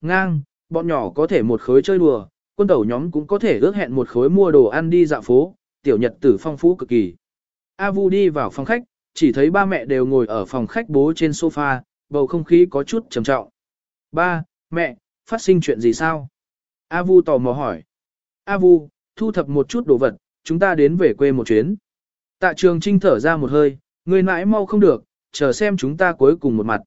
ngang, bọn nhỏ có thể một khối chơi đùa, quân tẩu nhóm cũng có thể ước hẹn một khối mua đồ ăn đi dạo phố, tiểu nhật tử phong phú cực kỳ. A Vu đi vào phòng khách, chỉ thấy ba mẹ đều ngồi ở phòng khách bố trên sofa, bầu không khí có chút trầm trọng. Ba, mẹ, phát sinh chuyện gì sao? A Vu tò mò hỏi. A Vu, thu thập một chút đồ vật, chúng ta đến về quê một chuyến. Tạ trường trinh thở ra một hơi, người mãi mau không được, chờ xem chúng ta cuối cùng một mặt.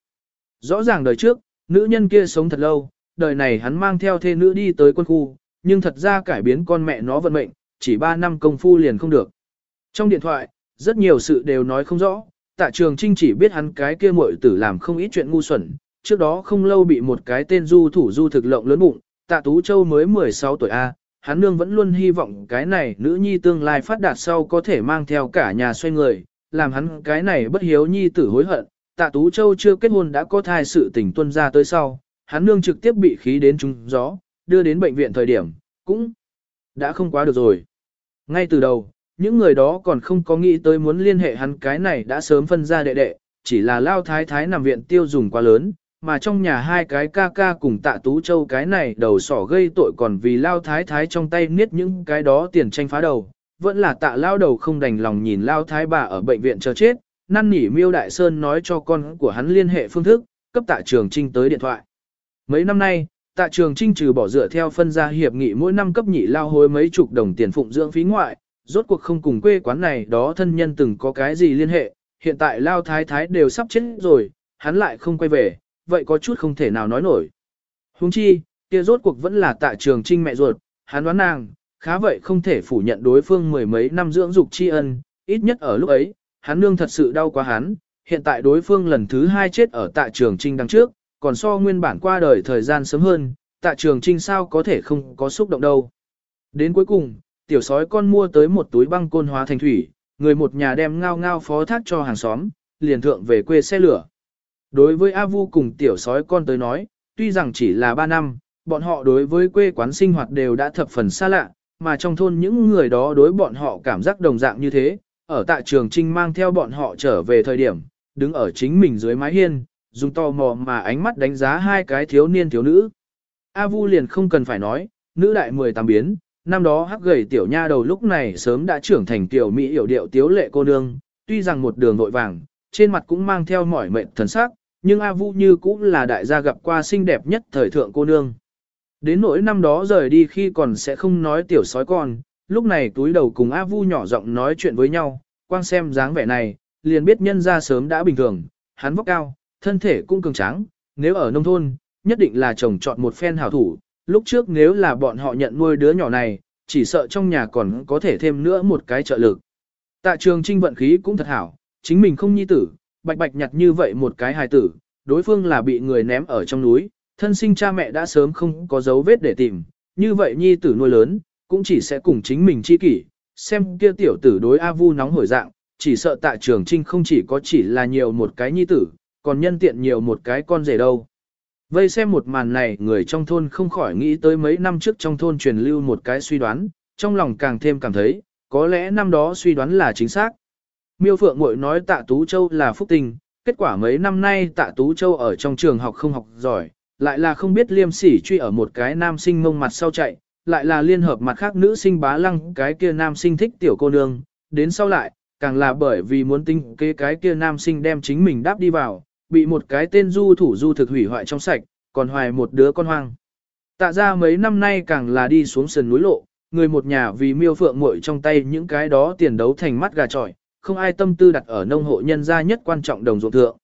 Rõ ràng đời trước, nữ nhân kia sống thật lâu, đời này hắn mang theo thê nữ đi tới quân khu, nhưng thật ra cải biến con mẹ nó vận mệnh, chỉ 3 năm công phu liền không được. Trong điện thoại, rất nhiều sự đều nói không rõ, tạ trường trinh chỉ biết hắn cái kia muội tử làm không ít chuyện ngu xuẩn, trước đó không lâu bị một cái tên du thủ du thực lộng lớn bụng, tạ tú châu mới 16 tuổi A, hắn nương vẫn luôn hy vọng cái này nữ nhi tương lai phát đạt sau có thể mang theo cả nhà xoay người, làm hắn cái này bất hiếu nhi tử hối hận, tạ tú châu chưa kết hôn đã có thai sự tình tuân ra tới sau, hắn nương trực tiếp bị khí đến trúng gió, đưa đến bệnh viện thời điểm, cũng đã không quá được rồi. Ngay từ đầu, những người đó còn không có nghĩ tới muốn liên hệ hắn cái này đã sớm phân ra đệ đệ, chỉ là lao thái thái nằm viện tiêu dùng quá lớn, mà trong nhà hai cái ca ca cùng tạ tú châu cái này đầu sỏ gây tội còn vì lao thái thái trong tay niết những cái đó tiền tranh phá đầu, vẫn là tạ lao đầu không đành lòng nhìn lao thái bà ở bệnh viện chờ chết, năn nỉ miêu đại sơn nói cho con của hắn liên hệ phương thức, cấp tạ trường trinh tới điện thoại. Mấy năm nay, tạ trường trinh trừ bỏ dựa theo phân gia hiệp nghị mỗi năm cấp nhị lao hối mấy chục đồng tiền phụng dưỡng phí ngoại, rốt cuộc không cùng quê quán này đó thân nhân từng có cái gì liên hệ, hiện tại lao thái thái đều sắp chết rồi, hắn lại không quay về, vậy có chút không thể nào nói nổi. Huống chi, kia rốt cuộc vẫn là tạ trường trinh mẹ ruột, hắn đoán nàng, khá vậy không thể phủ nhận đối phương mười mấy năm dưỡng dục tri ân, ít nhất ở lúc ấy, hắn nương thật sự đau quá hắn, hiện tại đối phương lần thứ hai chết ở tạ trường trinh đằng trước, còn so nguyên bản qua đời thời gian sớm hơn, tạ trường trinh sao có thể không có xúc động đâu. Đến cuối cùng, tiểu sói con mua tới một túi băng côn hóa thành thủy, người một nhà đem ngao ngao phó thác cho hàng xóm, liền thượng về quê xe lửa. Đối với A Vu cùng tiểu sói con tới nói, tuy rằng chỉ là 3 năm, bọn họ đối với quê quán sinh hoạt đều đã thập phần xa lạ, mà trong thôn những người đó đối bọn họ cảm giác đồng dạng như thế, ở tại trường trinh mang theo bọn họ trở về thời điểm, đứng ở chính mình dưới mái hiên, dùng tò mò mà ánh mắt đánh giá hai cái thiếu niên thiếu nữ. A Vu liền không cần phải nói, nữ đại 18 biến, năm đó hắc gầy tiểu nha đầu lúc này sớm đã trưởng thành tiểu mỹ hiểu điệu tiếu lệ cô nương, tuy rằng một đường vội vàng, trên mặt cũng mang theo mỏi mệt thần sắc, nhưng A Vu như cũng là đại gia gặp qua xinh đẹp nhất thời thượng cô nương. Đến nỗi năm đó rời đi khi còn sẽ không nói tiểu sói con, lúc này túi đầu cùng A Vu nhỏ giọng nói chuyện với nhau, quang xem dáng vẻ này, liền biết nhân ra sớm đã bình thường, hắn vóc cao, thân thể cũng cường tráng, nếu ở nông thôn, nhất định là chồng chọn một phen hảo thủ, lúc trước nếu là bọn họ nhận nuôi đứa nhỏ này, chỉ sợ trong nhà còn có thể thêm nữa một cái trợ lực. Tạ trường trinh vận khí cũng thật hảo, chính mình không nhi tử, bạch bạch nhặt như vậy một cái hài tử, đối phương là bị người ném ở trong núi, thân sinh cha mẹ đã sớm không có dấu vết để tìm, như vậy nhi tử nuôi lớn, cũng chỉ sẽ cùng chính mình chi kỷ, xem kia tiểu tử đối A Vu nóng hổi dạng, chỉ sợ tạ trường trinh không chỉ có chỉ là nhiều một cái nhi tử, còn nhân tiện nhiều một cái con rể đâu. Vây xem một màn này người trong thôn không khỏi nghĩ tới mấy năm trước trong thôn truyền lưu một cái suy đoán, trong lòng càng thêm cảm thấy, có lẽ năm đó suy đoán là chính xác. Miêu Phượng Mội nói tạ Tú Châu là phúc tình, kết quả mấy năm nay tạ Tú Châu ở trong trường học không học giỏi, lại là không biết liêm sỉ truy ở một cái nam sinh mông mặt sau chạy, lại là liên hợp mặt khác nữ sinh bá lăng cái kia nam sinh thích tiểu cô nương, đến sau lại, càng là bởi vì muốn tinh kế cái kia nam sinh đem chính mình đáp đi vào, bị một cái tên du thủ du thực hủy hoại trong sạch, còn hoài một đứa con hoang. Tạ ra mấy năm nay càng là đi xuống sườn núi lộ, người một nhà vì miêu phượng muội trong tay những cái đó tiền đấu thành mắt gà trọi, không ai tâm tư đặt ở nông hộ nhân gia nhất quan trọng đồng ruộng thượng.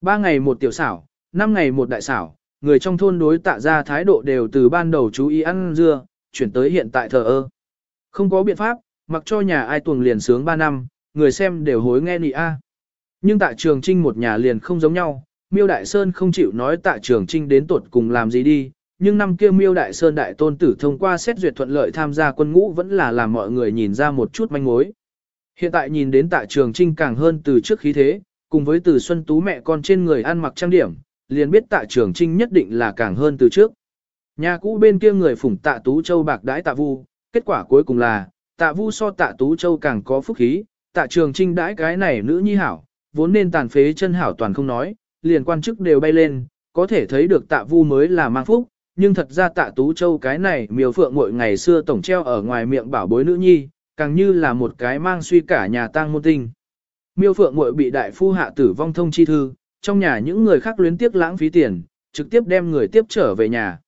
Ba ngày một tiểu xảo, năm ngày một đại xảo, người trong thôn đối tạ ra thái độ đều từ ban đầu chú ý ăn dưa, chuyển tới hiện tại thờ ơ. Không có biện pháp, mặc cho nhà ai tuồng liền sướng ba năm, người xem đều hối nghe nị a. Nhưng tạ trường trinh một nhà liền không giống nhau, miêu đại sơn không chịu nói tạ trường trinh đến tuột cùng làm gì đi, nhưng năm kia miêu đại sơn đại tôn tử thông qua xét duyệt thuận lợi tham gia quân ngũ vẫn là làm mọi người nhìn ra một chút manh mối. Hiện tại nhìn đến tạ trường trinh càng hơn từ trước khí thế, cùng với từ xuân tú mẹ con trên người ăn mặc trang điểm, liền biết tạ trường trinh nhất định là càng hơn từ trước. Nhà cũ bên kia người phủng tạ tú châu bạc đãi tạ vu, kết quả cuối cùng là, tạ vu so tạ tú châu càng có phúc khí, tạ trường trinh đãi cái này nữ nhi hảo, vốn nên tàn phế chân hảo toàn không nói, liền quan chức đều bay lên, có thể thấy được tạ vu mới là mang phúc, nhưng thật ra tạ tú châu cái này miều phượng mỗi ngày xưa tổng treo ở ngoài miệng bảo bối nữ nhi, càng như là một cái mang suy cả nhà tang môn tinh. Miêu phượng muội bị đại phu hạ tử vong thông chi thư, trong nhà những người khác luyến tiếc lãng phí tiền, trực tiếp đem người tiếp trở về nhà.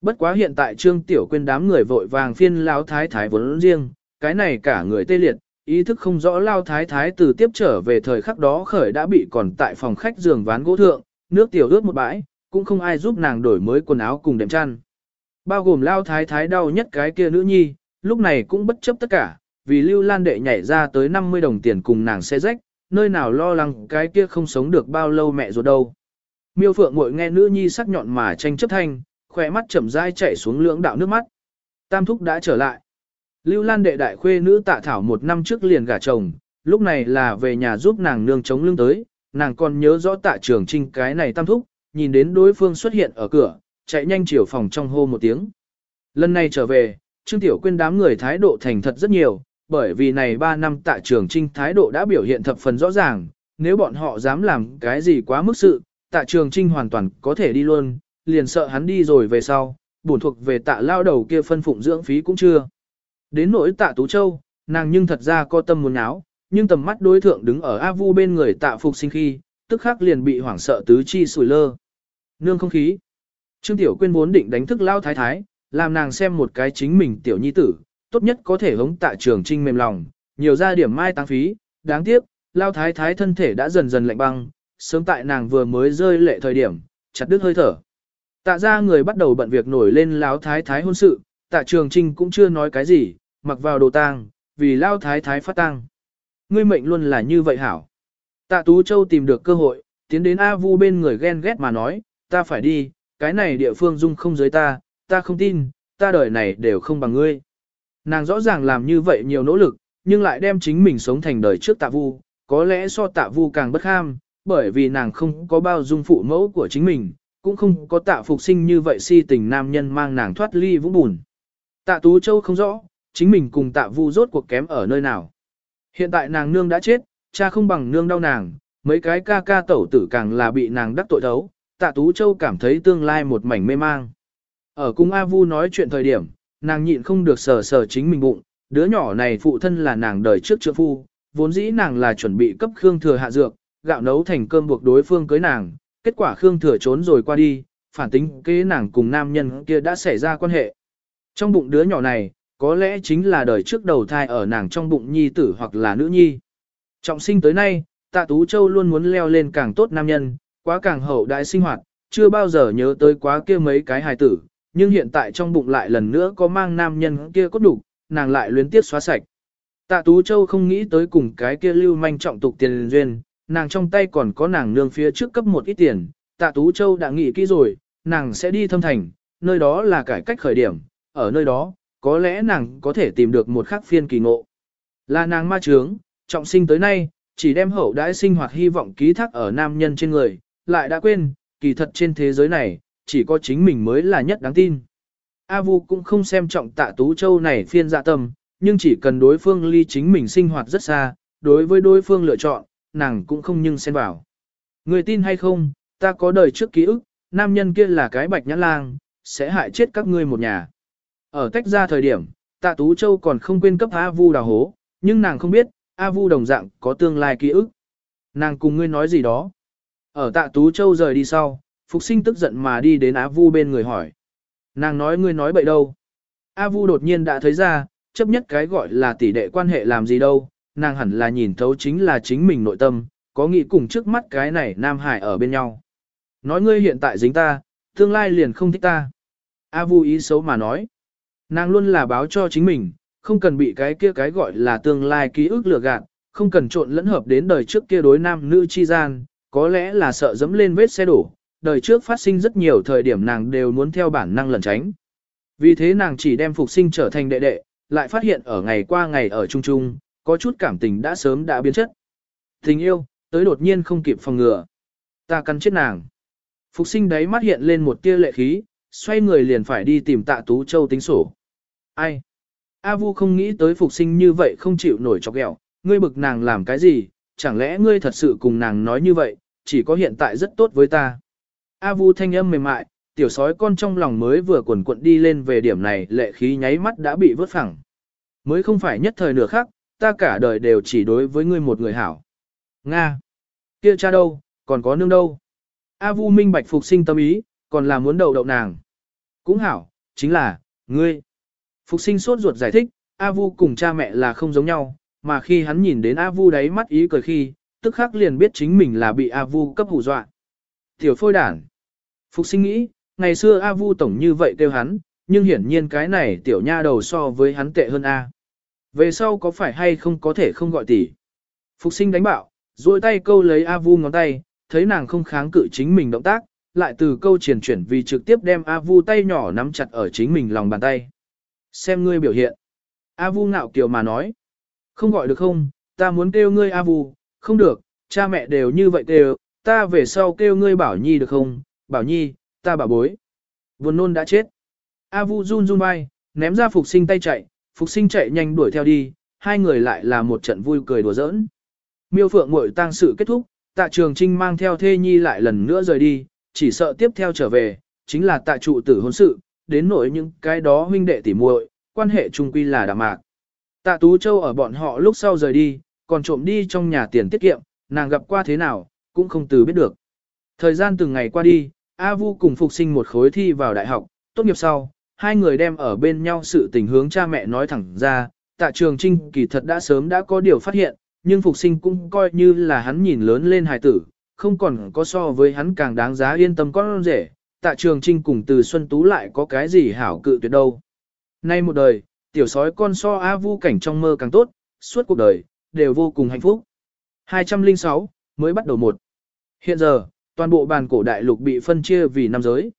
Bất quá hiện tại Trương Tiểu quên đám người vội vàng phiên lão thái thái vốn riêng, cái này cả người tê liệt, ý thức không rõ lao thái thái từ tiếp trở về thời khắc đó khởi đã bị còn tại phòng khách giường ván gỗ thượng, nước tiểu ướt một bãi, cũng không ai giúp nàng đổi mới quần áo cùng đệm chăn. Bao gồm lao thái thái đau nhất cái kia nữ nhi, lúc này cũng bất chấp tất cả, vì lưu lan đệ nhảy ra tới 50 đồng tiền cùng nàng xe rách, nơi nào lo lắng cái kia không sống được bao lâu mẹ ruột đâu. Miêu Phượng ngồi nghe nữ nhi sắc nhọn mà tranh chấp thanh, khỏe mắt chậm rãi chảy xuống lưỡng đạo nước mắt. Tam thúc đã trở lại. Lưu Lan đệ đại khuê nữ tạ thảo một năm trước liền gả chồng, lúc này là về nhà giúp nàng nương chống lưng tới, nàng còn nhớ rõ tạ trường trinh cái này tam thúc, nhìn đến đối phương xuất hiện ở cửa, chạy nhanh chiều phòng trong hô một tiếng. Lần này trở về, Trương Tiểu Quyên đám người thái độ thành thật rất nhiều, bởi vì này 3 năm tạ trường trinh thái độ đã biểu hiện thập phần rõ ràng, nếu bọn họ dám làm cái gì quá mức sự, tạ trường trinh hoàn toàn có thể đi luôn, liền sợ hắn đi rồi về sau, bổn thuộc về tạ lao đầu kia phân phụng dưỡng phí cũng chưa. Đến nỗi tạ Tú Châu, nàng nhưng thật ra có tâm muốn áo, nhưng tầm mắt đối thượng đứng ở A Vu bên người tạ phục sinh khi, tức khắc liền bị hoảng sợ tứ chi sủi lơ. Nương không khí. Trương Tiểu Quyên vốn định đánh thức lao thái thái, làm nàng xem một cái chính mình tiểu nhi tử, tốt nhất có thể hống tạ trường trinh mềm lòng, nhiều ra điểm mai tăng phí, đáng tiếc, lao thái thái thân thể đã dần dần lạnh băng, sớm tại nàng vừa mới rơi lệ thời điểm, chặt đứt hơi thở. Tạ ra người bắt đầu bận việc nổi lên lao thái thái hôn sự, tạ trường trinh cũng chưa nói cái gì, mặc vào đồ tang, vì lao thái thái phát tang. Ngươi mệnh luôn là như vậy hảo. Tạ Tú Châu tìm được cơ hội, tiến đến A Vu bên người ghen ghét mà nói, ta phải đi, cái này địa phương dung không giới ta, ta không tin, ta đời này đều không bằng ngươi. Nàng rõ ràng làm như vậy nhiều nỗ lực, nhưng lại đem chính mình sống thành đời trước tạ vu, có lẽ so tạ vu càng bất ham, bởi vì nàng không có bao dung phụ mẫu của chính mình, cũng không có tạ phục sinh như vậy si tình nam nhân mang nàng thoát ly vũng bùn. Tạ Tú Châu không rõ, chính mình cùng tạ vu rốt cuộc kém ở nơi nào. Hiện tại nàng nương đã chết, cha không bằng nương đau nàng, mấy cái ca ca tẩu tử càng là bị nàng đắc tội thấu, tạ Tú Châu cảm thấy tương lai một mảnh mê mang. Ở cung A Vu nói chuyện thời điểm, nàng nhịn không được sờ sờ chính mình bụng, đứa nhỏ này phụ thân là nàng đời trước trượng phu, vốn dĩ nàng là chuẩn bị cấp Khương Thừa hạ dược, gạo nấu thành cơm buộc đối phương cưới nàng, kết quả Khương Thừa trốn rồi qua đi, phản tính kế nàng cùng nam nhân kia đã xảy ra quan hệ. Trong bụng đứa nhỏ này, có lẽ chính là đời trước đầu thai ở nàng trong bụng nhi tử hoặc là nữ nhi. Trọng sinh tới nay, Tạ Tú Châu luôn muốn leo lên càng tốt nam nhân, quá càng hậu đại sinh hoạt, chưa bao giờ nhớ tới quá kia mấy cái hài tử, nhưng hiện tại trong bụng lại lần nữa có mang nam nhân kia cốt đủ, nàng lại luyến tiếc xóa sạch. Tạ Tú Châu không nghĩ tới cùng cái kia lưu manh trọng tục tiền duyên, nàng trong tay còn có nàng nương phía trước cấp một ít tiền, Tạ Tú Châu đã nghĩ kỹ rồi, nàng sẽ đi thâm thành, nơi đó là cải cách khởi điểm, ở nơi đó, có lẽ nàng có thể tìm được một khắc phiên kỳ ngộ. Là nàng ma trướng, trọng sinh tới nay, chỉ đem hậu đãi sinh hoạt hy vọng ký thác ở nam nhân trên người, lại đã quên, kỳ thật trên thế giới này, chỉ có chính mình mới là nhất đáng tin. A Vu cũng không xem trọng tạ Tú Châu này phiên dạ tâm, nhưng chỉ cần đối phương ly chính mình sinh hoạt rất xa, đối với đối phương lựa chọn, nàng cũng không nhưng xen vào. Người tin hay không, ta có đời trước ký ức, nam nhân kia là cái bạch nhãn lang, sẽ hại chết các ngươi một nhà. Ở tách ra thời điểm, tạ Tú Châu còn không quên cấp A Vu đào hố, nhưng nàng không biết, A Vu đồng dạng có tương lai ký ức. Nàng cùng ngươi nói gì đó. Ở tạ Tú Châu rời đi sau, Phục sinh tức giận mà đi đến A Vu bên người hỏi. Nàng nói ngươi nói bậy đâu. A Vu đột nhiên đã thấy ra, chấp nhất cái gọi là tỷ đệ quan hệ làm gì đâu, nàng hẳn là nhìn thấu chính là chính mình nội tâm, có nghĩ cùng trước mắt cái này Nam Hải ở bên nhau. Nói ngươi hiện tại dính ta, tương lai liền không thích ta. A Vu ý xấu mà nói. Nàng luôn là báo cho chính mình, không cần bị cái kia cái gọi là tương lai ký ức lừa gạt, không cần trộn lẫn hợp đến đời trước kia đối nam nữ chi gian, có lẽ là sợ dẫm lên vết xe đổ, đời trước phát sinh rất nhiều thời điểm nàng đều muốn theo bản năng lẩn tránh. Vì thế nàng chỉ đem phục sinh trở thành đệ đệ, lại phát hiện ở ngày qua ngày ở chung chung, có chút cảm tình đã sớm đã biến chất. Tình yêu, tới đột nhiên không kịp phòng ngừa. Ta cắn chết nàng. Phục sinh đấy mắt hiện lên một tia lệ khí, xoay người liền phải đi tìm tạ Tú Châu tính sổ. Ai? A Vu không nghĩ tới phục sinh như vậy không chịu nổi chọc ghẹo, ngươi bực nàng làm cái gì, chẳng lẽ ngươi thật sự cùng nàng nói như vậy, chỉ có hiện tại rất tốt với ta. A Vu thanh âm mềm mại, tiểu sói con trong lòng mới vừa quần cuộn đi lên về điểm này lệ khí nháy mắt đã bị vớt phẳng. Mới không phải nhất thời nửa khác, ta cả đời đều chỉ đối với ngươi một người hảo. Nga! kia cha đâu, còn có nương đâu? A Vu minh bạch phục sinh tâm ý, còn là muốn đầu đậu nàng. Cũng hảo, chính là, ngươi. Phục sinh sốt ruột giải thích, A Vu cùng cha mẹ là không giống nhau, mà khi hắn nhìn đến A Vu đáy mắt ý cười khi, tức khắc liền biết chính mình là bị A Vu cấp hù dọa. Tiểu phôi đản. Phục sinh nghĩ, ngày xưa A Vu tổng như vậy kêu hắn, nhưng hiển nhiên cái này tiểu nha đầu so với hắn tệ hơn A. Về sau có phải hay không có thể không gọi tỷ. Phục sinh đánh bạo, duỗi tay câu lấy A Vu ngón tay, thấy nàng không kháng cự chính mình động tác, lại từ câu triển chuyển vì trực tiếp đem A Vu tay nhỏ nắm chặt ở chính mình lòng bàn tay. Xem ngươi biểu hiện. A Vu ngạo kiều mà nói. Không gọi được không, ta muốn kêu ngươi A Vu, không được, cha mẹ đều như vậy kêu, ta về sau kêu ngươi Bảo Nhi được không, Bảo Nhi, ta bảo bối. Buồn nôn đã chết. A Vu run run vai, ném ra Phục sinh tay chạy, Phục sinh chạy nhanh đuổi theo đi, hai người lại là một trận vui cười đùa giỡn. Miêu Phượng ngồi tang sự kết thúc, tạ trường trinh mang theo thê nhi lại lần nữa rời đi, chỉ sợ tiếp theo trở về, chính là tạ trụ tử hôn sự, đến nỗi những cái đó huynh đệ tỉ muội, quan hệ chung quy là đạm mạc. Tạ Tú Châu ở bọn họ lúc sau rời đi, còn trộm đi trong nhà tiền tiết kiệm, nàng gặp qua thế nào, cũng không từ biết được. Thời gian từng ngày qua đi, A Vu cùng phục sinh một khối thi vào đại học, tốt nghiệp sau, hai người đem ở bên nhau sự tình hướng cha mẹ nói thẳng ra, tạ trường trinh kỳ thật đã sớm đã có điều phát hiện, nhưng phục sinh cũng coi như là hắn nhìn lớn lên hài tử, không còn có so với hắn càng đáng giá yên tâm con rể, tạ trường trinh cùng từ Xuân Tú lại có cái gì hảo cự tuyệt đâu. Nay một đời, tiểu sói con so A Vu cảnh trong mơ càng tốt, suốt cuộc đời, đều vô cùng hạnh phúc. 206, mới bắt đầu một. Hiện giờ, toàn bộ bàn cổ đại lục bị phân chia vì năm giới.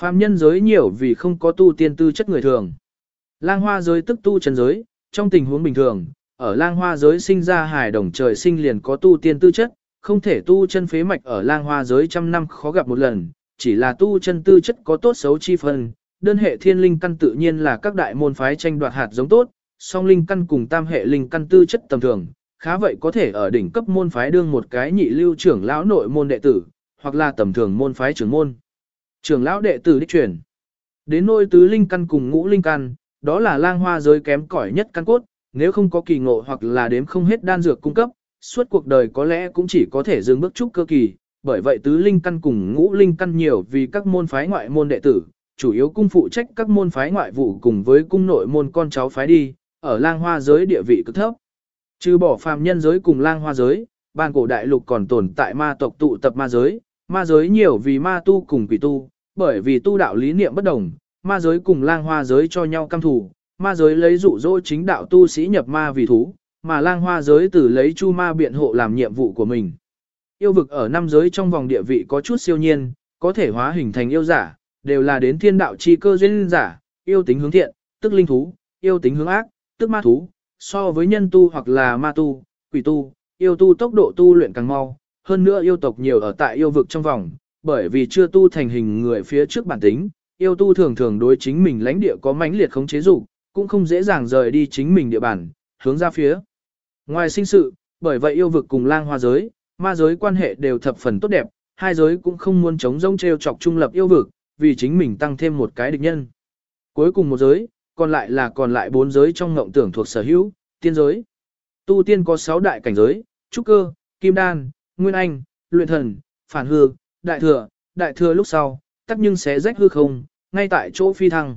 Phàm nhân giới nhiều vì không có tu tiên tư chất người thường. Lang hoa giới tức tu chân giới, trong tình huống bình thường, ở lang hoa giới sinh ra hài đồng trời sinh liền có tu tiên tư chất, không thể tu chân phế mạch ở lang hoa giới trăm năm khó gặp một lần, chỉ là tu chân tư chất có tốt xấu chi phân, đơn hệ thiên linh căn tự nhiên là các đại môn phái tranh đoạt hạt giống tốt, song linh căn cùng tam hệ linh căn tư chất tầm thường, khá vậy có thể ở đỉnh cấp môn phái đương một cái nhị lưu trưởng lão nội môn đệ tử, hoặc là tầm thường môn phái trưởng môn. Trưởng lão đệ tử đích truyền. Đến nôi tứ linh căn cùng ngũ linh căn, đó là lang hoa giới kém cỏi nhất căn cốt, nếu không có kỳ ngộ hoặc là đếm không hết đan dược cung cấp, suốt cuộc đời có lẽ cũng chỉ có thể dừng bước chút cơ kỳ, bởi vậy tứ linh căn cùng ngũ linh căn nhiều vì các môn phái ngoại môn đệ tử, chủ yếu cung phụ trách các môn phái ngoại vụ cùng với cung nội môn con cháu phái đi, ở lang hoa giới địa vị cực thấp. Trừ bỏ phàm nhân giới cùng lang hoa giới, ban cổ đại lục còn tồn tại ma tộc tụ tập ma giới, ma giới nhiều vì ma tu cùng quỷ tu, bởi vì tu đạo lý niệm bất đồng, ma giới cùng lang hoa giới cho nhau căm thù ma giới lấy dụ dỗ chính đạo tu sĩ nhập ma vì thú, mà lang hoa giới từ lấy chu ma biện hộ làm nhiệm vụ của mình. Yêu vực ở năm giới trong vòng địa vị có chút siêu nhiên, có thể hóa hình thành yêu giả, đều là đến thiên đạo chi cơ duyên giả, yêu tính hướng thiện, tức linh thú, yêu tính hướng ác, tức ma thú, so với nhân tu hoặc là ma tu, quỷ tu, yêu tu tốc độ tu luyện càng mau, hơn nữa yêu tộc nhiều ở tại yêu vực trong vòng, bởi vì chưa tu thành hình người phía trước bản tính, yêu tu thường thường đối chính mình lãnh địa có mãnh liệt khống chế dục, cũng không dễ dàng rời đi chính mình địa bàn, hướng ra phía. Ngoài sinh sự, bởi vậy yêu vực cùng lang hoa giới, ma giới quan hệ đều thập phần tốt đẹp, hai giới cũng không muốn chống rông treo chọc trung lập yêu vực, vì chính mình tăng thêm một cái địch nhân. Cuối cùng một giới, còn lại là còn lại bốn giới trong ngộng tưởng thuộc sở hữu, tiên giới. Tu tiên có sáu đại cảnh giới, trúc cơ, kim đan, nguyên anh, luyện thần, phản hư, đại thừa, đại thừa lúc sau, tắc nhưng sẽ rách hư không, ngay tại chỗ phi thăng.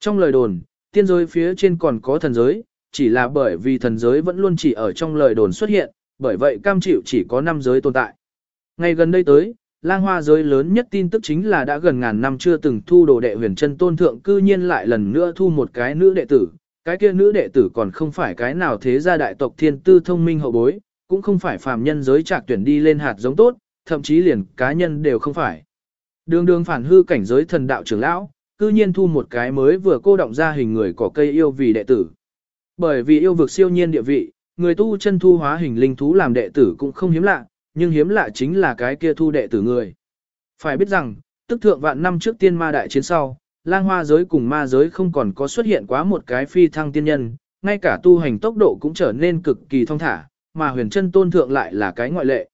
Trong lời đồn, tiên giới phía trên còn có thần giới, chỉ là bởi vì thần giới vẫn luôn chỉ ở trong lời đồn xuất hiện, bởi vậy cam chịu chỉ có năm giới tồn tại. Ngày gần đây tới, lang hoa giới lớn nhất tin tức chính là đã gần ngàn năm chưa từng thu đồ đệ huyền chân tôn thượng cư nhiên lại lần nữa thu một cái nữ đệ tử. Cái kia nữ đệ tử còn không phải cái nào thế gia đại tộc thiên tư thông minh hậu bối, cũng không phải phàm nhân giới trạc tuyển đi lên hạt giống tốt, thậm chí liền cá nhân đều không phải. Đường đường phản hư cảnh giới thần đạo trưởng lão, cư nhiên thu một cái mới vừa cô động ra hình người cỏ cây yêu vì đệ tử. Bởi vì yêu vực siêu nhiên địa vị, người tu chân thu hóa hình linh thú làm đệ tử cũng không hiếm lạ, nhưng hiếm lạ chính là cái kia thu đệ tử người. Phải biết rằng, tức thượng vạn năm trước tiên ma đại chiến sau, lang hoa giới cùng ma giới không còn có xuất hiện quá một cái phi thăng tiên nhân, ngay cả tu hành tốc độ cũng trở nên cực kỳ thông thả, mà huyền chân tôn thượng lại là cái ngoại lệ.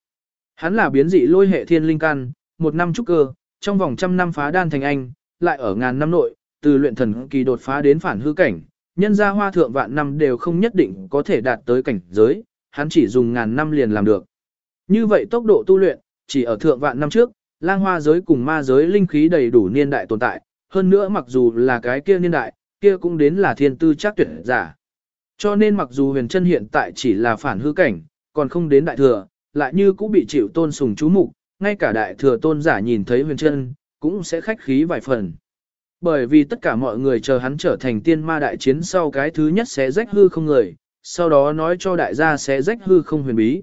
Hắn là biến dị lôi hệ thiên linh căn, một năm trúc cơ, trong vòng trăm năm phá đan thành anh, lại ở ngàn năm nội, từ luyện thần kỳ đột phá đến phản hư cảnh, nhân gia hoa thượng vạn năm đều không nhất định có thể đạt tới cảnh giới, hắn chỉ dùng ngàn năm liền làm được. Như vậy tốc độ tu luyện, chỉ ở thượng vạn năm trước, lang hoa giới cùng ma giới linh khí đầy đủ niên đại tồn tại, hơn nữa mặc dù là cái kia niên đại, kia cũng đến là thiên tư chắc tuyệt giả. Cho nên mặc dù huyền chân hiện tại chỉ là phản hư cảnh, còn không đến đại thừa, lại như cũng bị chịu tôn sùng chú mục, ngay cả đại thừa tôn giả nhìn thấy huyền chân, cũng sẽ khách khí vài phần. Bởi vì tất cả mọi người chờ hắn trở thành tiên ma đại chiến sau cái thứ nhất sẽ rách hư không người, sau đó nói cho đại gia sẽ rách hư không huyền bí.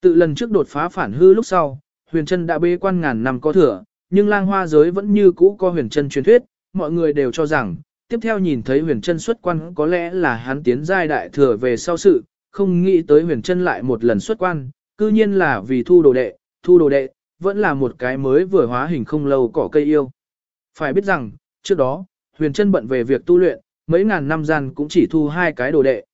Tự lần trước đột phá phản hư lúc sau, huyền chân đã bế quan ngàn năm có thừa, nhưng lang hoa giới vẫn như cũ có huyền chân truyền thuyết, mọi người đều cho rằng, tiếp theo nhìn thấy huyền chân xuất quan có lẽ là hắn tiến giai đại thừa về sau sự, không nghĩ tới huyền chân lại một lần xuất quan, cư nhiên là vì thu đồ đệ, thu đồ đệ, vẫn là một cái mới vừa hóa hình không lâu cỏ cây yêu. Phải biết rằng, trước đó, huyền chân bận về việc tu luyện, mấy ngàn năm gian cũng chỉ thu hai cái đồ đệ.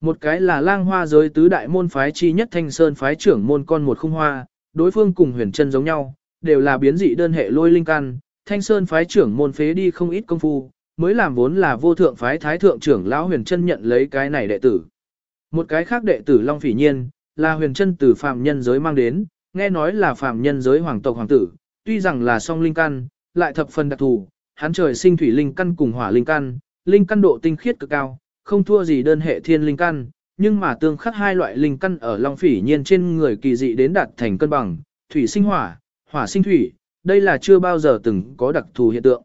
Một cái là lang hoa giới tứ đại môn phái chi nhất thanh sơn phái trưởng môn con một không hoa, đối phương cùng huyền chân giống nhau, đều là biến dị đơn hệ lôi linh căn, thanh sơn phái trưởng môn phế đi không ít công phu, mới làm vốn là vô thượng phái thái thượng trưởng lão huyền chân nhận lấy cái này đệ tử. Một cái khác đệ tử Long Phỉ Nhiên, là huyền chân từ phàm nhân giới mang đến, nghe nói là phàm nhân giới hoàng tộc hoàng tử, tuy rằng là song linh căn, lại thập phần đặc thù, hắn trời sinh thủy linh căn cùng hỏa linh căn, linh căn độ tinh khiết cực cao, không thua gì đơn hệ thiên linh căn, nhưng mà tương khắc hai loại linh căn ở Long Phỉ Nhiên trên người kỳ dị đến đạt thành cân bằng, thủy sinh hỏa, hỏa sinh thủy, đây là chưa bao giờ từng có đặc thù hiện tượng.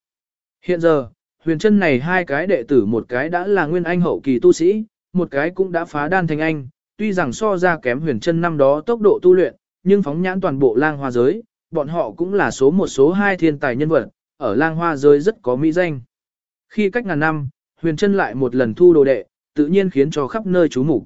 Hiện giờ, huyền chân này hai cái đệ tử một cái đã là nguyên anh hậu kỳ tu sĩ, một cái cũng đã phá đan thành anh, tuy rằng so ra kém huyền chân năm đó tốc độ tu luyện, nhưng phóng nhãn toàn bộ lang hoa giới, bọn họ cũng là số một số hai thiên tài nhân vật, ở lang hoa giới rất có mỹ danh. Khi cách ngàn năm, huyền chân lại một lần thu đồ đệ, tự nhiên khiến cho khắp nơi chú mục.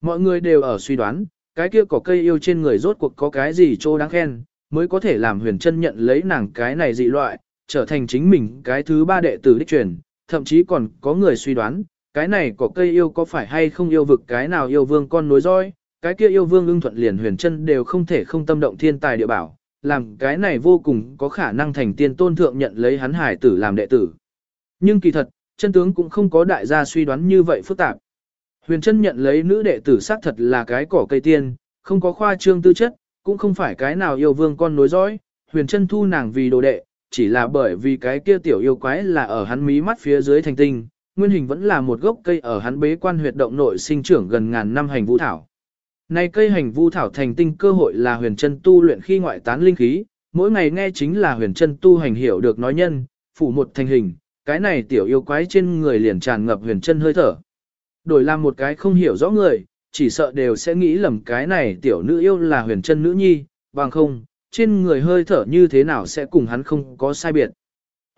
Mọi người đều ở suy đoán, cái kia cỏ cây yêu trên người rốt cuộc có cái gì trô đáng khen, mới có thể làm huyền chân nhận lấy nàng cái này dị loại, trở thành chính mình cái thứ ba đệ tử đích truyền, thậm chí còn có người suy đoán, cái này cỏ cây yêu có phải hay không yêu vực cái nào yêu vương con nối roi, cái kia yêu vương ưng thuận liền huyền chân đều không thể không tâm động thiên tài địa bảo, làm cái này vô cùng có khả năng thành tiên tôn thượng nhận lấy hắn hải tử làm đệ tử. Nhưng kỳ thật, chân tướng cũng không có đại gia suy đoán như vậy phức tạp. Huyền chân nhận lấy nữ đệ tử xác thật là cái cỏ cây tiên, không có khoa trương tư chất, cũng không phải cái nào yêu vương con nối dõi, huyền chân thu nàng vì đồ đệ, chỉ là bởi vì cái kia tiểu yêu quái là ở hắn mí mắt phía dưới thành tinh, nguyên hình vẫn là một gốc cây ở hắn bế quan huyệt động nội sinh trưởng gần ngàn năm hành vũ thảo. Này cây hành vu thảo thành tinh cơ hội là huyền chân tu luyện khi ngoại tán linh khí, mỗi ngày nghe chính là huyền chân tu hành hiểu được nói nhân, phủ một thành hình, cái này tiểu yêu quái trên người liền tràn ngập huyền chân hơi thở. Đổi làm một cái không hiểu rõ người, chỉ sợ đều sẽ nghĩ lầm cái này tiểu nữ yêu là huyền chân nữ nhi, bằng không, trên người hơi thở như thế nào sẽ cùng hắn không có sai biệt.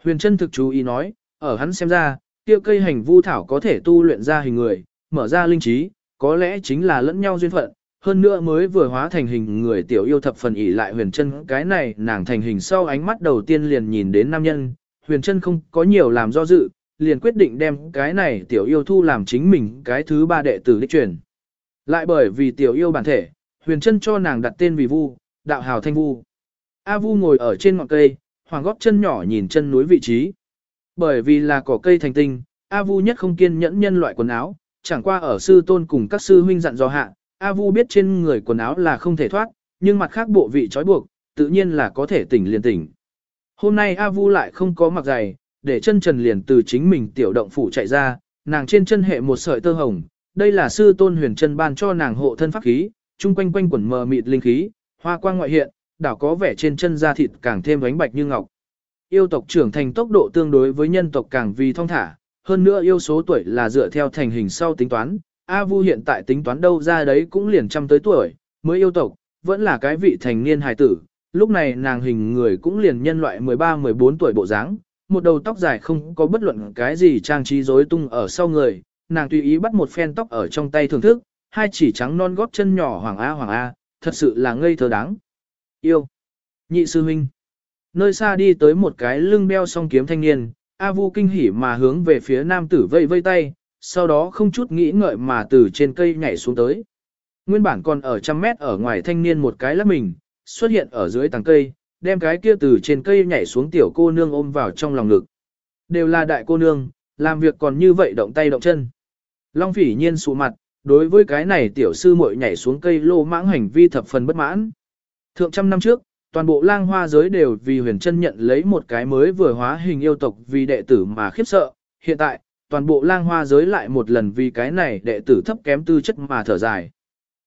Huyền chân thực chú ý nói, ở hắn xem ra, tiêu cây hành vu thảo có thể tu luyện ra hình người, mở ra linh trí, có lẽ chính là lẫn nhau duyên phận, hơn nữa mới vừa hóa thành hình người tiểu yêu thập phần ỉ lại huyền chân cái này nàng thành hình sau ánh mắt đầu tiên liền nhìn đến nam nhân, huyền chân không có nhiều làm do dự, liền quyết định đem cái này tiểu yêu thu làm chính mình cái thứ ba đệ tử đích truyền. Lại bởi vì tiểu yêu bản thể, huyền chân cho nàng đặt tên vì vu, đạo hào thanh vu. A vu ngồi ở trên ngọn cây, hoàng góp chân nhỏ nhìn chân núi vị trí. Bởi vì là cỏ cây thành tinh, A vu nhất không kiên nhẫn nhân loại quần áo, chẳng qua ở sư tôn cùng các sư huynh dặn dò hạ, A Vu biết trên người quần áo là không thể thoát, nhưng mặt khác bộ vị trói buộc, tự nhiên là có thể tỉnh liền tỉnh. Hôm nay A Vu lại không có mặc giày, để chân trần liền từ chính mình tiểu động phủ chạy ra, nàng trên chân hệ một sợi tơ hồng, đây là sư tôn huyền chân ban cho nàng hộ thân pháp khí, chung quanh quanh quẩn mờ mịt linh khí, hoa quang ngoại hiện, đảo có vẻ trên chân da thịt càng thêm ánh bạch như ngọc. Yêu tộc trưởng thành tốc độ tương đối với nhân tộc càng vì thông thả, hơn nữa yêu số tuổi là dựa theo thành hình sau tính toán, A Vu hiện tại tính toán đâu ra đấy cũng liền trăm tới tuổi, mới yêu tộc, vẫn là cái vị thành niên hài tử, lúc này nàng hình người cũng liền nhân loại 13-14 tuổi bộ dáng, một đầu tóc dài không có bất luận cái gì trang trí rối tung ở sau người, nàng tùy ý bắt một phen tóc ở trong tay thưởng thức, hai chỉ trắng non gót chân nhỏ hoàng A hoàng A, thật sự là ngây thơ đáng. Yêu. Nhị sư huynh. Nơi xa đi tới một cái lưng đeo song kiếm thanh niên, A Vu kinh hỉ mà hướng về phía nam tử vây vây tay, sau đó không chút nghĩ ngợi mà từ trên cây nhảy xuống tới. Nguyên bản còn ở trăm mét ở ngoài thanh niên một cái lắp mình, xuất hiện ở dưới tầng cây, đem cái kia từ trên cây nhảy xuống tiểu cô nương ôm vào trong lòng ngực. Đều là đại cô nương, làm việc còn như vậy động tay động chân. Long phỉ nhiên sụ mặt, đối với cái này tiểu sư muội nhảy xuống cây lô mãng hành vi thập phần bất mãn. Thượng trăm năm trước, toàn bộ lang hoa giới đều vì huyền chân nhận lấy một cái mới vừa hóa hình yêu tộc vì đệ tử mà khiếp sợ. Hiện tại, toàn bộ lang hoa giới lại một lần vì cái này đệ tử thấp kém tư chất mà thở dài.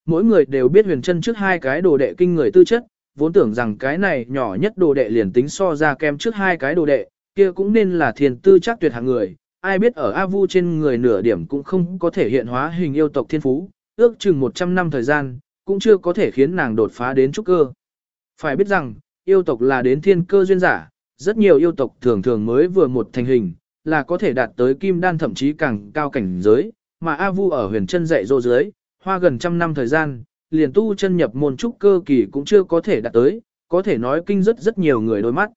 Mỗi người đều biết huyền chân trước hai cái đồ đệ kinh người tư chất, vốn tưởng rằng cái này nhỏ nhất đồ đệ liền tính so ra kém trước hai cái đồ đệ, kia cũng nên là thiền tư chắc tuyệt hạng người. Ai biết ở A Vu trên người nửa điểm cũng không có thể hiện hóa hình yêu tộc thiên phú, ước chừng 100 năm thời gian, cũng chưa có thể khiến nàng đột phá đến trúc cơ. Phải biết rằng, yêu tộc là đến thiên cơ duyên giả, rất nhiều yêu tộc thường thường mới vừa một thành hình, là có thể đạt tới kim đan thậm chí càng cao cảnh giới, mà A Vu ở huyền chân dạy dỗ dưới, hoa gần trăm năm thời gian, liền tu chân nhập môn trúc cơ kỳ cũng chưa có thể đạt tới, có thể nói kinh rất rất nhiều người đôi mắt.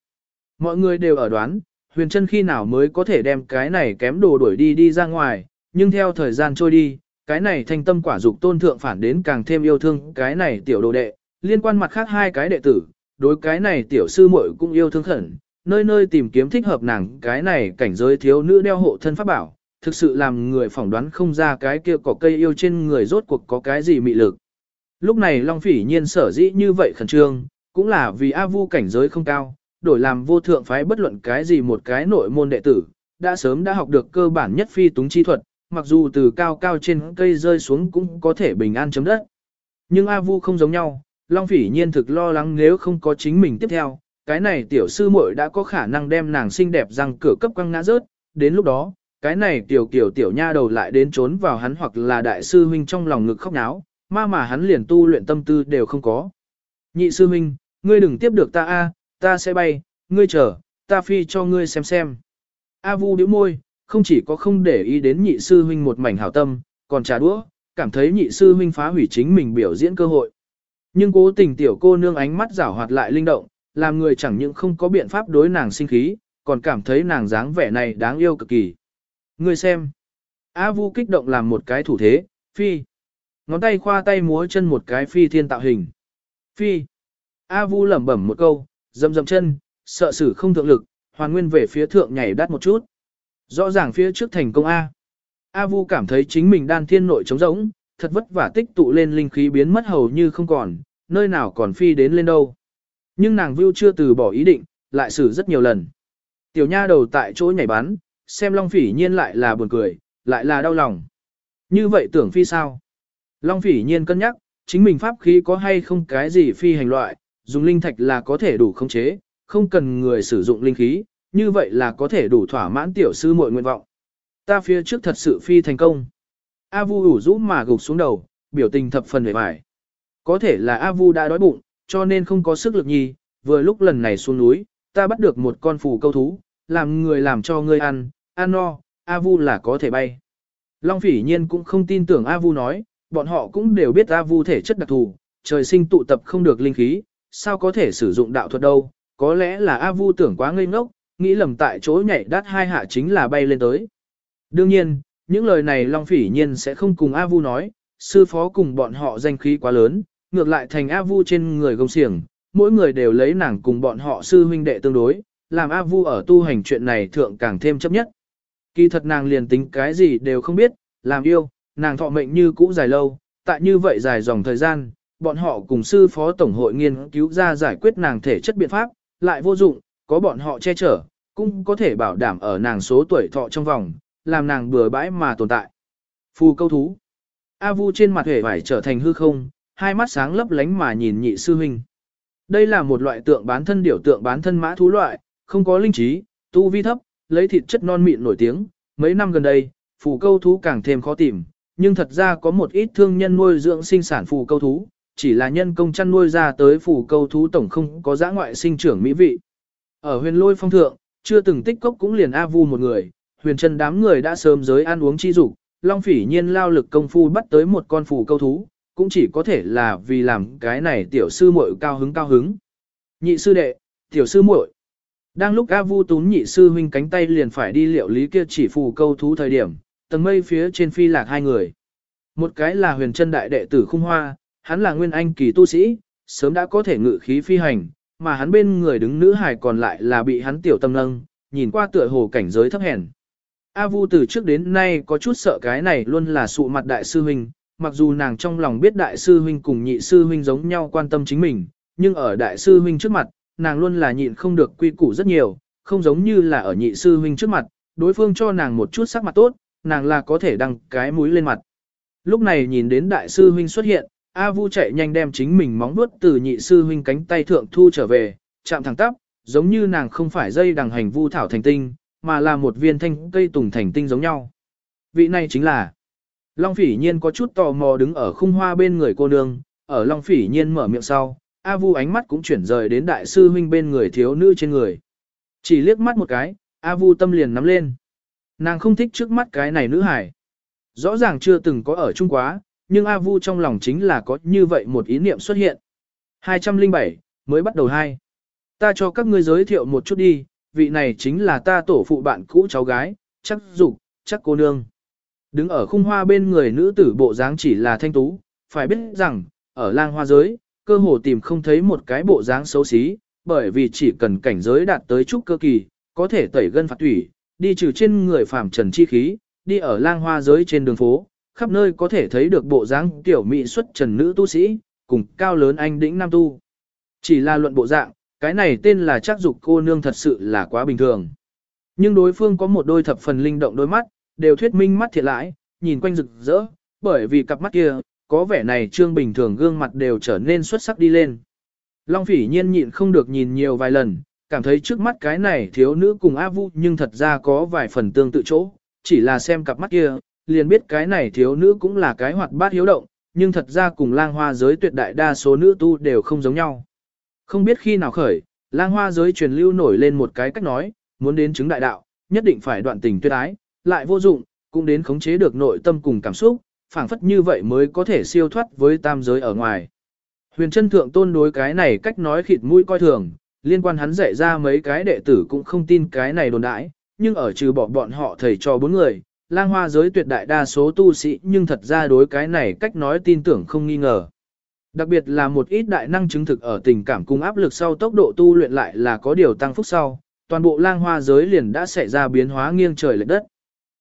Mọi người đều ở đoán, huyền chân khi nào mới có thể đem cái này kém đồ đuổi đi đi ra ngoài, nhưng theo thời gian trôi đi, cái này thanh tâm quả dục tôn thượng phản đến càng thêm yêu thương cái này tiểu đồ đệ, liên quan mặt khác hai cái đệ tử, đối cái này tiểu sư muội cũng yêu thương khẩn, nơi nơi tìm kiếm thích hợp nàng cái này cảnh giới thiếu nữ đeo hộ thân pháp bảo, thực sự làm người phỏng đoán không ra cái kia cỏ cây yêu trên người rốt cuộc có cái gì mị lực. Lúc này Long Phỉ nhiên sở dĩ như vậy khẩn trương, cũng là vì A Vu cảnh giới không cao, đổi làm vô thượng phái bất luận cái gì một cái nội môn đệ tử, đã sớm đã học được cơ bản nhất phi túng chi thuật, mặc dù từ cao cao trên cây rơi xuống cũng có thể bình an chấm đất. Nhưng A Vu không giống nhau, Long Phỉ nhiên thực lo lắng nếu không có chính mình tiếp theo, cái này tiểu sư muội đã có khả năng đem nàng xinh đẹp răng cửa cấp quăng ngã rớt, đến lúc đó, cái này tiểu kiểu tiểu nha đầu lại đến trốn vào hắn hoặc là đại sư huynh trong lòng ngực khóc náo, ma mà hắn liền tu luyện tâm tư đều không có. Nhị sư huynh, ngươi đừng tiếp được ta a, ta sẽ bay, ngươi chờ, ta phi cho ngươi xem xem. A vu điếu môi, không chỉ có không để ý đến nhị sư huynh một mảnh hảo tâm, còn trà đũa, cảm thấy nhị sư huynh phá hủy chính mình biểu diễn cơ hội. Nhưng cố tình tiểu cô nương ánh mắt rảo hoạt lại linh động, làm người chẳng những không có biện pháp đối nàng sinh khí, còn cảm thấy nàng dáng vẻ này đáng yêu cực kỳ. Ngươi xem. A Vu kích động làm một cái thủ thế, phi. Ngón tay khoa tay múa chân một cái phi thiên tạo hình. Phi. A Vu lẩm bẩm một câu, dầm dầm chân, sợ sử không thượng lực, hoàn nguyên về phía thượng nhảy đắt một chút. Rõ ràng phía trước thành công A. A Vu cảm thấy chính mình đan thiên nội trống rỗng, thật vất vả tích tụ lên linh khí biến mất hầu như không còn, nơi nào còn phi đến lên đâu. Nhưng nàng vưu chưa từ bỏ ý định, lại xử rất nhiều lần. Tiểu nha đầu tại chỗ nhảy bắn, xem Long Phỉ Nhiên lại là buồn cười, lại là đau lòng. Như vậy tưởng phi sao? Long Phỉ Nhiên cân nhắc, chính mình pháp khí có hay không cái gì phi hành loại, dùng linh thạch là có thể đủ khống chế, không cần người sử dụng linh khí, như vậy là có thể đủ thỏa mãn tiểu sư muội nguyện vọng. Ta phía trước thật sự phi thành công. A Vu ủ rũ mà gục xuống đầu, biểu tình thập phần vẻ vải. Có thể là A Vu đã đói bụng, cho nên không có sức lực nhi, vừa lúc lần này xuống núi, ta bắt được một con phù câu thú, làm người làm cho ngươi ăn, ăn no, A Vu là có thể bay. Long phỉ nhiên cũng không tin tưởng A Vu nói, bọn họ cũng đều biết A Vu thể chất đặc thù, trời sinh tụ tập không được linh khí, sao có thể sử dụng đạo thuật đâu, có lẽ là A Vu tưởng quá ngây ngốc, nghĩ lầm tại chỗ nhảy đắt hai hạ chính là bay lên tới. Đương nhiên, những lời này Long Phỉ Nhiên sẽ không cùng A Vu nói, sư phó cùng bọn họ danh khí quá lớn, ngược lại thành A Vu trên người gông xiềng, mỗi người đều lấy nàng cùng bọn họ sư huynh đệ tương đối, làm A Vu ở tu hành chuyện này thượng càng thêm chấp nhất. Kỳ thật nàng liền tính cái gì đều không biết, làm yêu, nàng thọ mệnh như cũ dài lâu, tại như vậy dài dòng thời gian, bọn họ cùng sư phó tổng hội nghiên cứu ra giải quyết nàng thể chất biện pháp, lại vô dụng, có bọn họ che chở, cũng có thể bảo đảm ở nàng số tuổi thọ trong vòng, làm nàng bừa bãi mà tồn tại. Phù câu thú. A Vu trên mặt hề phải trở thành hư không, hai mắt sáng lấp lánh mà nhìn nhị sư huynh. Đây là một loại tượng bán thân điểu tượng bán thân mã thú loại, không có linh trí, tu vi thấp, lấy thịt chất non mịn nổi tiếng. Mấy năm gần đây, phù câu thú càng thêm khó tìm, nhưng thật ra có một ít thương nhân nuôi dưỡng sinh sản phù câu thú, chỉ là nhân công chăn nuôi ra tới phù câu thú tổng không có giã ngoại sinh trưởng mỹ vị. Ở huyền lôi phong thượng, chưa từng tích cốc cũng liền A Vu một người, huyền chân đám người đã sớm giới ăn uống chi dục, Long Phỉ Nhiên lao lực công phu bắt tới một con phù câu thú, cũng chỉ có thể là vì làm cái này tiểu sư muội cao hứng cao hứng. Nhị sư đệ, tiểu sư muội. Đang lúc A Vu túm nhị sư huynh cánh tay liền phải đi liệu lý kia chỉ phù câu thú thời điểm, tầng mây phía trên phi lạc hai người. Một cái là huyền chân đại đệ tử khung hoa, hắn là nguyên anh kỳ tu sĩ, sớm đã có thể ngự khí phi hành, mà hắn bên người đứng nữ hài còn lại là bị hắn tiểu tâm nâng, nhìn qua tựa hồ cảnh giới thấp hèn. A Vu từ trước đến nay có chút sợ cái này luôn là sụ mặt đại sư huynh, mặc dù nàng trong lòng biết đại sư huynh cùng nhị sư huynh giống nhau quan tâm chính mình, nhưng ở đại sư huynh trước mặt, nàng luôn là nhịn không được quy củ rất nhiều, không giống như là ở nhị sư huynh trước mặt, đối phương cho nàng một chút sắc mặt tốt, nàng là có thể đăng cái mũi lên mặt. Lúc này nhìn đến đại sư huynh xuất hiện, A Vu chạy nhanh đem chính mình móng vuốt từ nhị sư huynh cánh tay thượng thu trở về, chạm thẳng tắp, giống như nàng không phải dây đằng hành vu thảo thành tinh, mà là một viên thanh cây tùng thành tinh giống nhau. Vị này chính là Long Phỉ Nhiên có chút tò mò đứng ở khung hoa bên người cô nương, ở Long Phỉ Nhiên mở miệng sau, A Vu ánh mắt cũng chuyển rời đến đại sư huynh bên người thiếu nữ trên người. Chỉ liếc mắt một cái, A Vu tâm liền nắm lên. Nàng không thích trước mắt cái này nữ hải. Rõ ràng chưa từng có ở chung quá, nhưng A Vu trong lòng chính là có như vậy một ý niệm xuất hiện. 207, mới bắt đầu hai. Ta cho các ngươi giới thiệu một chút đi, vị này chính là ta tổ phụ bạn cũ cháu gái, chắc dục, chắc cô nương. Đứng ở khung hoa bên người nữ tử bộ dáng chỉ là thanh tú, phải biết rằng, ở lang hoa giới, cơ hồ tìm không thấy một cái bộ dáng xấu xí, bởi vì chỉ cần cảnh giới đạt tới chút cơ kỳ, có thể tẩy gân phạt thủy, đi trừ trên người phàm trần chi khí, đi ở lang hoa giới trên đường phố, khắp nơi có thể thấy được bộ dáng tiểu mỹ xuất trần nữ tu sĩ, cùng cao lớn anh đĩnh nam tu. Chỉ là luận bộ dạng, cái này tên là chắc dục cô nương thật sự là quá bình thường. Nhưng đối phương có một đôi thập phần linh động đôi mắt, đều thuyết minh mắt thiệt lãi, nhìn quanh rực rỡ, bởi vì cặp mắt kia, có vẻ này trương bình thường gương mặt đều trở nên xuất sắc đi lên. Long phỉ nhiên nhịn không được nhìn nhiều vài lần, cảm thấy trước mắt cái này thiếu nữ cùng A Vu nhưng thật ra có vài phần tương tự chỗ, chỉ là xem cặp mắt kia, liền biết cái này thiếu nữ cũng là cái hoạt bát hiếu động, nhưng thật ra cùng lang hoa giới tuyệt đại đa số nữ tu đều không giống nhau. Không biết khi nào khởi, lang hoa giới truyền lưu nổi lên một cái cách nói, muốn đến chứng đại đạo, nhất định phải đoạn tình tuyệt ái, lại vô dụng, cũng đến khống chế được nội tâm cùng cảm xúc, phảng phất như vậy mới có thể siêu thoát với tam giới ở ngoài. Huyền chân thượng tôn đối cái này cách nói khịt mũi coi thường, liên quan hắn dạy ra mấy cái đệ tử cũng không tin cái này đồn đãi, nhưng ở trừ bỏ bọn họ thầy cho bốn người, lang hoa giới tuyệt đại đa số tu sĩ nhưng thật ra đối cái này cách nói tin tưởng không nghi ngờ. Đặc biệt là một ít đại năng chứng thực ở tình cảm cung áp lực sau tốc độ tu luyện lại là có điều tăng phúc sau, toàn bộ lang hoa giới liền đã xảy ra biến hóa nghiêng trời lệch đất.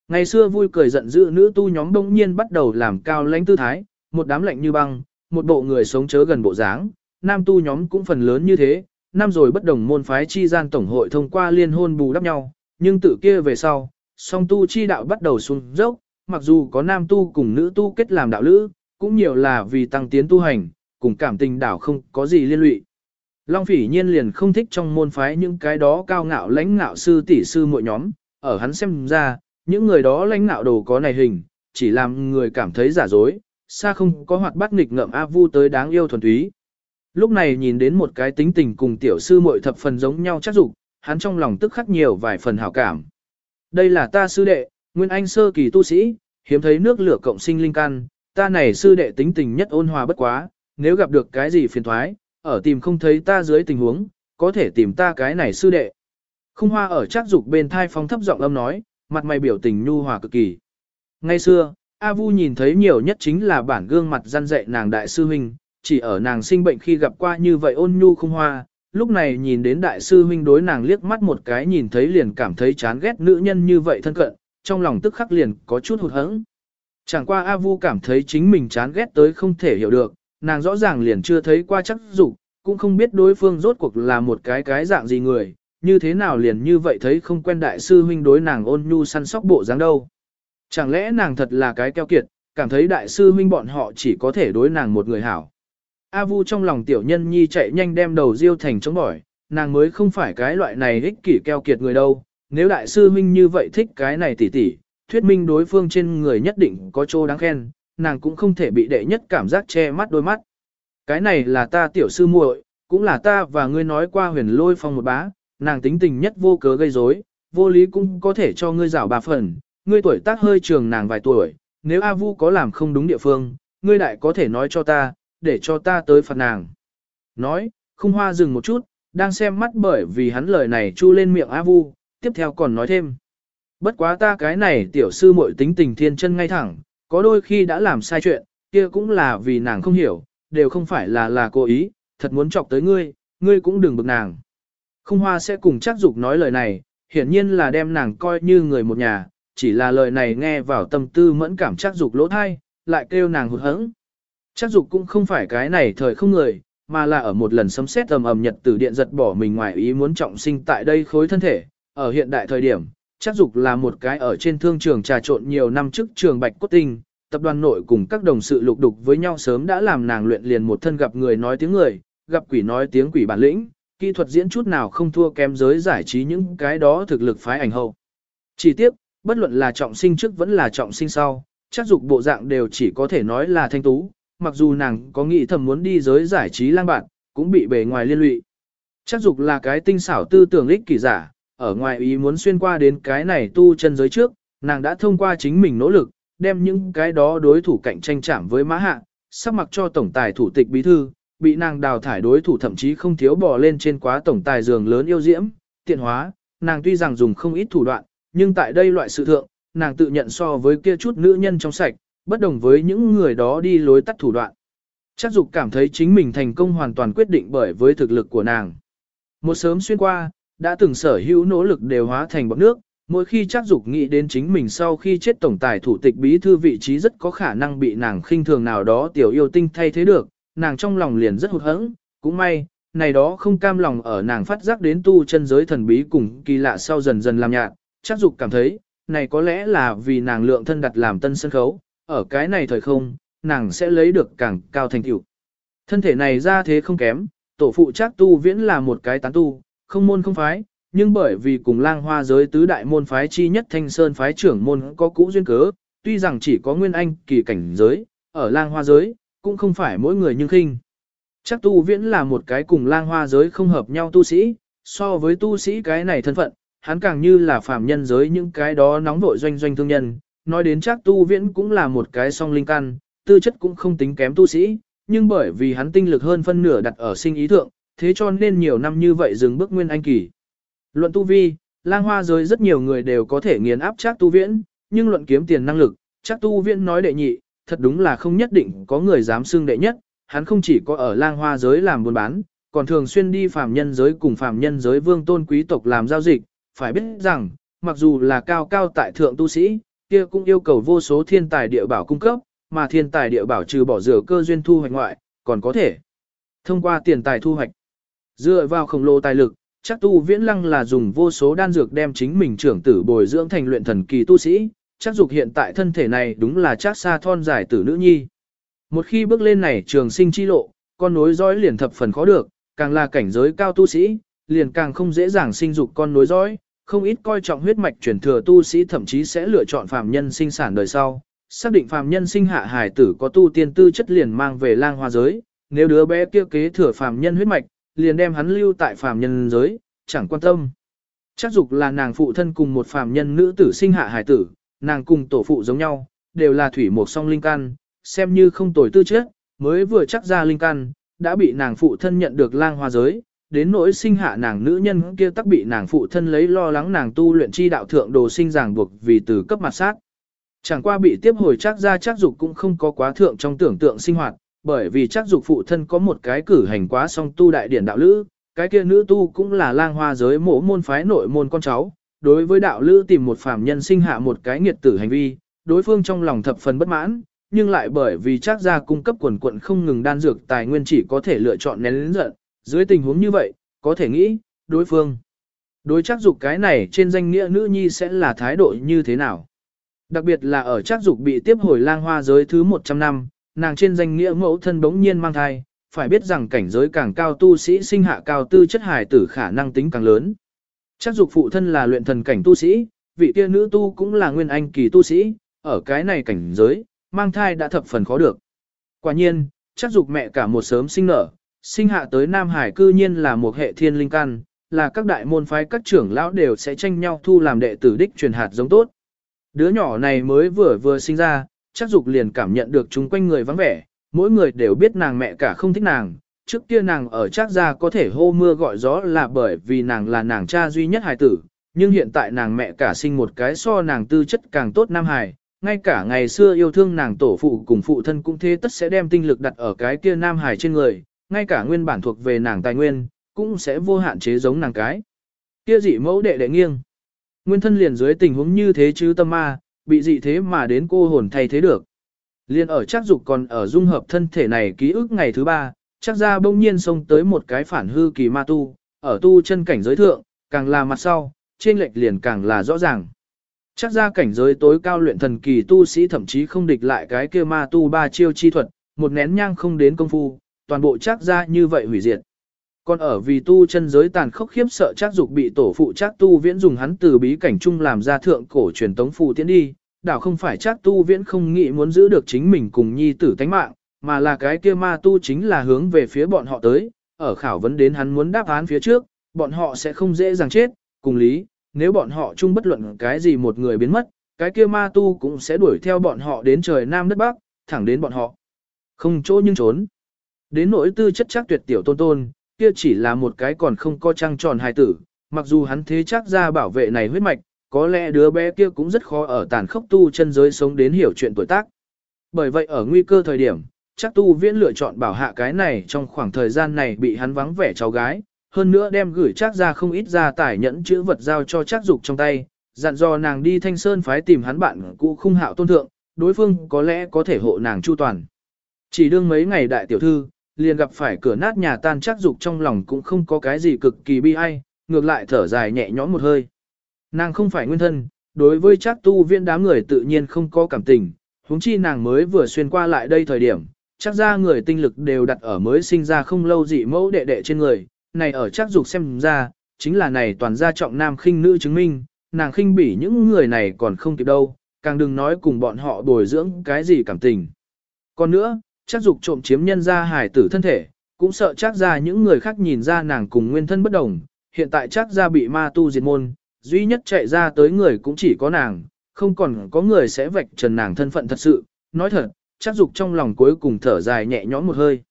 Ngày xưa vui cười giận dữ nữ tu nhóm đông nhiên bắt đầu làm cao lãnh tư thái, một đám lạnh như băng, một bộ người sống chớ gần bộ dáng, nam tu nhóm cũng phần lớn như thế, năm rồi bất đồng môn phái chi gian tổng hội thông qua liên hôn bù đắp nhau, nhưng tự kia về sau, song tu chi đạo bắt đầu xuống dốc, mặc dù có nam tu cùng nữ tu kết làm đạo lữ, cũng nhiều là vì tăng tiến tu hành, cùng cảm tình đảo không có gì liên lụy. Long phỉ nhiên liền không thích trong môn phái những cái đó cao ngạo lãnh ngạo sư tỷ sư mỗi nhóm, ở hắn xem ra, những người đó lãnh nạo đồ có này hình, chỉ làm người cảm thấy giả dối, xa không có hoạt bát nghịch ngợm A Vu tới đáng yêu thuần túy. Lúc này nhìn đến một cái tính tình cùng tiểu sư muội thập phần giống nhau chắc dục, hắn trong lòng tức khắc nhiều vài phần hảo cảm. Đây là ta sư đệ, nguyên anh sơ kỳ tu sĩ, hiếm thấy nước lửa cộng sinh linh căn, ta này sư đệ tính tình nhất ôn hòa bất quá, nếu gặp được cái gì phiền thoái, ở tìm không thấy ta dưới tình huống, có thể tìm ta cái này sư đệ. Khung hoa ở chắc dục bên thai phong thấp giọng âm nói, mặt mày biểu tình nhu hòa cực kỳ. Ngay xưa, A Vu nhìn thấy nhiều nhất chính là bản gương mặt gian dạy nàng đại sư huynh, chỉ ở nàng sinh bệnh khi gặp qua như vậy ôn nhu không hoa, lúc này nhìn đến đại sư huynh đối nàng liếc mắt một cái nhìn thấy liền cảm thấy chán ghét nữ nhân như vậy thân cận, trong lòng tức khắc liền có chút hụt hẫng. Chẳng qua A Vu cảm thấy chính mình chán ghét tới không thể hiểu được, nàng rõ ràng liền chưa thấy qua chắc dục, cũng không biết đối phương rốt cuộc là một cái cái dạng gì người, như thế nào liền như vậy thấy không quen đại sư huynh đối nàng ôn nhu săn sóc bộ dáng đâu. Chẳng lẽ nàng thật là cái keo kiệt, cảm thấy đại sư huynh bọn họ chỉ có thể đối nàng một người hảo. A Vu trong lòng tiểu nhân nhi chạy nhanh đem đầu riêu thành chống bỏi, nàng mới không phải cái loại này ích kỷ keo kiệt người đâu, nếu đại sư huynh như vậy thích cái này tỉ tỉ, thuyết minh đối phương trên người nhất định có chỗ đáng khen, nàng cũng không thể bị đệ nhất cảm giác che mắt đôi mắt. Cái này là ta tiểu sư muội, cũng là ta và ngươi nói qua huyền lôi phong một bá, nàng tính tình nhất vô cớ gây rối, vô lý cũng có thể cho ngươi rảo bà phần, ngươi tuổi tác hơi trường nàng vài tuổi, nếu A Vu có làm không đúng địa phương, ngươi đại có thể nói cho ta, để cho ta tới phạt nàng. Nói, khung hoa dừng một chút, đang xem mắt bởi vì hắn lời này chu lên miệng A Vu, tiếp theo còn nói thêm. Bất quá ta cái này tiểu sư muội tính tình thiên chân ngay thẳng, có đôi khi đã làm sai chuyện, kia cũng là vì nàng không hiểu, đều không phải là là cố ý, thật muốn chọc tới ngươi, ngươi cũng đừng bực nàng. Không hoa sẽ cùng chắc dục nói lời này, hiển nhiên là đem nàng coi như người một nhà, chỉ là lời này nghe vào tâm tư mẫn cảm chắc dục lỗ thai, lại kêu nàng hụt hẫng. Chắc dục cũng không phải cái này thời không người, mà là ở một lần sấm sét ầm ầm nhật tử điện giật bỏ mình ngoài ý muốn trọng sinh tại đây khối thân thể, ở hiện đại thời điểm, chắc dục là một cái ở trên thương trường trà trộn nhiều năm trước trường Bạch Cốt Tinh, tập đoàn nội cùng các đồng sự lục đục với nhau sớm đã làm nàng luyện liền một thân gặp người nói tiếng người, gặp quỷ nói tiếng quỷ bản lĩnh, kỹ thuật diễn chút nào không thua kém giới giải trí những cái đó thực lực phái ảnh hậu. Chỉ tiếp, bất luận là trọng sinh trước vẫn là trọng sinh sau, chắc dục bộ dạng đều chỉ có thể nói là thanh tú, mặc dù nàng có nghĩ thầm muốn đi giới giải trí lang bạn, cũng bị bề ngoài liên lụy. Chắc dục là cái tinh xảo tư tưởng ích kỳ giả, ở ngoài ý muốn xuyên qua đến cái này tu chân giới trước, nàng đã thông qua chính mình nỗ lực, đem những cái đó đối thủ cạnh tranh chạm với mã hạ, sắp mặc cho tổng tài thủ tịch bí thư, bị nàng đào thải đối thủ thậm chí không thiếu bò lên trên quá tổng tài giường lớn yêu diễm, tiện hóa, nàng tuy rằng dùng không ít thủ đoạn, nhưng tại đây loại sự thượng, nàng tự nhận so với kia chút nữ nhân trong sạch, bất đồng với những người đó đi lối tắt thủ đoạn. Chắc dục cảm thấy chính mình thành công hoàn toàn quyết định bởi với thực lực của nàng. Một sớm xuyên qua, đã từng sở hữu nỗ lực đều hóa thành bọt nước, mỗi khi chắc dục nghĩ đến chính mình sau khi chết tổng tài thủ tịch bí thư vị trí rất có khả năng bị nàng khinh thường nào đó tiểu yêu tinh thay thế được, nàng trong lòng liền rất hụt hẫng, cũng may, này đó không cam lòng ở nàng phát giác đến tu chân giới thần bí cùng kỳ lạ sau dần dần làm nhạt, chắc dục cảm thấy, này có lẽ là vì nàng lượng thân đặt làm tân sân khấu, ở cái này thời không, nàng sẽ lấy được càng cao thành tựu. Thân thể này ra thế không kém, tổ phụ chắc tu viễn là một cái tán tu, không môn không phái, nhưng bởi vì cùng lang hoa giới tứ đại môn phái chi nhất thanh sơn phái trưởng môn có cũ duyên cớ, tuy rằng chỉ có nguyên anh kỳ cảnh giới, ở lang hoa giới, cũng không phải mỗi người nhưng khinh. Chắc tu viễn là một cái cùng lang hoa giới không hợp nhau tu sĩ, so với tu sĩ cái này thân phận, hắn càng như là phàm nhân giới những cái đó nóng vội doanh doanh thương nhân, nói đến chắc tu viễn cũng là một cái song linh căn, tư chất cũng không tính kém tu sĩ, nhưng bởi vì hắn tinh lực hơn phân nửa đặt ở sinh ý thượng, thế cho nên nhiều năm như vậy dừng bước nguyên anh kỳ. Luận tu vi, lang hoa giới rất nhiều người đều có thể nghiền áp chắc tu viễn, nhưng luận kiếm tiền năng lực, chắc tu viễn nói đệ nhị, thật đúng là không nhất định có người dám xưng đệ nhất, hắn không chỉ có ở lang hoa giới làm buôn bán, còn thường xuyên đi phàm nhân giới cùng phàm nhân giới vương tôn quý tộc làm giao dịch, phải biết rằng, mặc dù là cao cao tại thượng tu sĩ, kia cũng yêu cầu vô số thiên tài địa bảo cung cấp, mà thiên tài địa bảo trừ bỏ rửa cơ duyên thu hoạch ngoại, còn có thể thông qua tiền tài thu hoạch. Dựa vào khổng lồ tài lực, chắc tu viễn lăng là dùng vô số đan dược đem chính mình trưởng tử bồi dưỡng thành luyện thần kỳ tu sĩ, chắc dục hiện tại thân thể này đúng là chắc xa thon dài tử nữ nhi. Một khi bước lên này trường sinh chi lộ, con nối dõi liền thập phần khó được, càng là cảnh giới cao tu sĩ, liền càng không dễ dàng sinh dục con nối dõi, không ít coi trọng huyết mạch truyền thừa tu sĩ thậm chí sẽ lựa chọn phàm nhân sinh sản đời sau, xác định phàm nhân sinh hạ hài tử có tu tiên tư chất liền mang về lang hoa giới, nếu đứa bé kia kế thừa phàm nhân huyết mạch, liền đem hắn lưu tại phàm nhân giới, chẳng quan tâm. Chắc dục là nàng phụ thân cùng một phàm nhân nữ tử sinh hạ hài tử, nàng cùng tổ phụ giống nhau, đều là thủy một song linh căn, xem như không tồi tư chất, mới vừa chắc ra linh căn, đã bị nàng phụ thân nhận được lang hoa giới, đến nỗi sinh hạ nàng nữ nhân kia tắc bị nàng phụ thân lấy lo lắng nàng tu luyện chi đạo thượng đồ sinh ràng buộc vì từ cấp mặt sát. Chẳng qua bị tiếp hồi chắc ra chắc dục cũng không có quá thượng trong tưởng tượng sinh hoạt, bởi vì chắc dục phụ thân có một cái cử hành quá song tu đại điển đạo lữ, cái kia nữ tu cũng là lang hoa giới mổ môn phái nội môn con cháu, đối với đạo lữ tìm một phàm nhân sinh hạ một cái nghiệt tử hành vi, đối phương trong lòng thập phần bất mãn, nhưng lại bởi vì chắc ra cung cấp quần quận không ngừng đan dược tài nguyên chỉ có thể lựa chọn nén lớn giận, dưới tình huống như vậy, có thể nghĩ, đối phương. Đối chắc dục cái này trên danh nghĩa nữ nhi sẽ là thái độ như thế nào? Đặc biệt là ở chắc dục bị tiếp hồi lang hoa giới thứ 100 năm, nàng trên danh nghĩa mẫu thân bỗng nhiên mang thai, phải biết rằng cảnh giới càng cao tu sĩ sinh hạ cao tư chất hài tử khả năng tính càng lớn. Chắc dục phụ thân là luyện thần cảnh tu sĩ, vị kia nữ tu cũng là nguyên anh kỳ tu sĩ, ở cái này cảnh giới, mang thai đã thập phần khó được. Quả nhiên, chắc dục mẹ cả một sớm sinh nở, sinh hạ tới Nam Hải cư nhiên là một hệ thiên linh căn, là các đại môn phái các trưởng lão đều sẽ tranh nhau thu làm đệ tử đích truyền hạt giống tốt. Đứa nhỏ này mới vừa vừa sinh ra, chắc dục liền cảm nhận được chúng quanh người vắng vẻ, mỗi người đều biết nàng mẹ cả không thích nàng. Trước kia nàng ở chắc ra có thể hô mưa gọi gió là bởi vì nàng là nàng cha duy nhất hài tử, nhưng hiện tại nàng mẹ cả sinh một cái so nàng tư chất càng tốt nam hài, ngay cả ngày xưa yêu thương nàng tổ phụ cùng phụ thân cũng thế tất sẽ đem tinh lực đặt ở cái kia nam hài trên người, ngay cả nguyên bản thuộc về nàng tài nguyên, cũng sẽ vô hạn chế giống nàng cái. Kia dị mẫu đệ đệ nghiêng. Nguyên thân liền dưới tình huống như thế chứ tâm ma, bị dị thế mà đến cô hồn thay thế được. Liên ở chắc dục còn ở dung hợp thân thể này ký ức ngày thứ ba, chắc ra bỗng nhiên xông tới một cái phản hư kỳ ma tu, ở tu chân cảnh giới thượng, càng là mặt sau, trên lệch liền càng là rõ ràng. Chắc ra cảnh giới tối cao luyện thần kỳ tu sĩ thậm chí không địch lại cái kia ma tu ba chiêu chi thuật, một nén nhang không đến công phu, toàn bộ chắc ra như vậy hủy diệt. Còn ở vì tu chân giới tàn khốc khiếp sợ chắc dục bị tổ phụ chắc tu viễn dùng hắn từ bí cảnh chung làm ra thượng cổ truyền tống phù tiến đi, đảo không phải chắc tu viễn không nghĩ muốn giữ được chính mình cùng nhi tử tánh mạng, mà là cái kia ma tu chính là hướng về phía bọn họ tới, ở khảo vấn đến hắn muốn đáp án phía trước, bọn họ sẽ không dễ dàng chết, cùng lý, nếu bọn họ chung bất luận cái gì một người biến mất, cái kia ma tu cũng sẽ đuổi theo bọn họ đến trời Nam đất Bắc, thẳng đến bọn họ. Không chỗ nhưng trốn. Đến nỗi tư chất chắc tuyệt tiểu tôn tôn, kia chỉ là một cái còn không có trăng tròn hài tử, mặc dù hắn thế chắc ra bảo vệ này huyết mạch, có lẽ đứa bé kia cũng rất khó ở tàn khốc tu chân giới sống đến hiểu chuyện tuổi tác. Bởi vậy ở nguy cơ thời điểm, chắc tu viễn lựa chọn bảo hạ cái này trong khoảng thời gian này bị hắn vắng vẻ cháu gái, hơn nữa đem gửi chắc ra không ít ra tải nhẫn chữ vật giao cho chắc dục trong tay, dặn dò nàng đi thanh sơn phái tìm hắn bạn cũ khung hạo tôn thượng, đối phương có lẽ có thể hộ nàng chu toàn. Chỉ đương mấy ngày đại tiểu thư, liền gặp phải cửa nát nhà tan chắc dục trong lòng cũng không có cái gì cực kỳ bi ai, ngược lại thở dài nhẹ nhõm một hơi. Nàng không phải nguyên thân, đối với chắc tu Viễn đám người tự nhiên không có cảm tình, huống chi nàng mới vừa xuyên qua lại đây thời điểm, chắc ra người tinh lực đều đặt ở mới sinh ra không lâu dị mẫu đệ đệ trên người, này ở chắc dục xem ra, chính là này toàn gia trọng nam khinh nữ chứng minh, nàng khinh bỉ những người này còn không kịp đâu, càng đừng nói cùng bọn họ bồi dưỡng cái gì cảm tình. Còn nữa, chắc dục trộm chiếm nhân gia hải tử thân thể, cũng sợ chắc ra những người khác nhìn ra nàng cùng nguyên thân bất đồng, hiện tại chắc ra bị ma tu diệt môn, duy nhất chạy ra tới người cũng chỉ có nàng, không còn có người sẽ vạch trần nàng thân phận thật sự, nói thật, chắc dục trong lòng cuối cùng thở dài nhẹ nhõm một hơi.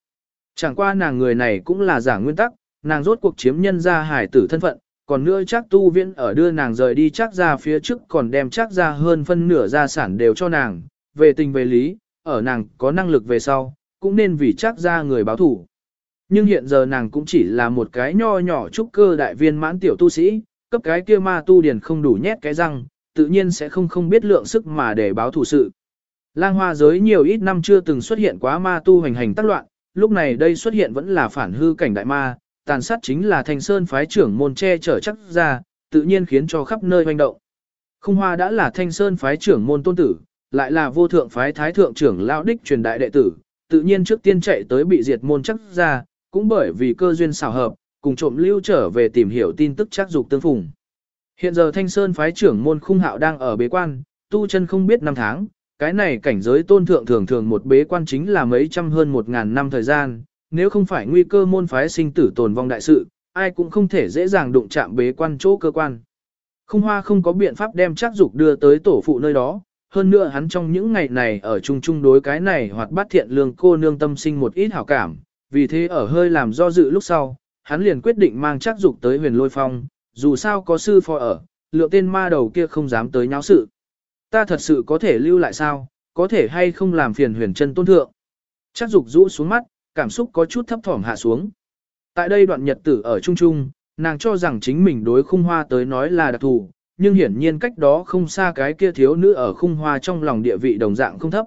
Chẳng qua nàng người này cũng là giả nguyên tắc, nàng rốt cuộc chiếm nhân ra hải tử thân phận, còn nữa chắc tu viễn ở đưa nàng rời đi chắc ra phía trước còn đem chắc ra hơn phân nửa gia sản đều cho nàng, về tình về lý, ở nàng có năng lực về sau, cũng nên vì chắc ra người báo thủ. Nhưng hiện giờ nàng cũng chỉ là một cái nho nhỏ trúc cơ đại viên mãn tiểu tu sĩ, cấp cái kia ma tu điền không đủ nhét cái răng, tự nhiên sẽ không không biết lượng sức mà để báo thủ sự. Lang hoa giới nhiều ít năm chưa từng xuất hiện quá ma tu hành hành tác loạn, lúc này đây xuất hiện vẫn là phản hư cảnh đại ma, tàn sát chính là thanh sơn phái trưởng môn che chở chắc ra, tự nhiên khiến cho khắp nơi hoành động. Khung hoa đã là thanh sơn phái trưởng môn tôn tử, lại là vô thượng phái thái thượng trưởng lão đích truyền đại đệ tử, tự nhiên trước tiên chạy tới bị diệt môn chắc ra, cũng bởi vì cơ duyên xảo hợp, cùng trộm lưu trở về tìm hiểu tin tức chắc dục tương phùng. Hiện giờ thanh sơn phái trưởng môn khung hạo đang ở bế quan, tu chân không biết năm tháng, cái này cảnh giới tôn thượng thường thường một bế quan chính là mấy trăm hơn một ngàn năm thời gian, nếu không phải nguy cơ môn phái sinh tử tồn vong đại sự, ai cũng không thể dễ dàng đụng chạm bế quan chỗ cơ quan. Không hoa không có biện pháp đem chắc dục đưa tới tổ phụ nơi đó, hơn nữa hắn trong những ngày này ở chung chung đối cái này hoặc bắt thiện lương cô nương tâm sinh một ít hảo cảm, vì thế ở hơi làm do dự lúc sau, hắn liền quyết định mang chắc dục tới huyền lôi phong, dù sao có sư phò ở, lượng tên ma đầu kia không dám tới nháo sự. Ta thật sự có thể lưu lại sao, có thể hay không làm phiền huyền chân tôn thượng. Chắc dục rũ xuống mắt, cảm xúc có chút thấp thỏm hạ xuống. Tại đây đoạn nhật tử ở Trung Trung, nàng cho rằng chính mình đối khung hoa tới nói là đặc thù, nhưng hiển nhiên cách đó không xa cái kia thiếu nữ ở khung hoa trong lòng địa vị đồng dạng không thấp.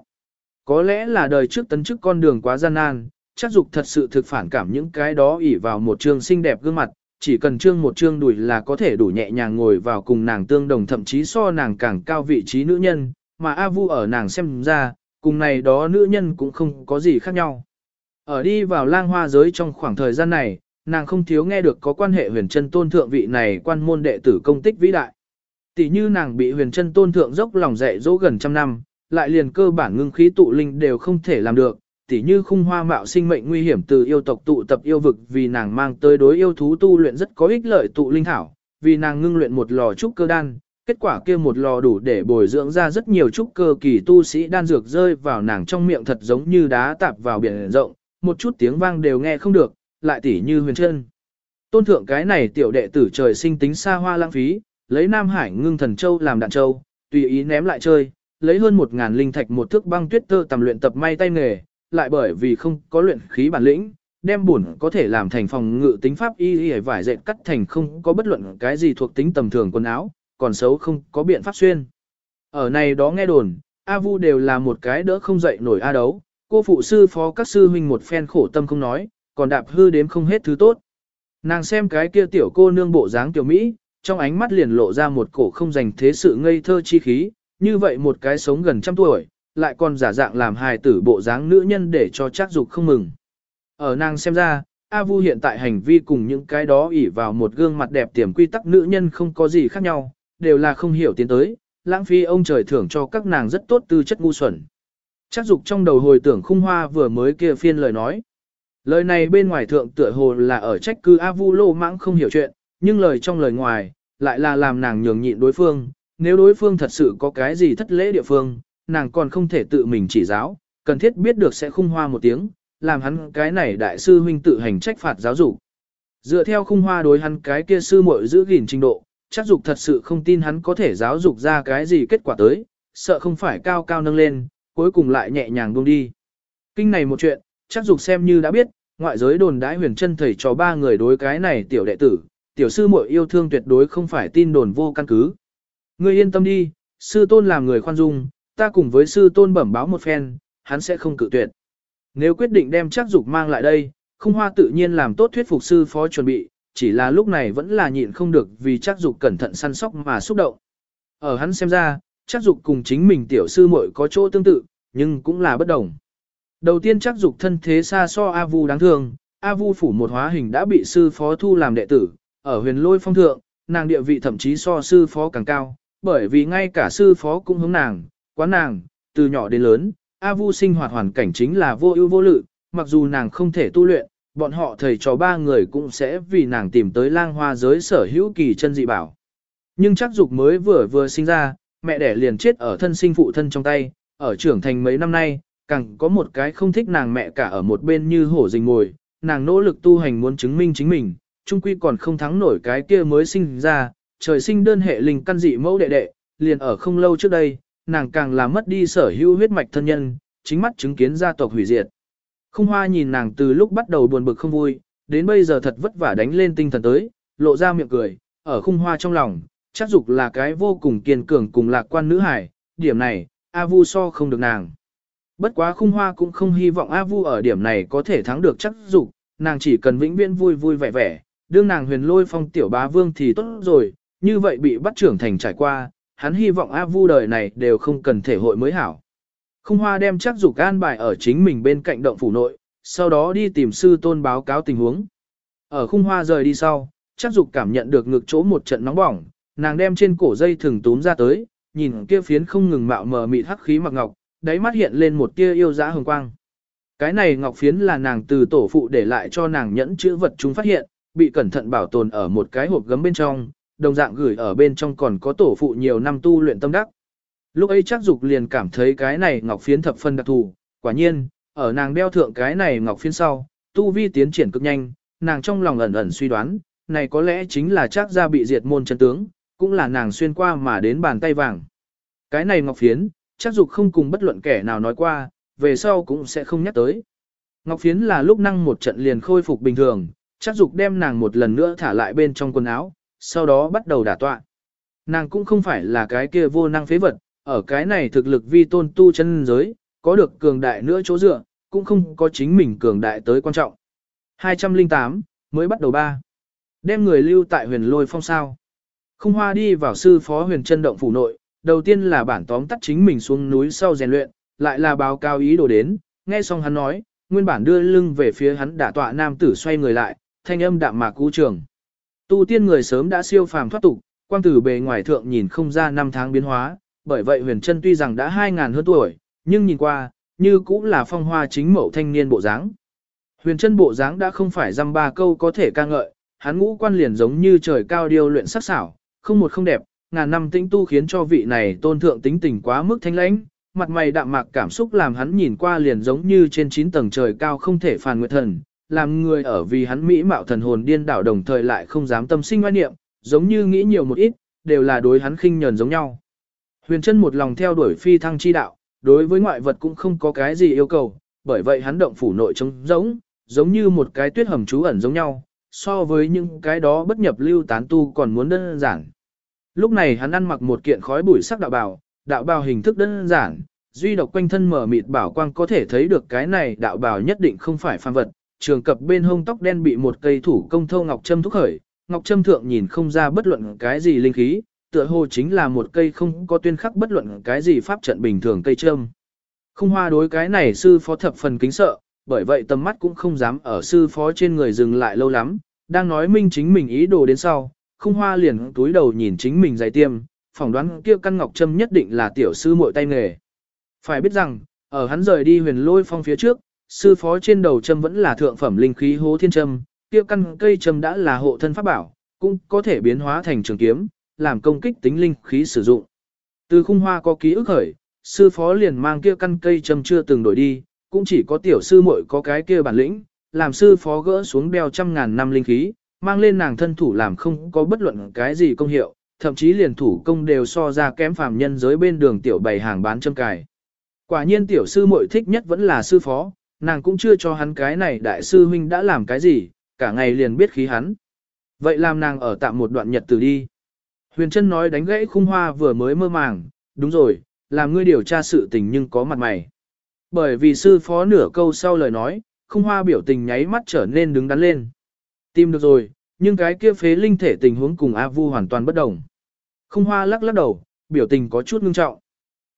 Có lẽ là đời trước tấn chức con đường quá gian nan, chắc dục thật sự thực phản cảm những cái đó ỉ vào một trường xinh đẹp gương mặt, chỉ cần trương một trương đùi là có thể đủ nhẹ nhàng ngồi vào cùng nàng tương đồng thậm chí so nàng càng cao vị trí nữ nhân, mà A Vu ở nàng xem ra, cùng này đó nữ nhân cũng không có gì khác nhau. Ở đi vào lang hoa giới trong khoảng thời gian này, nàng không thiếu nghe được có quan hệ huyền chân tôn thượng vị này quan môn đệ tử công tích vĩ đại. Tỷ như nàng bị huyền chân tôn thượng dốc lòng dạy dỗ gần trăm năm, lại liền cơ bản ngưng khí tụ linh đều không thể làm được, tỷ như khung hoa mạo sinh mệnh nguy hiểm từ yêu tộc tụ tập yêu vực vì nàng mang tới đối yêu thú tu luyện rất có ích lợi tụ linh thảo, vì nàng ngưng luyện một lò trúc cơ đan, kết quả kia một lò đủ để bồi dưỡng ra rất nhiều trúc cơ kỳ tu sĩ đan dược rơi vào nàng trong miệng thật giống như đá tạp vào biển rộng, một chút tiếng vang đều nghe không được, lại tỉ như huyền chân. Tôn thượng cái này tiểu đệ tử trời sinh tính xa hoa lãng phí, lấy Nam Hải ngưng thần châu làm đạn châu, tùy ý ném lại chơi, lấy hơn một ngàn linh thạch một thước băng tuyết tơ tầm luyện tập may tay nghề, lại bởi vì không có luyện khí bản lĩnh, đem bổn có thể làm thành phòng ngự tính pháp y y vải dệt cắt thành không có bất luận cái gì thuộc tính tầm thường quần áo, còn xấu không có biện pháp xuyên. Ở này đó nghe đồn, A Vu đều là một cái đỡ không dậy nổi A đấu, cô phụ sư phó các sư huynh một phen khổ tâm không nói, còn đạp hư đếm không hết thứ tốt. Nàng xem cái kia tiểu cô nương bộ dáng tiểu Mỹ, trong ánh mắt liền lộ ra một cổ không dành thế sự ngây thơ chi khí, như vậy một cái sống gần trăm tuổi, lại còn giả dạng làm hài tử bộ dáng nữ nhân để cho chắc dục không mừng. Ở nàng xem ra, A Vu hiện tại hành vi cùng những cái đó ỉ vào một gương mặt đẹp tiềm quy tắc nữ nhân không có gì khác nhau, đều là không hiểu tiến tới, lãng phí ông trời thưởng cho các nàng rất tốt tư chất ngu xuẩn. Chắc dục trong đầu hồi tưởng khung hoa vừa mới kia phiên lời nói. Lời này bên ngoài thượng tựa hồ là ở trách cư A Vu lô mãng không hiểu chuyện, nhưng lời trong lời ngoài, lại là làm nàng nhường nhịn đối phương, nếu đối phương thật sự có cái gì thất lễ địa phương, nàng còn không thể tự mình chỉ giáo, cần thiết biết được sẽ khung hoa một tiếng, làm hắn cái này đại sư huynh tự hành trách phạt giáo dục. Dựa theo khung hoa đối hắn cái kia sư muội giữ gìn trình độ, chắc dục thật sự không tin hắn có thể giáo dục ra cái gì kết quả tới, sợ không phải cao cao nâng lên, cuối cùng lại nhẹ nhàng buông đi. Kinh này một chuyện, chắc dục xem như đã biết, ngoại giới đồn đãi huyền chân thầy cho ba người đối cái này tiểu đệ tử, tiểu sư muội yêu thương tuyệt đối không phải tin đồn vô căn cứ. Ngươi yên tâm đi, sư tôn làm người khoan dung, ta cùng với sư tôn bẩm báo một phen, hắn sẽ không cự tuyệt. Nếu quyết định đem chắc dục mang lại đây, không hoa tự nhiên làm tốt thuyết phục sư phó chuẩn bị, chỉ là lúc này vẫn là nhịn không được vì chắc dục cẩn thận săn sóc mà xúc động. Ở hắn xem ra, chắc dục cùng chính mình tiểu sư muội có chỗ tương tự, nhưng cũng là bất đồng. Đầu tiên chắc dục thân thế xa so A Vu đáng thương, A Vu phủ một hóa hình đã bị sư phó thu làm đệ tử, ở huyền lôi phong thượng, nàng địa vị thậm chí so sư phó càng cao, bởi vì ngay cả sư phó cũng hướng nàng, quán nàng, từ nhỏ đến lớn, A Vu sinh hoạt hoàn cảnh chính là vô ưu vô lự, mặc dù nàng không thể tu luyện, bọn họ thầy trò ba người cũng sẽ vì nàng tìm tới lang hoa giới sở hữu kỳ chân dị bảo. Nhưng chắc dục mới vừa vừa sinh ra, mẹ đẻ liền chết ở thân sinh phụ thân trong tay, ở trưởng thành mấy năm nay, càng có một cái không thích nàng mẹ cả ở một bên như hổ rình ngồi, nàng nỗ lực tu hành muốn chứng minh chính mình, chung quy còn không thắng nổi cái kia mới sinh ra, trời sinh đơn hệ linh căn dị mẫu đệ đệ, liền ở không lâu trước đây, nàng càng là mất đi sở hữu huyết mạch thân nhân, chính mắt chứng kiến gia tộc hủy diệt. Không hoa nhìn nàng từ lúc bắt đầu buồn bực không vui, đến bây giờ thật vất vả đánh lên tinh thần tới, lộ ra miệng cười, ở khung hoa trong lòng, chắc dục là cái vô cùng kiên cường cùng lạc quan nữ hải, điểm này, A Vu so không được nàng. Bất quá khung hoa cũng không hy vọng A Vu ở điểm này có thể thắng được chắc dục, nàng chỉ cần vĩnh viễn vui vui vẻ vẻ, đương nàng huyền lôi phong tiểu bá vương thì tốt rồi, như vậy bị bắt trưởng thành trải qua, hắn hy vọng A Vu đời này đều không cần thể hội mới hảo. Không hoa đem chắc dục an bài ở chính mình bên cạnh động phủ nội, sau đó đi tìm sư tôn báo cáo tình huống. Ở khung hoa rời đi sau, chắc dục cảm nhận được ngực chỗ một trận nóng bỏng, nàng đem trên cổ dây thừng túm ra tới, nhìn kia phiến không ngừng mạo mờ mịt hắc khí mặc ngọc, đáy mắt hiện lên một tia yêu dã hồng quang. Cái này ngọc phiến là nàng từ tổ phụ để lại cho nàng nhẫn chữ vật chúng phát hiện, bị cẩn thận bảo tồn ở một cái hộp gấm bên trong, đồng dạng gửi ở bên trong còn có tổ phụ nhiều năm tu luyện tâm đắc. Lúc ấy chắc dục liền cảm thấy cái này ngọc phiến thập phân đặc thù, quả nhiên, ở nàng đeo thượng cái này ngọc phiến sau, tu vi tiến triển cực nhanh, nàng trong lòng ẩn ẩn suy đoán, này có lẽ chính là chắc ra bị diệt môn chân tướng, cũng là nàng xuyên qua mà đến bàn tay vàng. Cái này ngọc phiến, chắc dục không cùng bất luận kẻ nào nói qua, về sau cũng sẽ không nhắc tới. Ngọc phiến là lúc năng một trận liền khôi phục bình thường, chắc dục đem nàng một lần nữa thả lại bên trong quần áo, sau đó bắt đầu đả tọa. Nàng cũng không phải là cái kia vô năng phế vật, ở cái này thực lực vi tôn tu chân giới, có được cường đại nữa chỗ dựa, cũng không có chính mình cường đại tới quan trọng. 208, mới bắt đầu ba. Đem người lưu tại huyền lôi phong sao. Không hoa đi vào sư phó huyền chân động phủ nội, đầu tiên là bản tóm tắt chính mình xuống núi sau rèn luyện, lại là báo cáo ý đồ đến, nghe xong hắn nói, nguyên bản đưa lưng về phía hắn đả tọa nam tử xoay người lại, thanh âm đạm mạc cú trường. Tu tiên người sớm đã siêu phàm thoát tục, quang tử bề ngoài thượng nhìn không ra năm tháng biến hóa, bởi vậy huyền chân tuy rằng đã 2.000 hơn tuổi, nhưng nhìn qua, như cũng là phong hoa chính mẫu thanh niên bộ dáng. Huyền chân bộ dáng đã không phải dăm ba câu có thể ca ngợi, hắn ngũ quan liền giống như trời cao điêu luyện sắc xảo, không một không đẹp, ngàn năm tĩnh tu khiến cho vị này tôn thượng tính tình quá mức thanh lãnh, mặt mày đạm mạc cảm xúc làm hắn nhìn qua liền giống như trên 9 tầng trời cao không thể phàn nguyệt thần, làm người ở vì hắn mỹ mạo thần hồn điên đảo đồng thời lại không dám tâm sinh oai niệm, giống như nghĩ nhiều một ít, đều là đối hắn khinh nhờn giống nhau. Huyền chân một lòng theo đuổi phi thăng chi đạo, đối với ngoại vật cũng không có cái gì yêu cầu, bởi vậy hắn động phủ nội trống giống, giống như một cái tuyết hầm trú ẩn giống nhau, so với những cái đó bất nhập lưu tán tu còn muốn đơn giản. Lúc này hắn ăn mặc một kiện khói bụi sắc đạo bào, đạo bào hình thức đơn giản, duy độc quanh thân mở mịt bảo quang có thể thấy được cái này đạo bào nhất định không phải phàm vật. Trường cập bên hông tóc đen bị một cây thủ công thâu ngọc châm thúc khởi, ngọc châm thượng nhìn không ra bất luận cái gì linh khí, tựa hồ chính là một cây không có tuyên khắc bất luận cái gì pháp trận bình thường cây châm. Không hoa đối cái này sư phó thập phần kính sợ, bởi vậy tầm mắt cũng không dám ở sư phó trên người dừng lại lâu lắm, đang nói minh chính mình ý đồ đến sau, không hoa liền túi đầu nhìn chính mình giày tiêm, phỏng đoán kia căn ngọc châm nhất định là tiểu sư muội tay nghề. Phải biết rằng, ở hắn rời đi huyền lôi phong phía trước, sư phó trên đầu châm vẫn là thượng phẩm linh khí hố thiên châm, kia căn cây châm đã là hộ thân pháp bảo, cũng có thể biến hóa thành trường kiếm, làm công kích tính linh khí sử dụng. Từ khung hoa có ký ức khởi, sư phó liền mang kia căn cây châm chưa từng đổi đi, cũng chỉ có tiểu sư muội có cái kia bản lĩnh, làm sư phó gỡ xuống đeo trăm ngàn năm linh khí, mang lên nàng thân thủ làm không có bất luận cái gì công hiệu, thậm chí liền thủ công đều so ra kém phàm nhân giới bên đường tiểu bày hàng bán châm cài. Quả nhiên tiểu sư muội thích nhất vẫn là sư phó, nàng cũng chưa cho hắn cái này đại sư huynh đã làm cái gì, cả ngày liền biết khí hắn. Vậy làm nàng ở tạm một đoạn nhật từ đi. Huyền Trân nói đánh gãy khung hoa vừa mới mơ màng, đúng rồi, làm ngươi điều tra sự tình nhưng có mặt mày. Bởi vì sư phó nửa câu sau lời nói, khung hoa biểu tình nháy mắt trở nên đứng đắn lên. Tìm được rồi, nhưng cái kia phế linh thể tình huống cùng A Vu hoàn toàn bất đồng. Khung hoa lắc lắc đầu, biểu tình có chút ngưng trọng.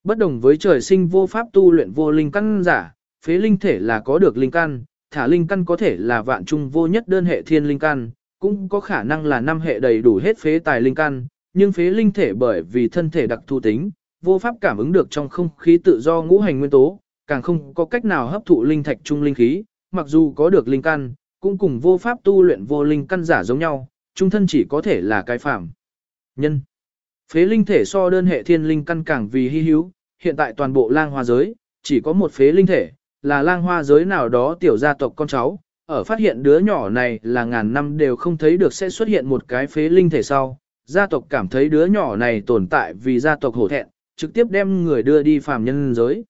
Bất đồng với trời sinh vô pháp tu luyện vô linh căn giả, phế linh thể là có được linh căn, thả linh căn có thể là vạn trung vô nhất đơn hệ thiên linh căn, cũng có khả năng là năm hệ đầy đủ hết phế tài linh căn, nhưng phế linh thể bởi vì thân thể đặc thù tính, vô pháp cảm ứng được trong không khí tự do ngũ hành nguyên tố, càng không có cách nào hấp thụ linh thạch trung linh khí, mặc dù có được linh căn, cũng cùng vô pháp tu luyện vô linh căn giả giống nhau, trung thân chỉ có thể là cái phạm. Nhân Phế linh thể so đơn hệ thiên linh căn càng vì hy hữu, hiện tại toàn bộ lang hoa giới, chỉ có một phế linh thể, là lang hoa giới nào đó tiểu gia tộc con cháu, ở phát hiện đứa nhỏ này là ngàn năm đều không thấy được sẽ xuất hiện một cái phế linh thể sau, gia tộc cảm thấy đứa nhỏ này tồn tại vì gia tộc hổ thẹn, trực tiếp đem người đưa đi phàm nhân giới.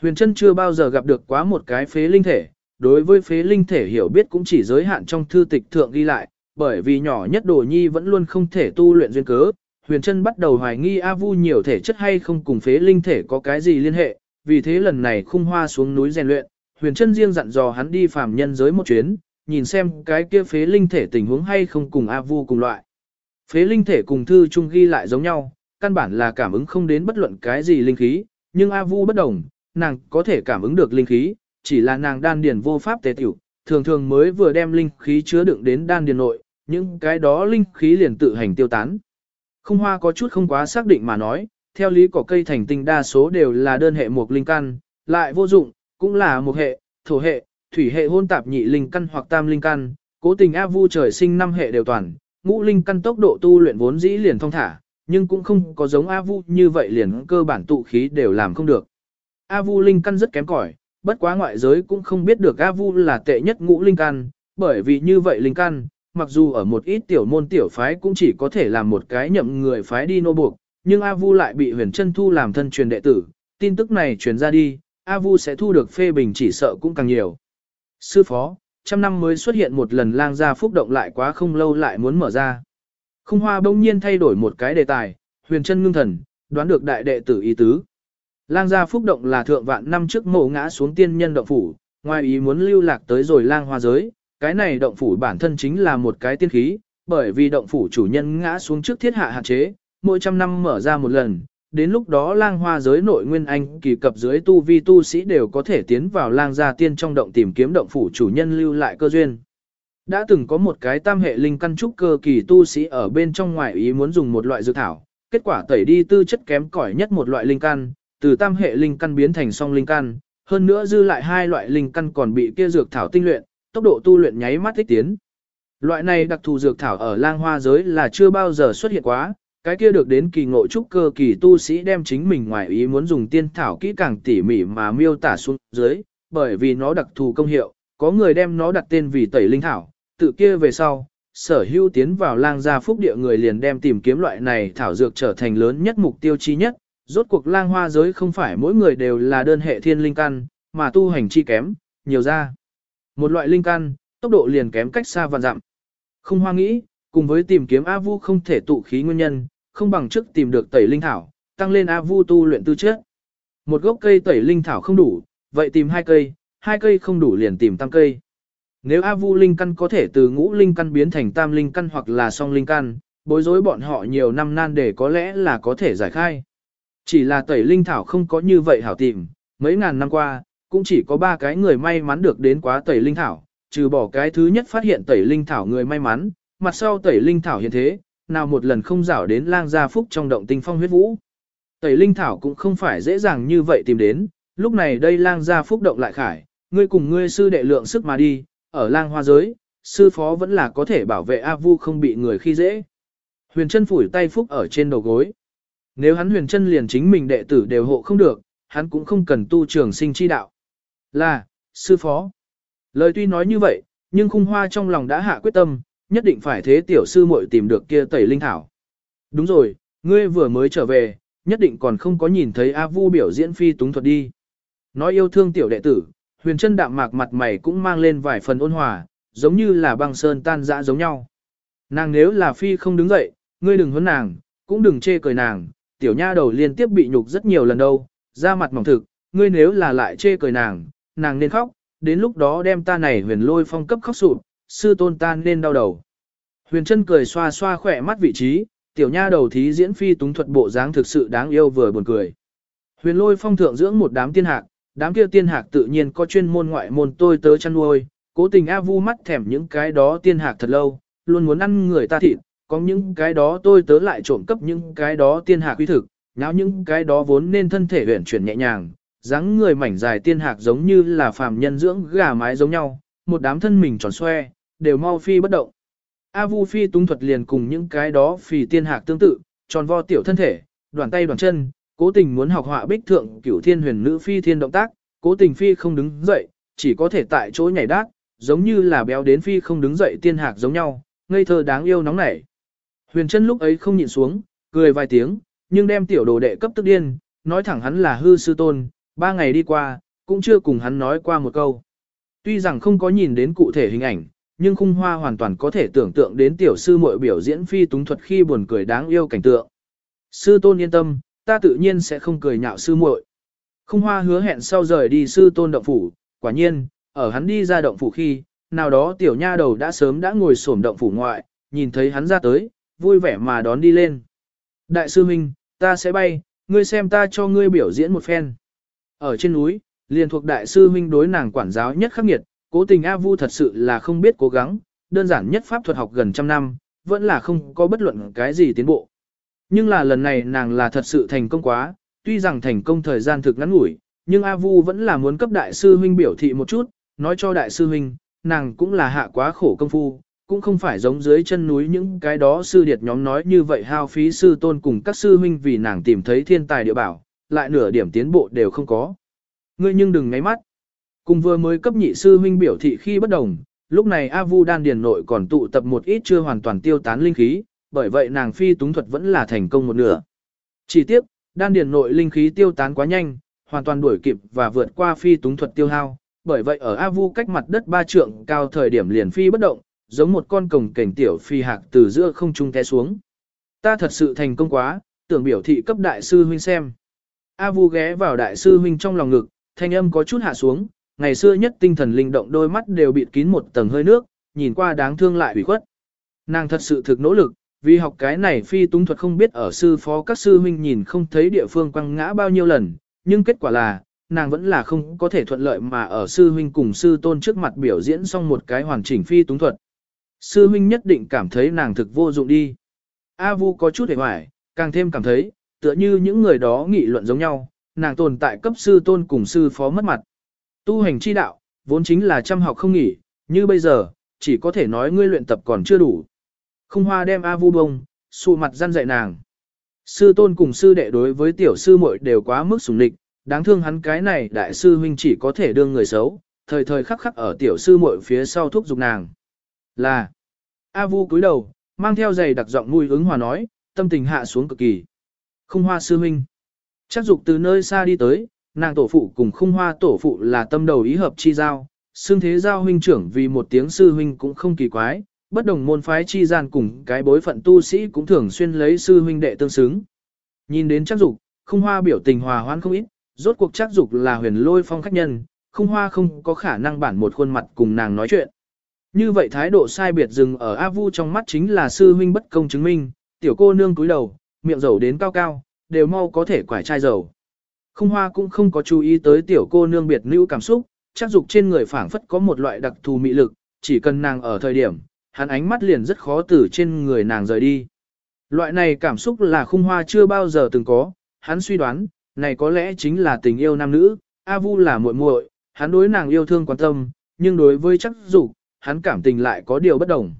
Huyền Trân chưa bao giờ gặp được quá một cái phế linh thể, đối với phế linh thể hiểu biết cũng chỉ giới hạn trong thư tịch thượng ghi lại, bởi vì nhỏ nhất đồ nhi vẫn luôn không thể tu luyện duyên cớ. Huyền Trân bắt đầu hoài nghi A Vu nhiều thể chất hay không cùng phế linh thể có cái gì liên hệ, vì thế lần này khung hoa xuống núi rèn luyện, Huyền chân riêng dặn dò hắn đi phàm nhân giới một chuyến, nhìn xem cái kia phế linh thể tình huống hay không cùng A Vu cùng loại. Phế linh thể cùng thư chung ghi lại giống nhau, căn bản là cảm ứng không đến bất luận cái gì linh khí, nhưng A Vu bất đồng, nàng có thể cảm ứng được linh khí, chỉ là nàng đan điền vô pháp tề tiểu, thường thường mới vừa đem linh khí chứa đựng đến đan điền nội, những cái đó linh khí liền tự hành tiêu tán. Không hoa có chút không quá xác định mà nói, theo lý cỏ cây thành tinh đa số đều là đơn hệ một linh căn, lại vô dụng, cũng là một hệ, thổ hệ, thủy hệ hôn tạp nhị linh căn hoặc tam linh căn, cố tình A Vu trời sinh năm hệ đều toàn, ngũ linh căn tốc độ tu luyện vốn dĩ liền thông thả, nhưng cũng không có giống A Vu như vậy liền cơ bản tụ khí đều làm không được. A Vu linh căn rất kém cỏi, bất quá ngoại giới cũng không biết được A Vu là tệ nhất ngũ linh căn, bởi vì như vậy linh căn, mặc dù ở một ít tiểu môn tiểu phái cũng chỉ có thể làm một cái nhậm người phái đi nô buộc, nhưng A Vu lại bị huyền chân thu làm thân truyền đệ tử, tin tức này truyền ra đi, A Vu sẽ thu được phê bình chỉ sợ cũng càng nhiều. Sư phó, trăm năm mới xuất hiện một lần lang gia phúc động lại quá không lâu lại muốn mở ra. Không hoa bỗng nhiên thay đổi một cái đề tài, huyền chân ngưng thần, đoán được đại đệ tử ý tứ. Lang gia phúc động là thượng vạn năm trước mộ ngã xuống tiên nhân động phủ, ngoài ý muốn lưu lạc tới rồi lang hoa giới, cái này động phủ bản thân chính là một cái tiên khí, bởi vì động phủ chủ nhân ngã xuống trước thiết hạ hạn chế, mỗi trăm năm mở ra một lần, đến lúc đó lang hoa giới nội nguyên anh kỳ cập dưới tu vi tu sĩ đều có thể tiến vào lang gia tiên trong động tìm kiếm động phủ chủ nhân lưu lại cơ duyên. Đã từng có một cái tam hệ linh căn trúc cơ kỳ tu sĩ ở bên trong ngoại ý muốn dùng một loại dược thảo, kết quả tẩy đi tư chất kém cỏi nhất một loại linh căn, từ tam hệ linh căn biến thành song linh căn, hơn nữa dư lại hai loại linh căn còn bị kia dược thảo tinh luyện, tốc độ tu luyện nháy mắt thích tiến. Loại này đặc thù dược thảo ở lang hoa giới là chưa bao giờ xuất hiện quá, cái kia được đến kỳ ngộ trúc cơ kỳ tu sĩ đem chính mình ngoài ý muốn dùng tiên thảo kỹ càng tỉ mỉ mà miêu tả xuống dưới, bởi vì nó đặc thù công hiệu, có người đem nó đặt tên vì tẩy linh thảo, tự kia về sau, sở hữu tiến vào lang gia phúc địa người liền đem tìm kiếm loại này thảo dược trở thành lớn nhất mục tiêu chi nhất, rốt cuộc lang hoa giới không phải mỗi người đều là đơn hệ thiên linh căn, mà tu hành chi kém, nhiều ra. Một loại linh căn, tốc độ liền kém cách xa vạn dặm. Không hoa nghĩ, cùng với tìm kiếm A Vu không thể tụ khí nguyên nhân, không bằng trước tìm được tẩy linh thảo, tăng lên A Vu tu luyện tư chất. Một gốc cây tẩy linh thảo không đủ, vậy tìm hai cây, hai cây không đủ liền tìm tam cây. Nếu A Vu linh căn có thể từ ngũ linh căn biến thành tam linh căn hoặc là song linh căn, bối rối bọn họ nhiều năm nan để có lẽ là có thể giải khai. Chỉ là tẩy linh thảo không có như vậy hảo tìm, mấy ngàn năm qua, cũng chỉ có ba cái người may mắn được đến quá tẩy linh thảo, trừ bỏ cái thứ nhất phát hiện tẩy linh thảo người may mắn, mặt sau tẩy linh thảo hiện thế, nào một lần không rảo đến lang gia phúc trong động tinh phong huyết vũ. Tẩy linh thảo cũng không phải dễ dàng như vậy tìm đến, lúc này đây lang gia phúc động lại khải, ngươi cùng ngươi sư đệ lượng sức mà đi, ở lang hoa giới, sư phó vẫn là có thể bảo vệ A Vu không bị người khi dễ. Huyền chân phủi tay phúc ở trên đầu gối. Nếu hắn huyền chân liền chính mình đệ tử đều hộ không được, hắn cũng không cần tu trường sinh chi đạo. Là, sư phó. Lời tuy nói như vậy, nhưng khung hoa trong lòng đã hạ quyết tâm, nhất định phải thế tiểu sư muội tìm được kia tẩy linh thảo. Đúng rồi, ngươi vừa mới trở về, nhất định còn không có nhìn thấy A Vu biểu diễn phi túng thuật đi. Nói yêu thương tiểu đệ tử, huyền chân đạm mạc mặt mày cũng mang lên vài phần ôn hòa, giống như là băng sơn tan dã giống nhau. Nàng nếu là phi không đứng dậy, ngươi đừng huấn nàng, cũng đừng chê cười nàng, tiểu nha đầu liên tiếp bị nhục rất nhiều lần đâu, ra mặt mỏng thực, ngươi nếu là lại chê cười nàng, nàng nên khóc, đến lúc đó đem ta này huyền lôi phong cấp khóc sụp, sư tôn ta nên đau đầu. Huyền chân cười xoa xoa khỏe mắt vị trí, tiểu nha đầu thí diễn phi túng thuật bộ dáng thực sự đáng yêu vừa buồn cười. Huyền lôi phong thượng dưỡng một đám tiên hạc, đám kia tiên hạc tự nhiên có chuyên môn ngoại môn tôi tớ chăn nuôi, cố tình A Vu mắt thèm những cái đó tiên hạc thật lâu, luôn muốn ăn người ta thịt, có những cái đó tôi tớ lại trộm cấp những cái đó tiên hạc quy thực, nháo những cái đó vốn nên thân thể huyền chuyển nhẹ nhàng, dáng người mảnh dài tiên hạc giống như là phàm nhân dưỡng gà mái giống nhau, một đám thân mình tròn xoe, đều mau phi bất động. A Vu phi tung thuật liền cùng những cái đó phi tiên hạc tương tự, tròn vo tiểu thân thể, đoàn tay đoàn chân, cố tình muốn học họa bích thượng cửu thiên huyền nữ phi thiên động tác, cố tình phi không đứng dậy, chỉ có thể tại chỗ nhảy đát, giống như là béo đến phi không đứng dậy tiên hạc giống nhau, ngây thơ đáng yêu nóng nảy. Huyền chân lúc ấy không nhịn xuống, cười vài tiếng, nhưng đem tiểu đồ đệ cấp tức điên, nói thẳng hắn là hư sư tôn, ba ngày đi qua, cũng chưa cùng hắn nói qua một câu. Tuy rằng không có nhìn đến cụ thể hình ảnh, nhưng khung hoa hoàn toàn có thể tưởng tượng đến tiểu sư muội biểu diễn phi túng thuật khi buồn cười đáng yêu cảnh tượng. Sư tôn yên tâm, ta tự nhiên sẽ không cười nhạo sư muội. Khung hoa hứa hẹn sau rời đi sư tôn động phủ, quả nhiên, ở hắn đi ra động phủ khi, nào đó tiểu nha đầu đã sớm đã ngồi xổm động phủ ngoại, nhìn thấy hắn ra tới, vui vẻ mà đón đi lên. Đại sư Minh, ta sẽ bay, ngươi xem ta cho ngươi biểu diễn một phen. Ở trên núi, liền thuộc đại sư Minh đối nàng quản giáo nhất khắc nghiệt, cố tình A Vu thật sự là không biết cố gắng, đơn giản nhất pháp thuật học gần trăm năm, vẫn là không có bất luận cái gì tiến bộ. Nhưng là lần này nàng là thật sự thành công quá, tuy rằng thành công thời gian thực ngắn ngủi, nhưng A Vu vẫn là muốn cấp đại sư huynh biểu thị một chút, nói cho đại sư huynh, nàng cũng là hạ quá khổ công phu, cũng không phải giống dưới chân núi những cái đó sư điệt nhóm nói như vậy hao phí sư tôn cùng các sư huynh vì nàng tìm thấy thiên tài địa bảo, lại nửa điểm tiến bộ đều không có. Ngươi nhưng đừng ngáy mắt. Cùng vừa mới cấp nhị sư huynh biểu thị khi bất đồng, lúc này A Vu đan điền nội còn tụ tập một ít chưa hoàn toàn tiêu tán linh khí, bởi vậy nàng phi túng thuật vẫn là thành công một nửa. Chỉ tiếp, đan điền nội linh khí tiêu tán quá nhanh, hoàn toàn đuổi kịp và vượt qua phi túng thuật tiêu hao, bởi vậy ở A Vu cách mặt đất ba trượng cao thời điểm liền phi bất động, giống một con cồng cảnh tiểu phi hạc từ giữa không trung té xuống. Ta thật sự thành công quá, tưởng biểu thị cấp đại sư huynh xem. A Vu ghé vào đại sư huynh trong lòng ngực, thanh âm có chút hạ xuống, ngày xưa nhất tinh thần linh động đôi mắt đều bịt kín một tầng hơi nước, nhìn qua đáng thương lại ủy khuất. Nàng thật sự thực nỗ lực, vì học cái này phi túng thuật không biết ở sư phó các sư huynh nhìn không thấy địa phương quăng ngã bao nhiêu lần, nhưng kết quả là, nàng vẫn là không có thể thuận lợi mà ở sư huynh cùng sư tôn trước mặt biểu diễn xong một cái hoàn chỉnh phi túng thuật. Sư huynh nhất định cảm thấy nàng thực vô dụng đi. A Vu có chút hề hoài, càng thêm cảm thấy, tựa như những người đó nghị luận giống nhau, nàng tồn tại cấp sư tôn cùng sư phó mất mặt. Tu hành chi đạo, vốn chính là chăm học không nghỉ, như bây giờ, chỉ có thể nói ngươi luyện tập còn chưa đủ. Không hoa đem A Vu bông, xù mặt răn dạy nàng. Sư tôn cùng sư đệ đối với tiểu sư muội đều quá mức sủng lịch, đáng thương hắn cái này đại sư huynh chỉ có thể đương người xấu, thời thời khắc khắc ở tiểu sư muội phía sau thúc giục nàng. Là, A Vu cúi đầu, mang theo giày đặc giọng nuôi ứng hòa nói, tâm tình hạ xuống cực kỳ. Không hoa sư huynh. Chắc dục từ nơi xa đi tới, nàng tổ phụ cùng khung hoa tổ phụ là tâm đầu ý hợp chi giao, xương thế giao huynh trưởng vì một tiếng sư huynh cũng không kỳ quái, bất đồng môn phái chi gian cùng cái bối phận tu sĩ cũng thường xuyên lấy sư huynh đệ tương xứng. Nhìn đến chắc dục, khung hoa biểu tình hòa hoãn không ít, rốt cuộc chắc dục là huyền lôi phong khách nhân, khung hoa không có khả năng bản một khuôn mặt cùng nàng nói chuyện. Như vậy thái độ sai biệt dừng ở A Vu trong mắt chính là sư huynh bất công chứng minh, tiểu cô nương cúi đầu, miệng dầu đến cao cao, đều mau có thể quải chai dầu. Không hoa cũng không có chú ý tới tiểu cô nương biệt nữ cảm xúc, chắc dục trên người phảng phất có một loại đặc thù mị lực, chỉ cần nàng ở thời điểm, hắn ánh mắt liền rất khó từ trên người nàng rời đi. Loại này cảm xúc là khung hoa chưa bao giờ từng có, hắn suy đoán, này có lẽ chính là tình yêu nam nữ, A Vu là muội muội, hắn đối nàng yêu thương quan tâm, nhưng đối với chắc dục, hắn cảm tình lại có điều bất đồng.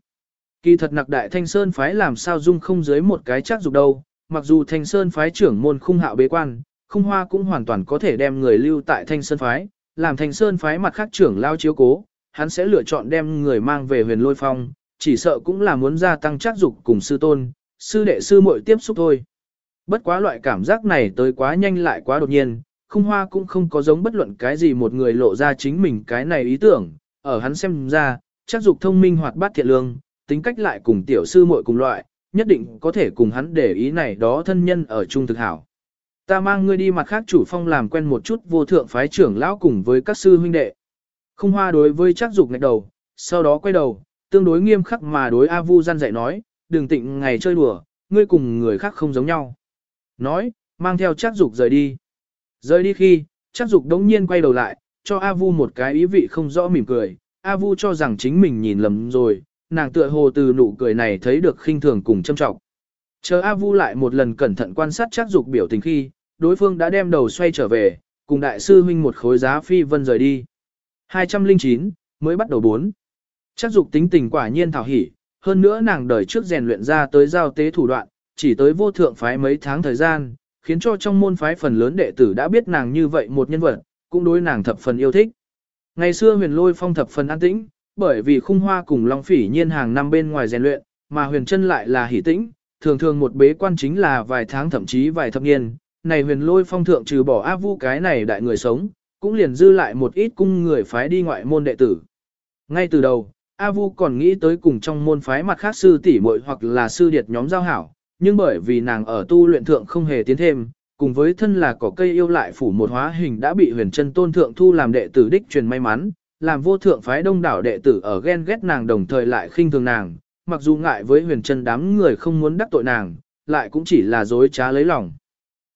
Kỳ thật nặc đại thanh sơn phái làm sao dung không dưới một cái chắc dục đâu, mặc dù thanh sơn phái trưởng môn khung hạo bế quan, khung hoa cũng hoàn toàn có thể đem người lưu tại thanh sơn phái, làm thanh sơn phái mặt khác trưởng lao chiếu cố, hắn sẽ lựa chọn đem người mang về huyền lôi phong, chỉ sợ cũng là muốn gia tăng chắc dục cùng sư tôn, sư đệ sư muội tiếp xúc thôi. Bất quá loại cảm giác này tới quá nhanh lại quá đột nhiên, khung hoa cũng không có giống bất luận cái gì một người lộ ra chính mình cái này ý tưởng, ở hắn xem ra, chắc dục thông minh hoạt bát thiện lương, tính cách lại cùng tiểu sư muội cùng loại, nhất định có thể cùng hắn để ý này đó thân nhân ở chung thực hảo. Ta mang ngươi đi mặt khác chủ phong làm quen một chút vô thượng phái trưởng lão cùng với các sư huynh đệ. Không hoa đối với chắc dục ngạch đầu, sau đó quay đầu, tương đối nghiêm khắc mà đối A Vu gian dạy nói, đừng tịnh ngày chơi đùa, ngươi cùng người khác không giống nhau. Nói, mang theo chắc dục rời đi. Rời đi khi, chắc dục đống nhiên quay đầu lại, cho A Vu một cái ý vị không rõ mỉm cười. A Vu cho rằng chính mình nhìn lầm rồi, nàng tựa hồ từ nụ cười này thấy được khinh thường cùng châm trọng. Chờ A Vu lại một lần cẩn thận quan sát chắc dục biểu tình khi, đối phương đã đem đầu xoay trở về, cùng đại sư huynh một khối giá phi vân rời đi. 209, mới bắt đầu 4. Chắc dục tính tình quả nhiên thảo hỉ, hơn nữa nàng đời trước rèn luyện ra tới giao tế thủ đoạn, chỉ tới vô thượng phái mấy tháng thời gian, khiến cho trong môn phái phần lớn đệ tử đã biết nàng như vậy một nhân vật, cũng đối nàng thập phần yêu thích. Ngày xưa huyền lôi phong thập phần an tĩnh, bởi vì khung hoa cùng long phỉ nhiên hàng năm bên ngoài rèn luyện, mà huyền chân lại là hỉ tĩnh, thường thường một bế quan chính là vài tháng thậm chí vài thập niên. Này huyền lôi phong thượng trừ bỏ áp vu cái này đại người sống, cũng liền dư lại một ít cung người phái đi ngoại môn đệ tử. Ngay từ đầu, A Vu còn nghĩ tới cùng trong môn phái mặt khác sư tỷ muội hoặc là sư điệt nhóm giao hảo, nhưng bởi vì nàng ở tu luyện thượng không hề tiến thêm, cùng với thân là cỏ cây yêu lại phủ một hóa hình đã bị huyền chân tôn thượng thu làm đệ tử đích truyền may mắn, làm vô thượng phái đông đảo đệ tử ở ghen ghét nàng đồng thời lại khinh thường nàng, mặc dù ngại với huyền chân đám người không muốn đắc tội nàng, lại cũng chỉ là dối trá lấy lòng.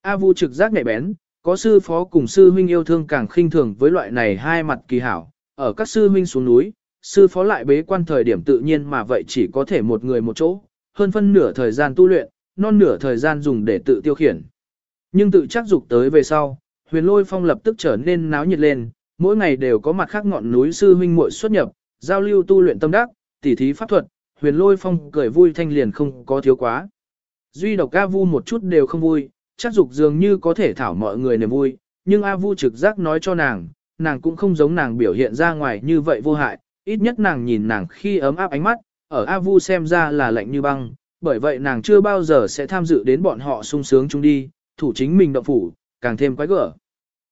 A Vu trực giác nhạy bén, có sư phó cùng sư huynh yêu thương càng khinh thường với loại này hai mặt kỳ hảo, ở các sư huynh xuống núi, sư phó lại bế quan thời điểm tự nhiên mà vậy chỉ có thể một người một chỗ, hơn phân nửa thời gian tu luyện, non nửa thời gian dùng để tự tiêu khiển. Nhưng tự chắc dục tới về sau, huyền lôi phong lập tức trở nên náo nhiệt lên, mỗi ngày đều có mặt khác ngọn núi sư huynh muội xuất nhập, giao lưu tu luyện tâm đắc, tỉ thí pháp thuật, huyền lôi phong cười vui thanh liền không có thiếu quá. Duy độc A Vu một chút đều không vui, chắc dục dường như có thể thảo mọi người niềm vui, nhưng A Vu trực giác nói cho nàng, nàng cũng không giống nàng biểu hiện ra ngoài như vậy vô hại, ít nhất nàng nhìn nàng khi ấm áp ánh mắt, ở A Vu xem ra là lạnh như băng, bởi vậy nàng chưa bao giờ sẽ tham dự đến bọn họ sung sướng chung đi, thủ chính mình động phủ, càng thêm quái gở.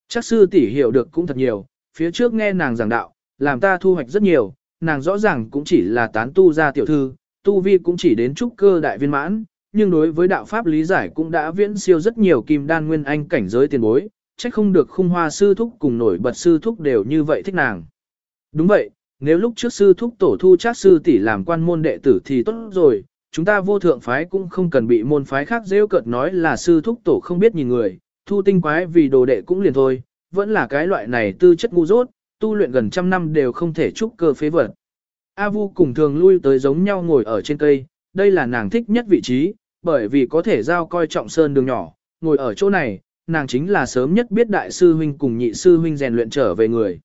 Chắc sư tỷ hiểu được cũng thật nhiều, phía trước nghe nàng giảng đạo, làm ta thu hoạch rất nhiều, nàng rõ ràng cũng chỉ là tán tu gia tiểu thư, tu vi cũng chỉ đến trúc cơ đại viên mãn, nhưng đối với đạo pháp lý giải cũng đã viễn siêu rất nhiều kim đan nguyên anh cảnh giới tiền bối, trách không được khung hoa sư thúc cùng nổi bật sư thúc đều như vậy thích nàng. Đúng vậy, nếu lúc trước sư thúc tổ thu chắc sư tỷ làm quan môn đệ tử thì tốt rồi, chúng ta vô thượng phái cũng không cần bị môn phái khác rêu cợt nói là sư thúc tổ không biết nhìn người, thu tinh quái vì đồ đệ cũng liền thôi, vẫn là cái loại này tư chất ngu dốt, tu luyện gần trăm năm đều không thể trúc cơ phế vật. A Vu cùng thường lui tới giống nhau ngồi ở trên cây, đây là nàng thích nhất vị trí, bởi vì có thể giao coi trọng sơn đường nhỏ, ngồi ở chỗ này, nàng chính là sớm nhất biết đại sư huynh cùng nhị sư huynh rèn luyện trở về người.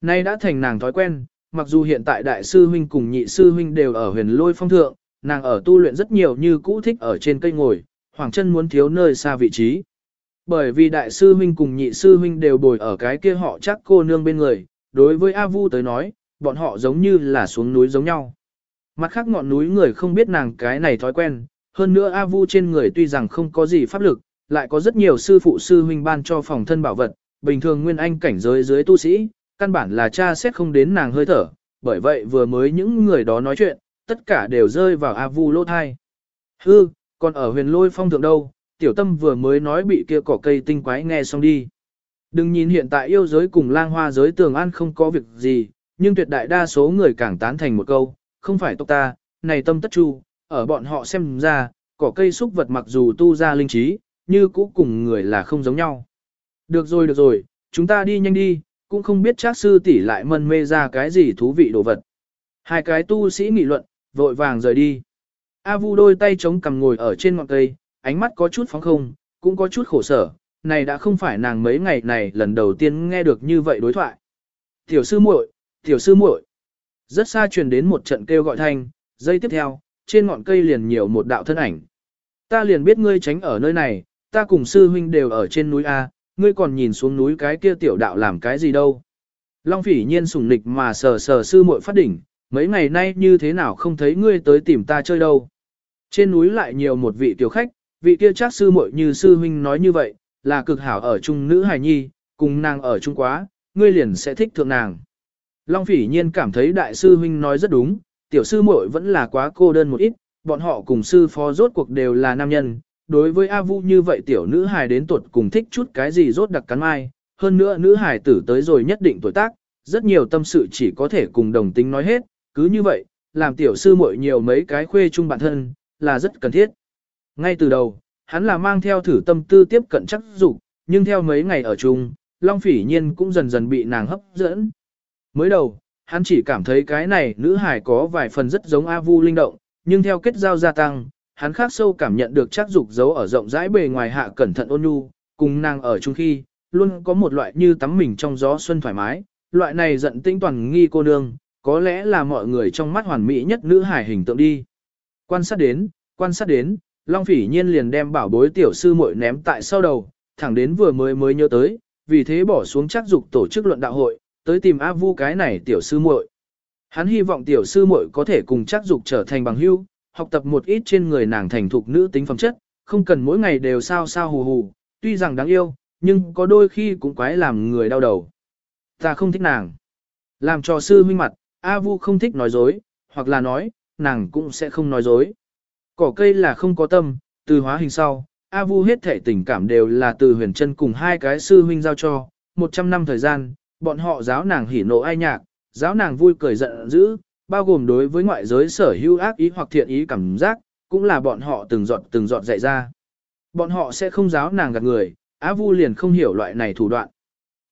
Nay đã thành nàng thói quen, mặc dù hiện tại đại sư huynh cùng nhị sư huynh đều ở huyền lôi phong thượng, nàng ở tu luyện rất nhiều như cũ thích ở trên cây ngồi, hoàng chân muốn thiếu nơi xa vị trí. Bởi vì đại sư huynh cùng nhị sư huynh đều bồi ở cái kia họ chắc cô nương bên người, đối với A Vu tới nói, bọn họ giống như là xuống núi giống nhau. Mặt khác ngọn núi người không biết nàng cái này thói quen, hơn nữa A Vu trên người tuy rằng không có gì pháp lực, lại có rất nhiều sư phụ sư huynh ban cho phòng thân bảo vật, bình thường nguyên anh cảnh giới dưới tu sĩ, căn bản là cha xét không đến nàng hơi thở, bởi vậy vừa mới những người đó nói chuyện, tất cả đều rơi vào A Vu lỗ thai. Hư, còn ở huyền lôi phong thượng đâu, tiểu tâm vừa mới nói bị kia cỏ cây tinh quái nghe xong đi. Đừng nhìn hiện tại yêu giới cùng lang hoa giới tường an không có việc gì, nhưng tuyệt đại đa số người càng tán thành một câu, không phải tộc ta, này tâm tất chu, ở bọn họ xem ra, cỏ cây xúc vật mặc dù tu ra linh trí, như cũ cùng người là không giống nhau. Được rồi được rồi, chúng ta đi nhanh đi, cũng không biết chắc sư tỷ lại mân mê ra cái gì thú vị đồ vật. Hai cái tu sĩ nghị luận, vội vàng rời đi. A Vu đôi tay chống cằm ngồi ở trên ngọn cây, ánh mắt có chút phóng không, cũng có chút khổ sở, này đã không phải nàng mấy ngày này lần đầu tiên nghe được như vậy đối thoại. Tiểu sư muội, tiểu sư muội. Rất xa truyền đến một trận kêu gọi thanh, giây tiếp theo, trên ngọn cây liền nhiều một đạo thân ảnh. Ta liền biết ngươi tránh ở nơi này, ta cùng sư huynh đều ở trên núi A, ngươi còn nhìn xuống núi cái kia tiểu đạo làm cái gì đâu. Long phỉ nhiên sùng nịch mà sờ sờ sư muội phát đỉnh, mấy ngày nay như thế nào không thấy ngươi tới tìm ta chơi đâu. Trên núi lại nhiều một vị tiểu khách, vị kia chắc sư muội như sư huynh nói như vậy, là cực hảo ở chung nữ hài nhi, cùng nàng ở chung quá, ngươi liền sẽ thích thượng nàng. Long phỉ nhiên cảm thấy đại sư huynh nói rất đúng, tiểu sư muội vẫn là quá cô đơn một ít, bọn họ cùng sư phó rốt cuộc đều là nam nhân. Đối với A Vu như vậy tiểu nữ hài đến tuột cùng thích chút cái gì rốt đặc cắn mai, hơn nữa nữ hài tử tới rồi nhất định tuổi tác, rất nhiều tâm sự chỉ có thể cùng đồng tính nói hết, cứ như vậy, làm tiểu sư muội nhiều mấy cái khuê chung bản thân, là rất cần thiết. Ngay từ đầu, hắn là mang theo thử tâm tư tiếp cận chắc dục, nhưng theo mấy ngày ở chung, Long Phỉ Nhiên cũng dần dần bị nàng hấp dẫn. Mới đầu, hắn chỉ cảm thấy cái này nữ hải có vài phần rất giống A Vu linh động, nhưng theo kết giao gia tăng, hắn khác sâu cảm nhận được chắc dục giấu ở rộng rãi bề ngoài hạ cẩn thận ôn nhu, cùng nàng ở chung khi, luôn có một loại như tắm mình trong gió xuân thoải mái, loại này giận tinh toàn nghi cô nương, có lẽ là mọi người trong mắt hoàn mỹ nhất nữ hải hình tượng đi. Quan sát đến, quan sát đến, Long Phỉ Nhiên liền đem bảo bối tiểu sư muội ném tại sau đầu, thẳng đến vừa mới mới nhớ tới, vì thế bỏ xuống chắc dục tổ chức luận đạo hội, tới tìm A Vu cái này tiểu sư muội. Hắn hy vọng tiểu sư muội có thể cùng chắc dục trở thành bằng hữu, học tập một ít trên người nàng thành thục nữ tính phẩm chất, không cần mỗi ngày đều sao sao hù hù, tuy rằng đáng yêu, nhưng có đôi khi cũng quái làm người đau đầu. Ta không thích nàng. Làm cho sư huynh mặt, A Vu không thích nói dối, hoặc là nói, nàng cũng sẽ không nói dối. Cỏ cây là không có tâm, từ hóa hình sau, A Vu hết thể tình cảm đều là từ huyền chân cùng hai cái sư huynh giao cho, 100 năm thời gian, bọn họ giáo nàng hỉ nộ ai nhạc, giáo nàng vui cười giận dữ, bao gồm đối với ngoại giới sở hữu ác ý hoặc thiện ý cảm giác, cũng là bọn họ từng giọt từng giọt dạy ra. Bọn họ sẽ không giáo nàng gạt người, A Vu liền không hiểu loại này thủ đoạn.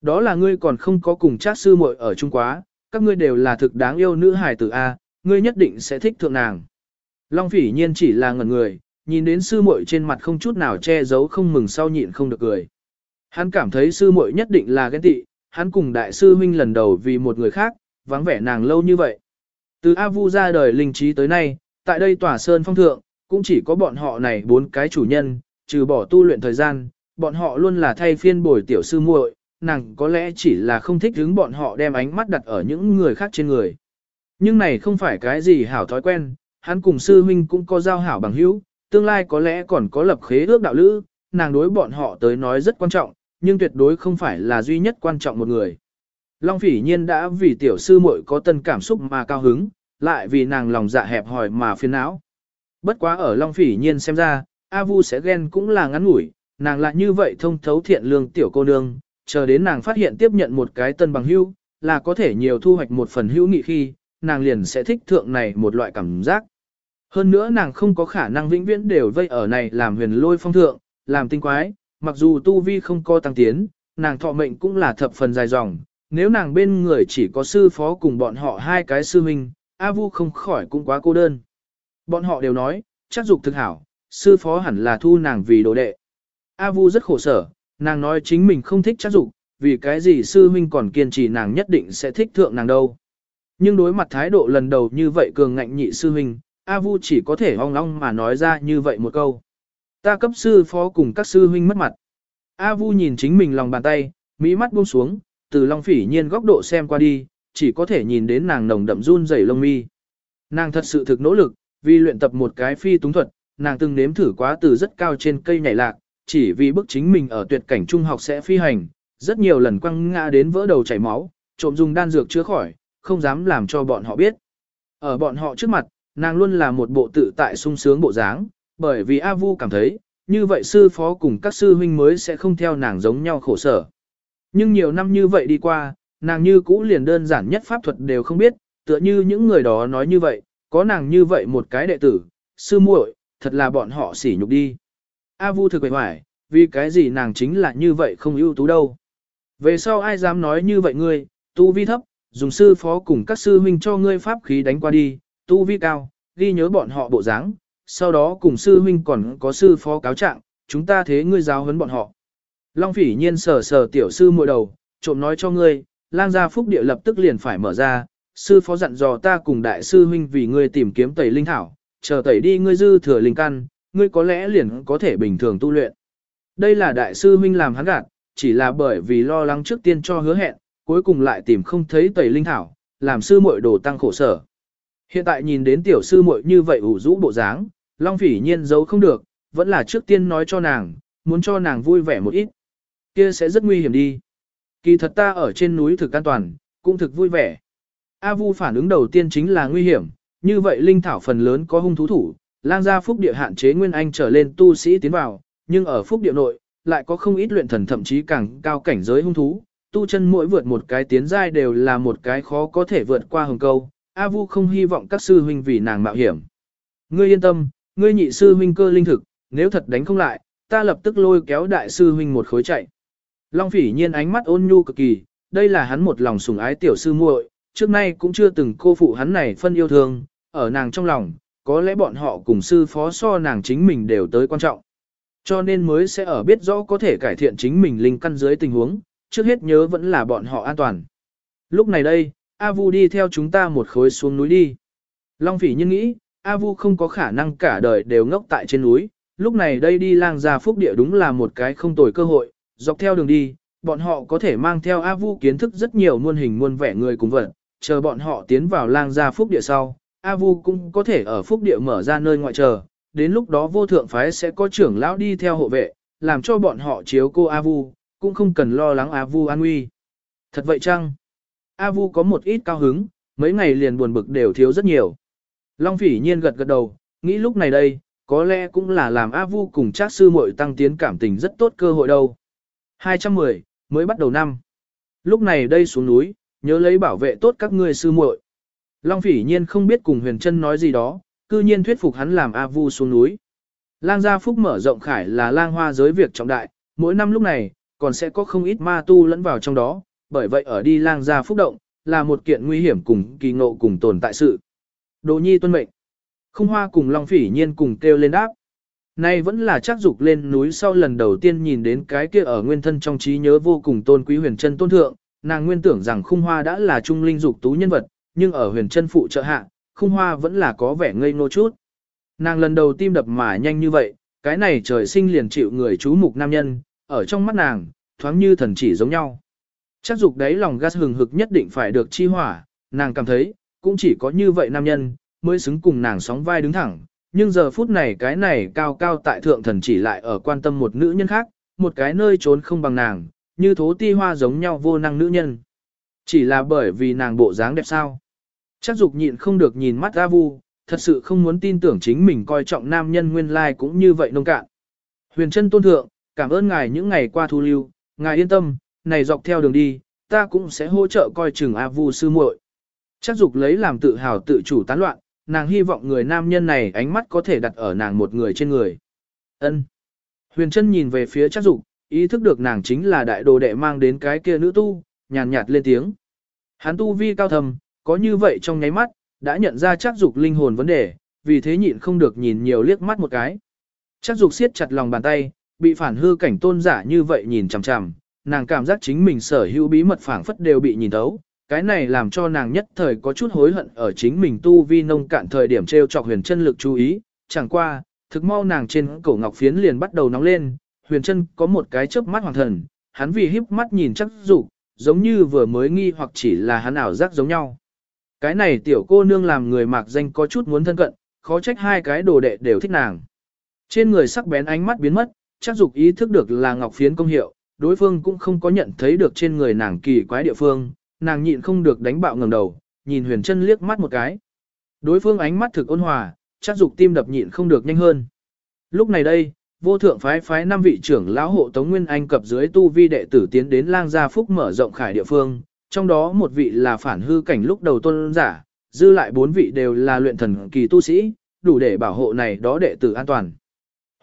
Đó là ngươi còn không có cùng chát sư muội ở Trung Quá, các ngươi đều là thực đáng yêu nữ hài tử A, ngươi nhất định sẽ thích thượng nàng. Long phỉ nhiên chỉ là ngẩn người, nhìn đến sư muội trên mặt không chút nào che giấu không mừng sau nhịn không được cười. Hắn cảm thấy sư muội nhất định là ghen tị, hắn cùng đại sư huynh lần đầu vì một người khác, vắng vẻ nàng lâu như vậy. Từ A Vu ra đời linh trí tới nay, tại đây tỏa sơn phong thượng, cũng chỉ có bọn họ này bốn cái chủ nhân, trừ bỏ tu luyện thời gian, bọn họ luôn là thay phiên bồi tiểu sư muội, nàng có lẽ chỉ là không thích hứng bọn họ đem ánh mắt đặt ở những người khác trên người. Nhưng này không phải cái gì hảo thói quen, hắn cùng sư huynh cũng có giao hảo bằng hữu, tương lai có lẽ còn có lập khế ước đạo lữ, nàng đối bọn họ tới nói rất quan trọng, nhưng tuyệt đối không phải là duy nhất quan trọng một người. Long phỉ nhiên đã vì tiểu sư muội có tân cảm xúc mà cao hứng, lại vì nàng lòng dạ hẹp hòi mà phiền não. Bất quá ở Long phỉ nhiên xem ra, A Vu sẽ ghen cũng là ngắn ngủi, nàng lại như vậy thông thấu thiện lương tiểu cô nương, chờ đến nàng phát hiện tiếp nhận một cái tân bằng hữu, là có thể nhiều thu hoạch một phần hữu nghị khi, nàng liền sẽ thích thượng này một loại cảm giác. Hơn nữa nàng không có khả năng vĩnh viễn đều vây ở này làm huyền lôi phong thượng, làm tinh quái, mặc dù tu vi không có tăng tiến, nàng thọ mệnh cũng là thập phần dài dòng, nếu nàng bên người chỉ có sư phó cùng bọn họ hai cái sư huynh, A Vu không khỏi cũng quá cô đơn. Bọn họ đều nói, chắc dục thực hảo, sư phó hẳn là thu nàng vì đồ đệ. A Vu rất khổ sở, nàng nói chính mình không thích chắc dục, vì cái gì sư huynh còn kiên trì nàng nhất định sẽ thích thượng nàng đâu. Nhưng đối mặt thái độ lần đầu như vậy cường ngạnh nhị sư huynh, A Vu chỉ có thể ong long mà nói ra như vậy một câu. Ta cấp sư phó cùng các sư huynh mất mặt. A Vu nhìn chính mình lòng bàn tay, mỹ mắt buông xuống, từ Long Phỉ Nhiên góc độ xem qua đi, chỉ có thể nhìn đến nàng nồng đậm run rẩy lông mi. Nàng thật sự thực nỗ lực, vì luyện tập một cái phi túng thuật, nàng từng nếm thử quá từ rất cao trên cây nhảy lạc, chỉ vì bức chính mình ở tuyệt cảnh trung học sẽ phi hành, rất nhiều lần quăng ngã đến vỡ đầu chảy máu, trộm dùng đan dược chữa khỏi, không dám làm cho bọn họ biết. Ở bọn họ trước mặt, nàng luôn là một bộ tự tại sung sướng bộ dáng, bởi vì A Vu cảm thấy, như vậy sư phó cùng các sư huynh mới sẽ không theo nàng giống nhau khổ sở. Nhưng nhiều năm như vậy đi qua, nàng như cũ liền đơn giản nhất pháp thuật đều không biết, tựa như những người đó nói như vậy, có nàng như vậy một cái đệ tử, sư muội, thật là bọn họ sỉ nhục đi. A Vu thực bề hoài, vì cái gì nàng chính là như vậy không ưu tú đâu. Về sau ai dám nói như vậy ngươi, tu vi thấp, dùng sư phó cùng các sư huynh cho ngươi pháp khí đánh qua đi, tu vi cao, ghi nhớ bọn họ bộ dáng, sau đó cùng sư huynh còn có sư phó cáo trạng, chúng ta thế ngươi giáo huấn bọn họ. Long phỉ nhiên sờ sờ tiểu sư mội đầu, trộm nói cho ngươi, lang gia phúc địa lập tức liền phải mở ra, sư phó dặn dò ta cùng đại sư huynh vì ngươi tìm kiếm tẩy linh thảo, chờ tẩy đi ngươi dư thừa linh căn, ngươi có lẽ liền có thể bình thường tu luyện. Đây là đại sư huynh làm hắn gạt, chỉ là bởi vì lo lắng trước tiên cho hứa hẹn, cuối cùng lại tìm không thấy tẩy linh thảo, làm sư muội đồ tăng khổ sở. Hiện tại nhìn đến tiểu sư muội như vậy ủ rũ bộ dáng, Long Phỉ Nhiên giấu không được, vẫn là trước tiên nói cho nàng, muốn cho nàng vui vẻ một ít. Kia sẽ rất nguy hiểm đi. Kỳ thật ta ở trên núi thực an toàn, cũng thực vui vẻ. A Vu phản ứng đầu tiên chính là nguy hiểm, như vậy linh thảo phần lớn có hung thú thủ, lang gia phúc địa hạn chế nguyên anh trở lên tu sĩ tiến vào, nhưng ở phúc địa nội, lại có không ít luyện thần thậm chí càng cao cảnh giới hung thú, tu chân mỗi vượt một cái tiến giai đều là một cái khó có thể vượt qua hồng câu, A Vu không hy vọng các sư huynh vì nàng mạo hiểm. Ngươi yên tâm, ngươi nhị sư huynh cơ linh thực, nếu thật đánh không lại, ta lập tức lôi kéo đại sư huynh một khối chạy. Long phỉ nhiên ánh mắt ôn nhu cực kỳ, đây là hắn một lòng sủng ái tiểu sư muội, trước nay cũng chưa từng cô phụ hắn này phân yêu thương, ở nàng trong lòng, có lẽ bọn họ cùng sư phó so nàng chính mình đều tới quan trọng. Cho nên mới sẽ ở biết rõ có thể cải thiện chính mình linh căn dưới tình huống, trước hết nhớ vẫn là bọn họ an toàn. Lúc này đây, A Vu đi theo chúng ta một khối xuống núi đi. Long phỉ nhân nghĩ, A Vu không có khả năng cả đời đều ngốc tại trên núi, lúc này đây đi lang gia phúc địa đúng là một cái không tồi cơ hội, dọc theo đường đi, bọn họ có thể mang theo A Vu kiến thức rất nhiều muôn hình muôn vẻ người cùng vật, chờ bọn họ tiến vào lang gia phúc địa sau, A Vu cũng có thể ở phúc địa mở ra nơi ngoại chờ, đến lúc đó vô thượng phái sẽ có trưởng lão đi theo hộ vệ, làm cho bọn họ chiếu cô A Vu, cũng không cần lo lắng A Vu an nguy. Thật vậy chăng? A Vu có một ít cao hứng, mấy ngày liền buồn bực đều thiếu rất nhiều. Long phỉ nhiên gật gật đầu, nghĩ lúc này đây, có lẽ cũng là làm A Vu cùng Trác sư muội tăng tiến cảm tình rất tốt cơ hội đâu. 210, mới bắt đầu năm. Lúc này đây xuống núi, nhớ lấy bảo vệ tốt các ngươi sư muội. Long phỉ nhiên không biết cùng huyền chân nói gì đó, cư nhiên thuyết phục hắn làm A Vu xuống núi. Lang gia phúc mở rộng khải là lang hoa giới việc trọng đại, mỗi năm lúc này, còn sẽ có không ít ma tu lẫn vào trong đó, bởi vậy ở đi lang gia phúc động, là một kiện nguy hiểm cùng kỳ ngộ cùng tồn tại sự. Đồ nhi tuân mệnh. Không hoa cùng Long phỉ nhiên cùng kêu lên đáp. Nay vẫn là chắc dục lên núi sau lần đầu tiên nhìn đến cái kia ở nguyên thân trong trí nhớ vô cùng tôn quý huyền chân tôn thượng, nàng nguyên tưởng rằng khung hoa đã là trung linh dục tú nhân vật, nhưng ở huyền chân phụ trợ hạ, khung hoa vẫn là có vẻ ngây ngô chút. Nàng lần đầu tim đập mà nhanh như vậy, cái này trời sinh liền chịu người chú mục nam nhân, ở trong mắt nàng, thoáng như thần chỉ giống nhau. Chắc dục đấy lòng gas hừng hực nhất định phải được chi hỏa, nàng cảm thấy, cũng chỉ có như vậy nam nhân, mới xứng cùng nàng sóng vai đứng thẳng. Nhưng giờ phút này cái này cao cao tại thượng thần chỉ lại ở quan tâm một nữ nhân khác, một cái nơi trốn không bằng nàng, như thố ti hoa giống nhau vô năng nữ nhân. Chỉ là bởi vì nàng bộ dáng đẹp sao. Chắc dục nhịn không được nhìn mắt A Vu, thật sự không muốn tin tưởng chính mình coi trọng nam nhân nguyên lai cũng như vậy nông cạn. Huyền chân tôn thượng, cảm ơn ngài những ngày qua thu lưu, ngài yên tâm, này dọc theo đường đi, ta cũng sẽ hỗ trợ coi chừng A Vu sư muội. Chắc dục lấy làm tự hào tự chủ tán loạn, nàng hy vọng người nam nhân này ánh mắt có thể đặt ở nàng một người trên người. Ân. Huyền chân nhìn về phía chắc dục, ý thức được nàng chính là đại đồ đệ mang đến cái kia nữ tu, nhàn nhạt lên tiếng. Hắn tu vi cao thầm, có như vậy trong nháy mắt, đã nhận ra chắc dục linh hồn vấn đề, vì thế nhịn không được nhìn nhiều liếc mắt một cái. Chắc dục siết chặt lòng bàn tay, bị phản hư cảnh tôn giả như vậy nhìn chằm chằm, nàng cảm giác chính mình sở hữu bí mật phảng phất đều bị nhìn thấu. Cái này làm cho nàng nhất thời có chút hối hận ở chính mình tu vi nông cạn thời điểm treo chọc huyền chân lực chú ý, chẳng qua, thực mau nàng trên cổ ngọc phiến liền bắt đầu nóng lên, huyền chân có một cái chớp mắt hoàng thần, hắn vì híp mắt nhìn chắc dục giống như vừa mới nghi hoặc chỉ là hắn ảo giác giống nhau. Cái này tiểu cô nương làm người mạc danh có chút muốn thân cận, khó trách hai cái đồ đệ đều thích nàng. Trên người sắc bén ánh mắt biến mất, chắc dục ý thức được là ngọc phiến công hiệu, đối phương cũng không có nhận thấy được trên người nàng kỳ quái địa phương, nàng nhịn không được đánh bạo ngẩng đầu, nhìn huyền chân liếc mắt một cái. Đối phương ánh mắt thực ôn hòa, chắc dục tim đập nhịn không được nhanh hơn. Lúc này đây, vô thượng phái phái năm vị trưởng lão hộ Tống Nguyên Anh cập dưới tu vi đệ tử tiến đến lang gia phúc mở rộng khải địa phương, trong đó một vị là phản hư cảnh lúc đầu tôn giả, dư lại bốn vị đều là luyện thần kỳ tu sĩ, đủ để bảo hộ này đó đệ tử an toàn.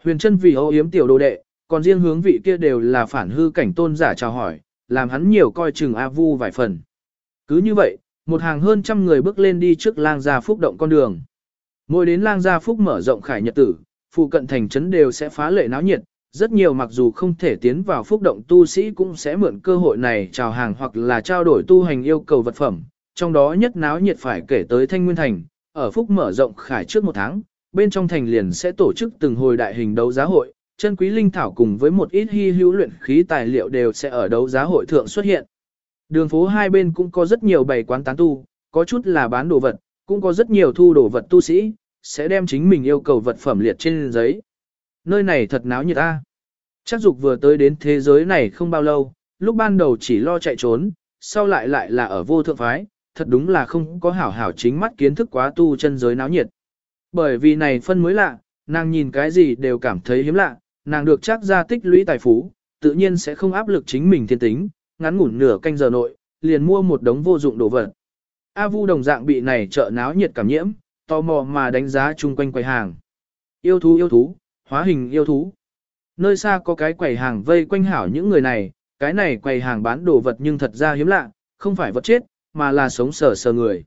Huyền chân vì ô yếm tiểu đồ đệ, còn riêng hướng vị kia đều là phản hư cảnh tôn giả chào hỏi, làm hắn nhiều coi chừng A Vu vài phần. Cứ như vậy, một hàng hơn trăm người bước lên đi trước lang gia phúc động con đường. Mỗi đến lang gia phúc mở rộng khải nhật tử, phụ cận thành trấn đều sẽ phá lệ náo nhiệt, rất nhiều mặc dù không thể tiến vào phúc động tu sĩ cũng sẽ mượn cơ hội này chào hàng hoặc là trao đổi tu hành yêu cầu vật phẩm, trong đó nhất náo nhiệt phải kể tới Thanh Nguyên Thành, ở phúc mở rộng khải trước một tháng, bên trong thành liền sẽ tổ chức từng hồi đại hình đấu giá hội, chân quý linh thảo cùng với một ít hy hữu luyện khí tài liệu đều sẽ ở đấu giá hội thượng xuất hiện. Đường phố hai bên cũng có rất nhiều bày quán tán tu, có chút là bán đồ vật, cũng có rất nhiều thu đồ vật tu sĩ, sẽ đem chính mình yêu cầu vật phẩm liệt trên giấy. Nơi này thật náo nhiệt ta. Chắc dục vừa tới đến thế giới này không bao lâu, lúc ban đầu chỉ lo chạy trốn, sau lại lại là ở vô thượng phái, thật đúng là không có hảo hảo chính mắt kiến thức quá tu chân giới náo nhiệt. Bởi vì này phân mới lạ, nàng nhìn cái gì đều cảm thấy hiếm lạ, nàng được chắc ra tích lũy tài phú, tự nhiên sẽ không áp lực chính mình thiên tính, ngắn ngủn nửa canh giờ nội, liền mua một đống vô dụng đồ vật. A Vu đồng dạng bị này trợ náo nhiệt cảm nhiễm, tò mò mà đánh giá chung quanh quầy hàng. Yêu thú yêu thú, hóa hình yêu thú. Nơi xa có cái quầy hàng vây quanh hảo những người này, cái này quầy hàng bán đồ vật nhưng thật ra hiếm lạ, không phải vật chết, mà là sống sờ sờ người.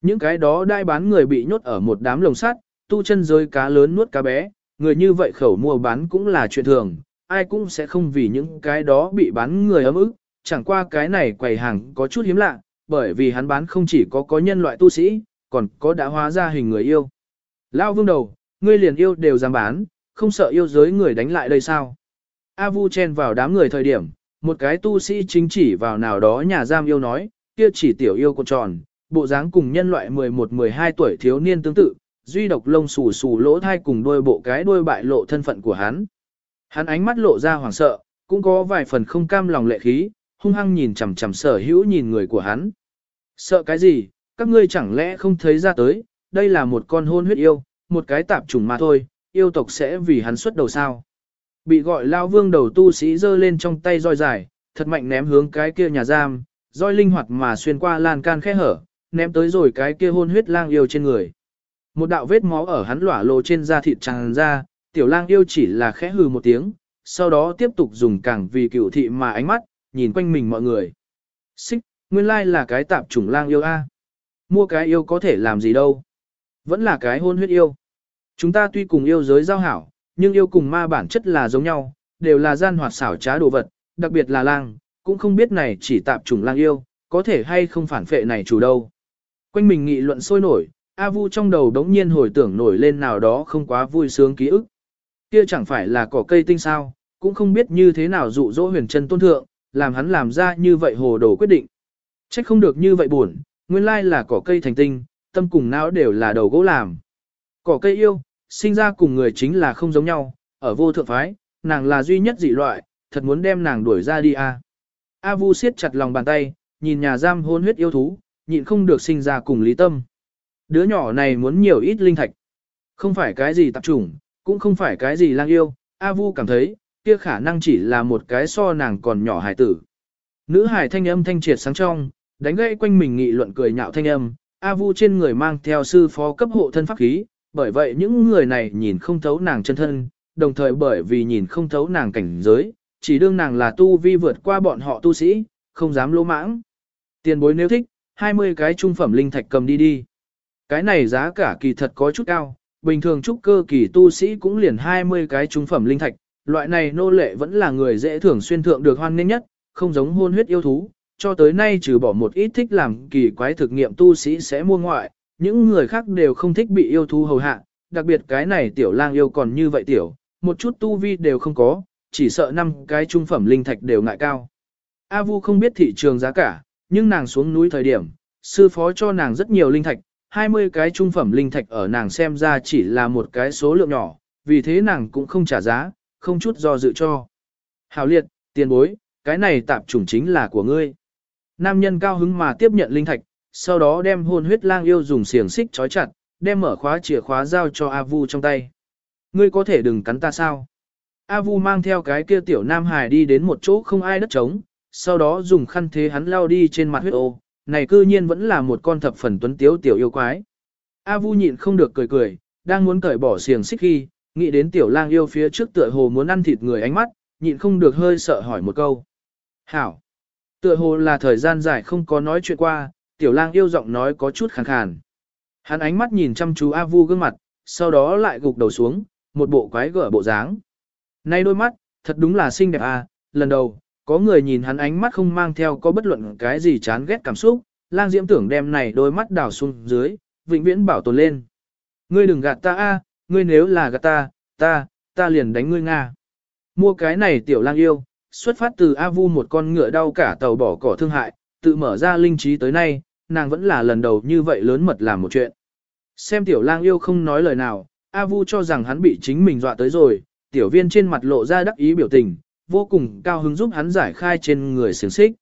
Những cái đó đai bán người bị nhốt ở một đám lồng sắt, tu chân rơi cá lớn nuốt cá bé, người như vậy khẩu mua bán cũng là chuyện thường, ai cũng sẽ không vì những cái đó bị bán người ấm ức, chẳng qua cái này quầy hàng có chút hiếm lạ, bởi vì hắn bán không chỉ có có nhân loại tu sĩ, còn có đã hóa ra hình người yêu. Lao vương đầu, ngươi liền yêu đều dám bán, không sợ yêu giới người đánh lại đây sao? A Vu chen vào đám người thời điểm, một cái tu sĩ chính chỉ vào nào đó nhà giam yêu nói, kia chỉ tiểu yêu con tròn, bộ dáng cùng nhân loại 11-12 tuổi thiếu niên tương tự, duy độc lông xù xù lỗ thai cùng đôi bộ cái đôi bại lộ thân phận của hắn. Hắn ánh mắt lộ ra hoảng sợ, cũng có vài phần không cam lòng lệ khí, hung hăng nhìn chằm chằm sở hữu nhìn người của hắn. Sợ cái gì, các ngươi chẳng lẽ không thấy ra tới, đây là một con hôn huyết yêu, một cái tạp trùng mà thôi, yêu tộc sẽ vì hắn xuất đầu sao. Bị gọi lao vương đầu tu sĩ giơ lên trong tay roi dài, thật mạnh ném hướng cái kia nhà giam, roi linh hoạt mà xuyên qua lan can khe hở, ném tới rồi cái kia hôn huyết lang yêu trên người. Một đạo vết máu ở hắn lỏa lồ trên da thịt tràn ra, tiểu lang yêu chỉ là khẽ hừ một tiếng, sau đó tiếp tục dùng càng vì cựu thị mà ánh mắt, nhìn quanh mình mọi người. Xích, nguyên lai là cái tạp chủng lang yêu a. Mua cái yêu có thể làm gì đâu. Vẫn là cái hôn huyết yêu. Chúng ta tuy cùng yêu giới giao hảo, nhưng yêu cùng ma bản chất là giống nhau, đều là gian hoạt xảo trá đồ vật, đặc biệt là lang, cũng không biết này chỉ tạp chủng lang yêu, có thể hay không phản phệ này chủ đâu. Quanh mình nghị luận sôi nổi, A Vu trong đầu đống nhiên hồi tưởng nổi lên nào đó không quá vui sướng ký ức. Kia chẳng phải là cỏ cây tinh sao, cũng không biết như thế nào dụ dỗ huyền chân tôn thượng, làm hắn làm ra như vậy hồ đồ quyết định. Trách không được như vậy buồn, nguyên lai là cỏ cây thành tinh, tâm cùng não đều là đầu gỗ làm. Cỏ cây yêu, sinh ra cùng người chính là không giống nhau, ở vô thượng phái, nàng là duy nhất dị loại, thật muốn đem nàng đuổi ra đi a. A Vu siết chặt lòng bàn tay, nhìn nhà giam hôn huyết yêu thú, nhịn không được sinh ra cùng lý tâm. Đứa nhỏ này muốn nhiều ít linh thạch. Không phải cái gì tạp chủng, cũng không phải cái gì lang yêu, A Vu cảm thấy, kia khả năng chỉ là một cái so nàng còn nhỏ hài tử. Nữ hài thanh âm thanh triệt sáng trong, đánh gãy quanh mình nghị luận cười nhạo thanh âm, A Vu trên người mang theo sư phó cấp hộ thân pháp khí, bởi vậy những người này nhìn không thấu nàng chân thân, đồng thời bởi vì nhìn không thấu nàng cảnh giới, chỉ đương nàng là tu vi vượt qua bọn họ tu sĩ, không dám lỗ mãng. Tiền bối nếu thích, 20 cái trung phẩm linh thạch cầm đi đi. Cái này giá cả kỳ thật có chút cao, bình thường trúc cơ kỳ tu sĩ cũng liền 20 cái trung phẩm linh thạch, loại này nô lệ vẫn là người dễ thường xuyên thượng được hoan nghênh nhất, không giống hôn huyết yêu thú, cho tới nay trừ bỏ một ít thích làm kỳ quái thực nghiệm tu sĩ sẽ mua ngoại, những người khác đều không thích bị yêu thú hầu hạ, đặc biệt cái này tiểu lang yêu còn như vậy tiểu, một chút tu vi đều không có, chỉ sợ năm cái trung phẩm linh thạch đều ngại cao. A Vu không biết thị trường giá cả, nhưng nàng xuống núi thời điểm, sư phó cho nàng rất nhiều linh thạch, 20 cái trung phẩm linh thạch ở nàng xem ra chỉ là một cái số lượng nhỏ, vì thế nàng cũng không trả giá, không chút do dự cho. Hào liệt, tiền bối, cái này tạp chủng chính là của ngươi. Nam nhân cao hứng mà tiếp nhận linh thạch, sau đó đem hôn huyết lang yêu dùng xiềng xích trói chặt, đem mở khóa chìa khóa giao cho A Vu trong tay. Ngươi có thể đừng cắn ta sao? A Vu mang theo cái kia tiểu nam hải đi đến một chỗ không ai đất trống, sau đó dùng khăn thế hắn lao đi trên mặt huyết ô, này cư nhiên vẫn là một con thập phần tuấn tiếu tiểu yêu quái. A Vu nhịn không được cười cười, đang muốn cởi bỏ xiềng xích khi, nghĩ đến tiểu lang yêu phía trước tựa hồ muốn ăn thịt người ánh mắt, nhịn không được hơi sợ hỏi một câu. Hảo! Tựa hồ là thời gian dài không có nói chuyện qua, tiểu lang yêu giọng nói có chút khàn khàn. Hắn ánh mắt nhìn chăm chú A Vu gương mặt, sau đó lại gục đầu xuống, một bộ quái gở bộ dáng. Nay đôi mắt, thật đúng là xinh đẹp à, lần đầu, có người nhìn hắn ánh mắt không mang theo có bất luận cái gì chán ghét cảm xúc, lang diễm tưởng đem này đôi mắt đảo xuống dưới, vĩnh viễn bảo tồn lên. Ngươi đừng gạt ta a, ngươi nếu là gạt ta, ta, ta liền đánh ngươi Nga. Mua cái này tiểu lang yêu, xuất phát từ A Vu một con ngựa đau cả tàu bỏ cỏ thương hại, tự mở ra linh trí tới nay, nàng vẫn là lần đầu như vậy lớn mật làm một chuyện. Xem tiểu lang yêu không nói lời nào, A Vu cho rằng hắn bị chính mình dọa tới rồi, tiểu viên trên mặt lộ ra đắc ý biểu tình, vô cùng cao hứng giúp hắn giải khai trên người xiềng xích.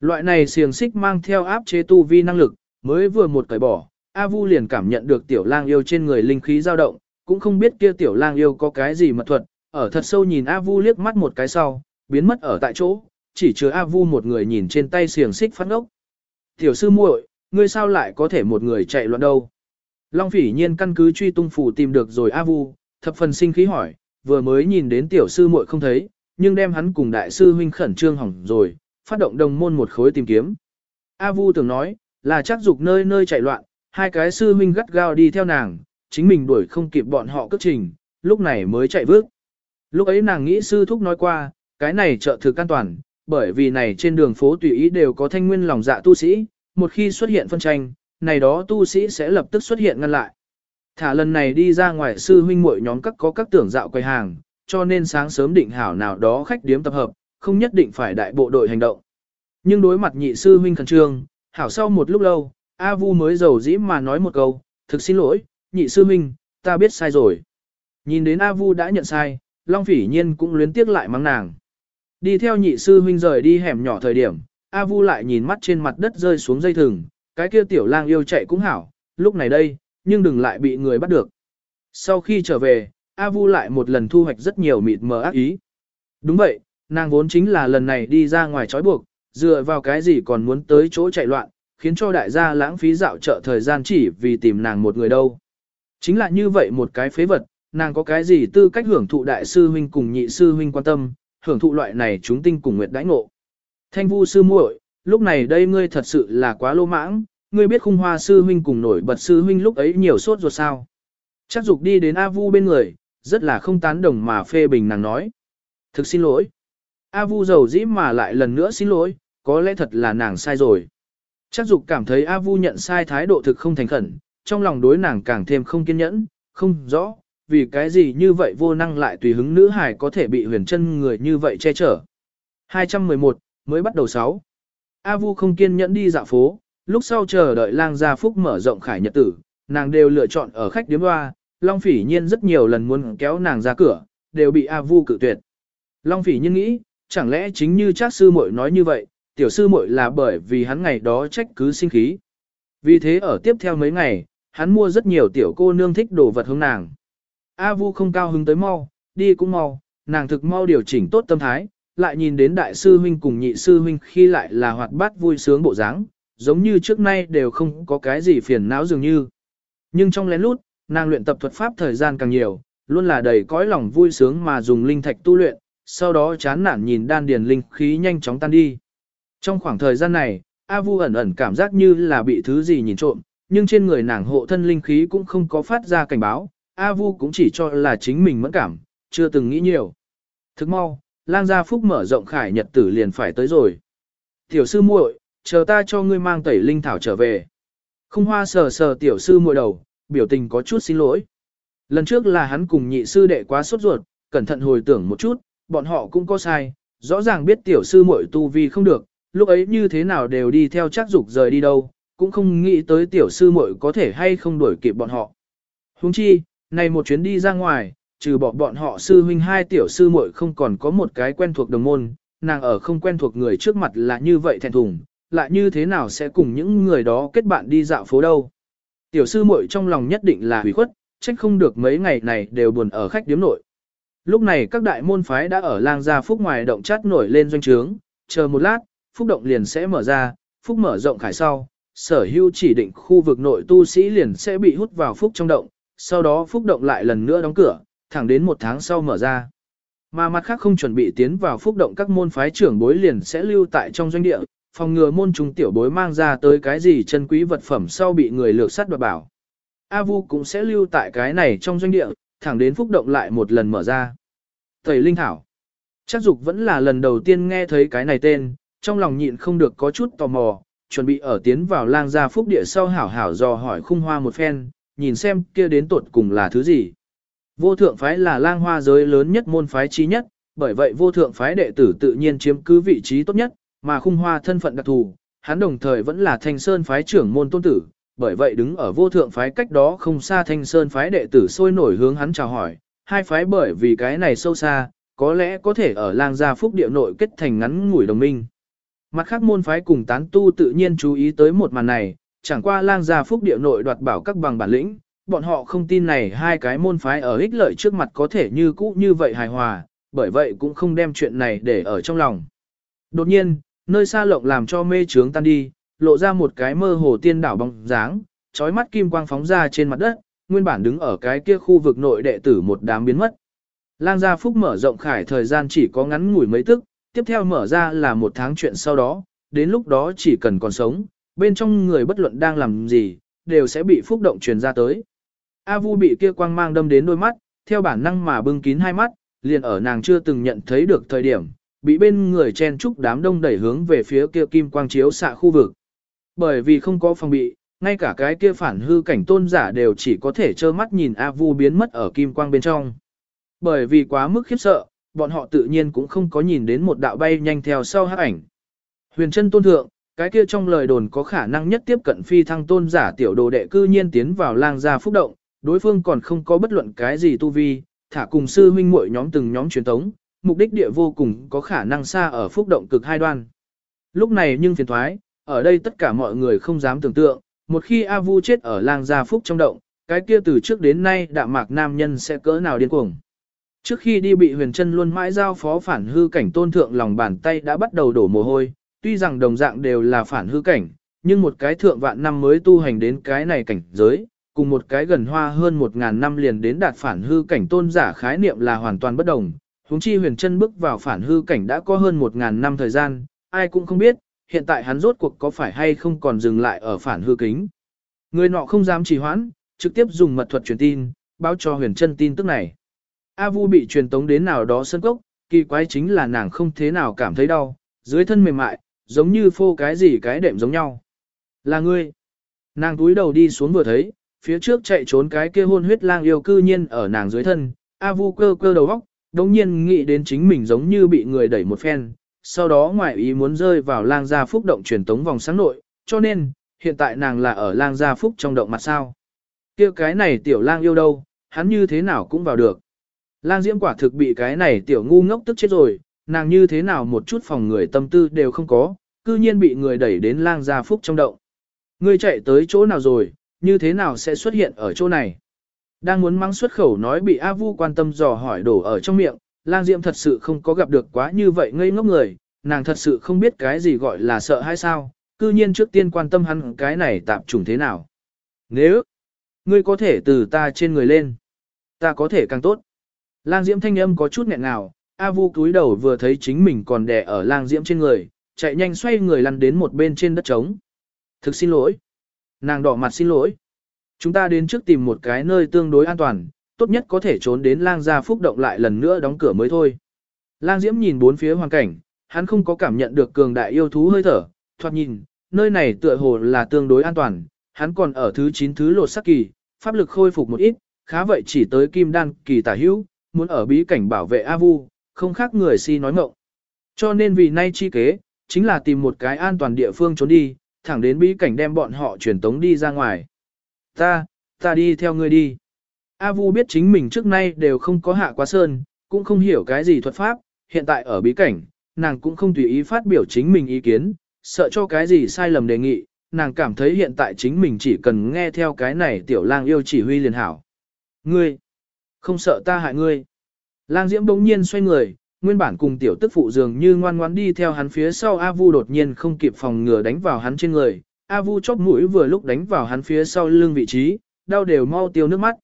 Loại này xiềng xích mang theo áp chế tu vi năng lực, mới vừa một cởi bỏ, A Vu liền cảm nhận được tiểu lang yêu trên người linh khí dao động, cũng không biết kia tiểu lang yêu có cái gì mật thuật, ở thật sâu nhìn A Vu liếc mắt một cái sau, biến mất ở tại chỗ, chỉ chứa A Vu một người nhìn trên tay xiềng xích phát ốc. Tiểu sư muội, ngươi sao lại có thể một người chạy loạn đâu? Long phỉ nhiên căn cứ truy tung phủ tìm được rồi A Vu, thập phần sinh khí hỏi, vừa mới nhìn đến tiểu sư muội không thấy, nhưng đem hắn cùng đại sư huynh khẩn trương hỏng rồi, phát động đồng môn một khối tìm kiếm. A Vu tưởng nói, là chắc dục nơi nơi chạy loạn, hai cái sư huynh gắt gao đi theo nàng, chính mình đuổi không kịp bọn họ cất trình, lúc này mới chạy vước. Lúc ấy nàng nghĩ sư thúc nói qua, cái này trợ thực an toàn, bởi vì này trên đường phố tùy ý đều có thanh nguyên lòng dạ tu sĩ, một khi xuất hiện phân tranh, này đó tu sĩ sẽ lập tức xuất hiện ngăn lại. Thả lần này đi ra ngoài sư huynh muội nhóm các có các tưởng dạo quầy hàng, cho nên sáng sớm định hảo nào đó khách điếm tập hợp, không nhất định phải đại bộ đội hành động. Nhưng đối mặt nhị sư huynh khẩn trương, hảo sau một lúc lâu, A Vu mới giàu dĩ mà nói một câu, thực xin lỗi, nhị sư huynh, ta biết sai rồi. Nhìn đến A Vu đã nhận sai, Long Phỉ Nhiên cũng luyến tiếc lại mắng nàng. Đi theo nhị sư huynh rời đi hẻm nhỏ thời điểm, A Vu lại nhìn mắt trên mặt đất rơi xuống dây thừng, cái kia tiểu lang yêu chạy cũng hảo, lúc này đây, nhưng đừng lại bị người bắt được. Sau khi trở về, A Vu lại một lần thu hoạch rất nhiều mịt mờ ác ý. Đúng vậy, nàng vốn chính là lần này đi ra ngoài trói buộc, dựa vào cái gì còn muốn tới chỗ chạy loạn, khiến cho đại gia lãng phí dạo chợ thời gian chỉ vì tìm nàng một người đâu. Chính là như vậy một cái phế vật, nàng có cái gì tư cách hưởng thụ đại sư huynh cùng nhị sư huynh quan tâm, hưởng thụ loại này chúng tinh cùng nguyệt đãi ngộ. Thanh vu sư muội, lúc này đây ngươi thật sự là quá lô mãng, ngươi biết khung hoa sư huynh cùng nổi bật sư huynh lúc ấy nhiều sốt ruột sao. Chắc dục đi đến A vu bên người, rất là không tán đồng mà phê bình nàng nói. Thực xin lỗi. A vu giàu dĩ mà lại lần nữa xin lỗi, có lẽ thật là nàng sai rồi. Chắc dục cảm thấy A vu nhận sai thái độ thực không thành khẩn, trong lòng đối nàng càng thêm không kiên nhẫn, không rõ, vì cái gì như vậy vô năng lại tùy hứng nữ hài có thể bị huyền chân người như vậy che chở. 211, mới bắt đầu 6. A Vu không kiên nhẫn đi dạo phố, lúc sau chờ đợi lang gia phúc mở rộng khải nhật tử, nàng đều lựa chọn ở khách điếm hoa, Long Phỉ Nhiên rất nhiều lần muốn kéo nàng ra cửa, đều bị A Vu cự tuyệt. Long Phỉ Nhiên nghĩ, chẳng lẽ chính như Trác sư muội nói như vậy, tiểu sư muội là bởi vì hắn ngày đó trách cứ sinh khí. Vì thế ở tiếp theo mấy ngày, hắn mua rất nhiều tiểu cô nương thích đồ vật hướng nàng. A Vu không cao hứng tới mau, đi cũng mau, nàng thực mau điều chỉnh tốt tâm thái, lại nhìn đến đại sư huynh cùng nhị sư huynh khi lại là hoạt bát vui sướng bộ dáng, giống như trước nay đều không có cái gì phiền não dường như. Nhưng trong lén lút, nàng luyện tập thuật pháp thời gian càng nhiều, luôn là đầy cõi lòng vui sướng mà dùng linh thạch tu luyện, sau đó chán nản nhìn đan điền linh khí nhanh chóng tan đi. Trong khoảng thời gian này, A Vu ẩn ẩn cảm giác như là bị thứ gì nhìn trộm, nhưng trên người nàng hộ thân linh khí cũng không có phát ra cảnh báo, A Vu cũng chỉ cho là chính mình mẫn cảm, chưa từng nghĩ nhiều. Thức mau, lang gia phúc mở rộng khải nhật tử liền phải tới rồi. Tiểu sư muội, chờ ta cho ngươi mang tẩy linh thảo trở về. Không hoa sờ sờ tiểu sư muội đầu, biểu tình có chút xin lỗi. Lần trước là hắn cùng nhị sư đệ quá sốt ruột, cẩn thận hồi tưởng một chút, bọn họ cũng có sai, rõ ràng biết tiểu sư muội tu vi không được, lúc ấy như thế nào đều đi theo chắc dục rời đi đâu, cũng không nghĩ tới tiểu sư muội có thể hay không đuổi kịp bọn họ. Huống chi, này một chuyến đi ra ngoài, trừ bỏ bọn họ sư huynh hai tiểu sư muội không còn có một cái quen thuộc đồng môn, nàng ở không quen thuộc người trước mặt là như vậy thẹn thùng, lại như thế nào sẽ cùng những người đó kết bạn đi dạo phố đâu. Tiểu sư muội trong lòng nhất định là hủy khuất, trách không được mấy ngày này đều buồn ở khách điếm nội. Lúc này các đại môn phái đã ở lang gia phúc ngoài động chát nổi lên doanh trướng, chờ một lát, phúc động liền sẽ mở ra, phúc mở rộng khải sau, sở hữu chỉ định khu vực nội tu sĩ liền sẽ bị hút vào phúc trong động, sau đó phúc động lại lần nữa đóng cửa, thẳng đến một tháng sau mở ra. Mà mặt khác không chuẩn bị tiến vào phúc động các môn phái trưởng bối liền sẽ lưu tại trong doanh địa, phòng ngừa môn trung tiểu bối mang ra tới cái gì chân quý vật phẩm sau bị người lược sắt đoạt bảo. A Vu cũng sẽ lưu tại cái này trong doanh địa, thẳng đến phúc động lại một lần mở ra. Thầy Linh Thảo Chắc dục vẫn là lần đầu tiên nghe thấy cái này tên, trong lòng nhịn không được có chút tò mò, chuẩn bị ở tiến vào lang gia phúc địa sau hảo hảo dò hỏi khung hoa một phen, nhìn xem kia đến tột cùng là thứ gì. Vô thượng phái là lang hoa giới lớn nhất môn phái trí nhất, bởi vậy vô thượng phái đệ tử tự nhiên chiếm cứ vị trí tốt nhất, mà khung hoa thân phận đặc thù, hắn đồng thời vẫn là thanh sơn phái trưởng môn tôn tử, bởi vậy đứng ở vô thượng phái cách đó không xa thanh sơn phái đệ tử sôi nổi hướng hắn chào hỏi, hai phái bởi vì cái này sâu xa, có lẽ có thể ở lang gia phúc địa nội kết thành ngắn ngủi đồng minh. Mặt khác môn phái cùng tán tu tự nhiên chú ý tới một màn này, chẳng qua lang gia phúc địa nội đoạt bảo các bằng bản lĩnh, bọn họ không tin này hai cái môn phái ở ích lợi trước mặt có thể như cũ như vậy hài hòa, bởi vậy cũng không đem chuyện này để ở trong lòng. Đột nhiên, nơi xa lộng làm cho mê trướng tan đi, lộ ra một cái mơ hồ tiên đảo bóng dáng, chói mắt kim quang phóng ra trên mặt đất, nguyên bản đứng ở cái kia khu vực nội đệ tử một đám biến mất. Lang gia phúc mở rộng khải thời gian chỉ có ngắn ngủi mấy tức, tiếp theo mở ra là một tháng chuyện sau đó, đến lúc đó chỉ cần còn sống, bên trong người bất luận đang làm gì, đều sẽ bị phúc động truyền ra tới. A Vu bị kia quang mang đâm đến đôi mắt, theo bản năng mà bưng kín hai mắt, liền ở nàng chưa từng nhận thấy được thời điểm, bị bên người chen trúc đám đông đẩy hướng về phía kia kim quang chiếu xạ khu vực. Bởi vì không có phòng bị, ngay cả cái kia phản hư cảnh tôn giả đều chỉ có thể trơ mắt nhìn A Vu biến mất ở kim quang bên trong. Bởi vì quá mức khiếp sợ, bọn họ tự nhiên cũng không có nhìn đến một đạo bay nhanh theo sau hắc ảnh. Huyền chân tôn thượng, cái kia trong lời đồn có khả năng nhất tiếp cận phi thăng tôn giả tiểu đồ đệ cư nhiên tiến vào lang gia phúc động, đối phương còn không có bất luận cái gì tu vi, thả cùng sư huynh muội nhóm từng nhóm truyền tống, mục đích địa vô cùng có khả năng xa ở phúc động cực hai đoan. Lúc này nhưng phiền thoái, ở đây tất cả mọi người không dám tưởng tượng, một khi A Vu chết ở làng gia phúc trong động, cái kia từ trước đến nay đạm mạc nam nhân sẽ cỡ nào điên cuồng. Trước khi đi bị huyền chân luôn mãi giao phó phản hư cảnh tôn thượng lòng bàn tay đã bắt đầu đổ mồ hôi, tuy rằng đồng dạng đều là phản hư cảnh, nhưng một cái thượng vạn năm mới tu hành đến cái này cảnh giới, cùng một cái gần hoa hơn một ngàn năm liền đến đạt phản hư cảnh tôn giả khái niệm là hoàn toàn bất đồng huống chi huyền chân bước vào phản hư cảnh đã có hơn một ngàn năm thời gian, ai cũng không biết, hiện tại hắn rốt cuộc có phải hay không còn dừng lại ở phản hư kính. Người nọ không dám trì hoãn, trực tiếp dùng mật thuật truyền tin, báo cho huyền chân tin tức này. A Vu bị truyền tống đến nào đó sân cốc, kỳ quái chính là nàng không thế nào cảm thấy đau, dưới thân mềm mại, giống như phô cái gì cái đệm giống nhau. Là ngươi. Nàng túi đầu đi xuống vừa thấy, phía trước chạy trốn cái kia hôn huyết lang yêu cư nhiên ở nàng dưới thân, A Vu cơ cơ đầu óc, đồng nhiên nghĩ đến chính mình giống như bị người đẩy một phen, sau đó ngoại ý muốn rơi vào lang gia phúc động truyền tống vòng sáng nội, cho nên, hiện tại nàng là ở lang gia phúc trong động mặt sao. kia cái này tiểu lang yêu đâu, hắn như thế nào cũng vào được. Lang Diễm quả thực bị cái này tiểu ngu ngốc tức chết rồi, nàng như thế nào một chút phòng người tâm tư đều không có, cư nhiên bị người đẩy đến lang gia phúc trong động. Ngươi chạy tới chỗ nào rồi, như thế nào sẽ xuất hiện ở chỗ này? Đang muốn mắng xuất khẩu nói bị A Vu quan tâm dò hỏi đổ ở trong miệng, lang Diệm thật sự không có gặp được quá như vậy ngây ngốc người, nàng thật sự không biết cái gì gọi là sợ hay sao, cư nhiên trước tiên quan tâm hắn cái này tạp trùng thế nào. Nếu, ngươi có thể từ ta trên người lên, ta có thể càng tốt. Lang diễm thanh âm có chút nghẹn ngào, A Vu cúi đầu vừa thấy chính mình còn đè ở lang diễm trên người, chạy nhanh xoay người lăn đến một bên trên đất trống. Thực xin lỗi. Nàng đỏ mặt xin lỗi. Chúng ta đến trước tìm một cái nơi tương đối an toàn, tốt nhất có thể trốn đến lang gia phúc động lại lần nữa đóng cửa mới thôi. Lang Diễm nhìn bốn phía hoàn cảnh, hắn không có cảm nhận được cường đại yêu thú hơi thở, thoạt nhìn, nơi này tựa hồ là tương đối an toàn, hắn còn ở thứ 9 thứ lột sắc kỳ, pháp lực khôi phục một ít, khá vậy chỉ tới kim đan kỳ tả hữu, muốn ở bí cảnh bảo vệ A Vu, không khác người si nói mộng. Cho nên vì nay chi kế, chính là tìm một cái an toàn địa phương trốn đi, thẳng đến bí cảnh đem bọn họ truyền tống đi ra ngoài. Ta, ta đi theo ngươi đi. A Vu biết chính mình trước nay đều không có hạ quá sơn, cũng không hiểu cái gì thuật pháp, hiện tại ở bí cảnh, nàng cũng không tùy ý phát biểu chính mình ý kiến, sợ cho cái gì sai lầm đề nghị, nàng cảm thấy hiện tại chính mình chỉ cần nghe theo cái này tiểu lang yêu chỉ huy liền hảo. Ngươi, không sợ ta hại ngươi. Lang Diễm bỗng nhiên xoay người, nguyên bản cùng tiểu tức phụ dường như ngoan ngoãn đi theo hắn phía sau A Vu đột nhiên không kịp phòng ngừa đánh vào hắn trên người. A Vu chóp mũi vừa lúc đánh vào hắn phía sau lưng vị trí, đau đều mau tiêu nước mắt.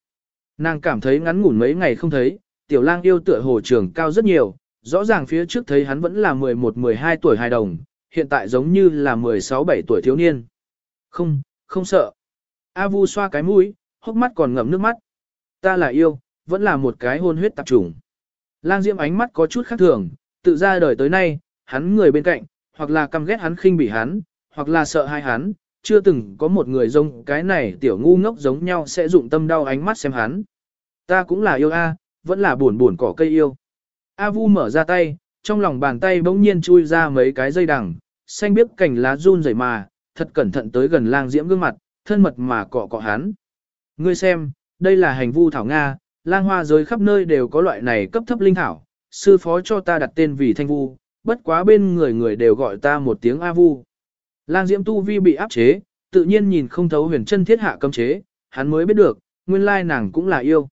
Nàng cảm thấy ngắn ngủn mấy ngày không thấy, tiểu lang yêu tựa hồ trưởng cao rất nhiều, rõ ràng phía trước thấy hắn vẫn là 11-12 tuổi hài đồng, hiện tại giống như là 16-17 tuổi thiếu niên. Không, không sợ. A Vu xoa cái mũi, hốc mắt còn ngậm nước mắt. Ta là yêu, vẫn là một cái hôn huyết tạp trùng. Lang Diễm ánh mắt có chút khác thường, tự ra đời tới nay, hắn người bên cạnh, hoặc là căm ghét hắn khinh bỉ hắn, hoặc là sợ hai hắn, chưa từng có một người giống cái này tiểu ngu ngốc giống nhau sẽ dụng tâm đau ánh mắt xem hắn. Ta cũng là yêu a, vẫn là buồn buồn cỏ cây yêu. A Vu mở ra tay, trong lòng bàn tay bỗng nhiên chui ra mấy cái dây đằng, xanh biếc cành lá run rẩy mà, thật cẩn thận tới gần lang diễm gương mặt, thân mật mà cọ cọ hắn. Ngươi xem, đây là hành vu thảo Nga, lang hoa giới khắp nơi đều có loại này cấp thấp linh thảo, sư phó cho ta đặt tên vì thanh vu, bất quá bên người người đều gọi ta một tiếng A vu. Lang diễm tu vi bị áp chế, tự nhiên nhìn không thấu huyền chân thiết hạ cấm chế, hắn mới biết được, nguyên lai nàng cũng là yêu.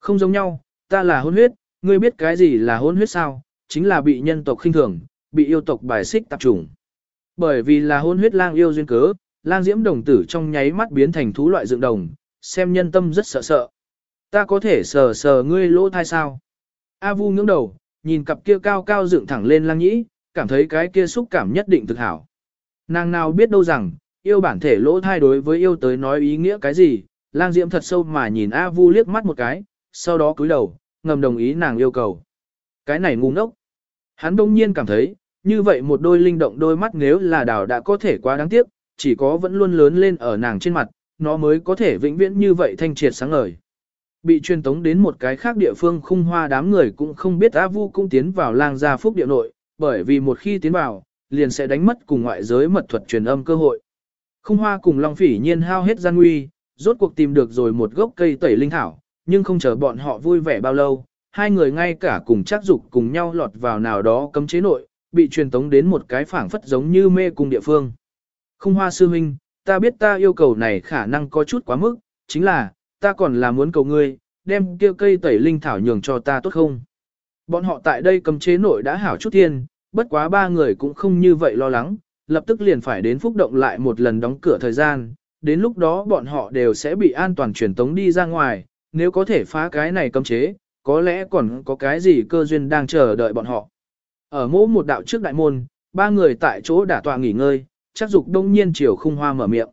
Không giống nhau, ta là hôn huyết, ngươi biết cái gì là hôn huyết sao, chính là bị nhân tộc khinh thường, bị yêu tộc bài xích tập trung. Bởi vì là hôn huyết lang yêu duyên cớ, lang diễm đồng tử trong nháy mắt biến thành thú loại dựng đồng, xem nhân tâm rất sợ sợ. Ta có thể sờ sờ ngươi lỗ thai sao? A vu ngưỡng đầu, nhìn cặp kia cao cao dựng thẳng lên lang nhĩ, cảm thấy cái kia xúc cảm nhất định thực hảo. Nàng nào biết đâu rằng, yêu bản thể lỗ thai đối với yêu tới nói ý nghĩa cái gì, lang diễm thật sâu mà nhìn A vu liếc mắt một cái, sau đó cúi đầu, ngầm đồng ý nàng yêu cầu. Cái này ngu ngốc. Hắn đông nhiên cảm thấy, như vậy một đôi linh động đôi mắt nếu là đào đã có thể quá đáng tiếc, chỉ có vẫn luôn lớn lên ở nàng trên mặt, nó mới có thể vĩnh viễn như vậy thanh triệt sáng ngời. Bị truyền tống đến một cái khác địa phương khung hoa đám người cũng không biết A Vu cũng tiến vào lang gia phúc địa nội, bởi vì một khi tiến vào, liền sẽ đánh mất cùng ngoại giới mật thuật truyền âm cơ hội. Khung hoa cùng Long Phỉ nhiên hao hết gian nguy, rốt cuộc tìm được rồi một gốc cây tẩy linh thảo, nhưng không chờ bọn họ vui vẻ bao lâu, hai người ngay cả cùng chắc dục cùng nhau lọt vào nào đó cấm chế nội, bị truyền tống đến một cái phảng phất giống như mê cung địa phương. Không hoa sư huynh, ta biết ta yêu cầu này khả năng có chút quá mức, chính là, ta còn là muốn cầu ngươi, đem kia cây tẩy linh thảo nhường cho ta tốt không? Bọn họ tại đây cấm chế nội đã hảo chút thiên, bất quá ba người cũng không như vậy lo lắng, lập tức liền phải đến phúc động lại một lần đóng cửa thời gian, đến lúc đó bọn họ đều sẽ bị an toàn truyền tống đi ra ngoài, nếu có thể phá cái này cấm chế, có lẽ còn có cái gì cơ duyên đang chờ đợi bọn họ. Ở mỗi một đạo trước đại môn, ba người tại chỗ đả tọa nghỉ ngơi, chắc dục đông nhiên chiều khung hoa mở miệng.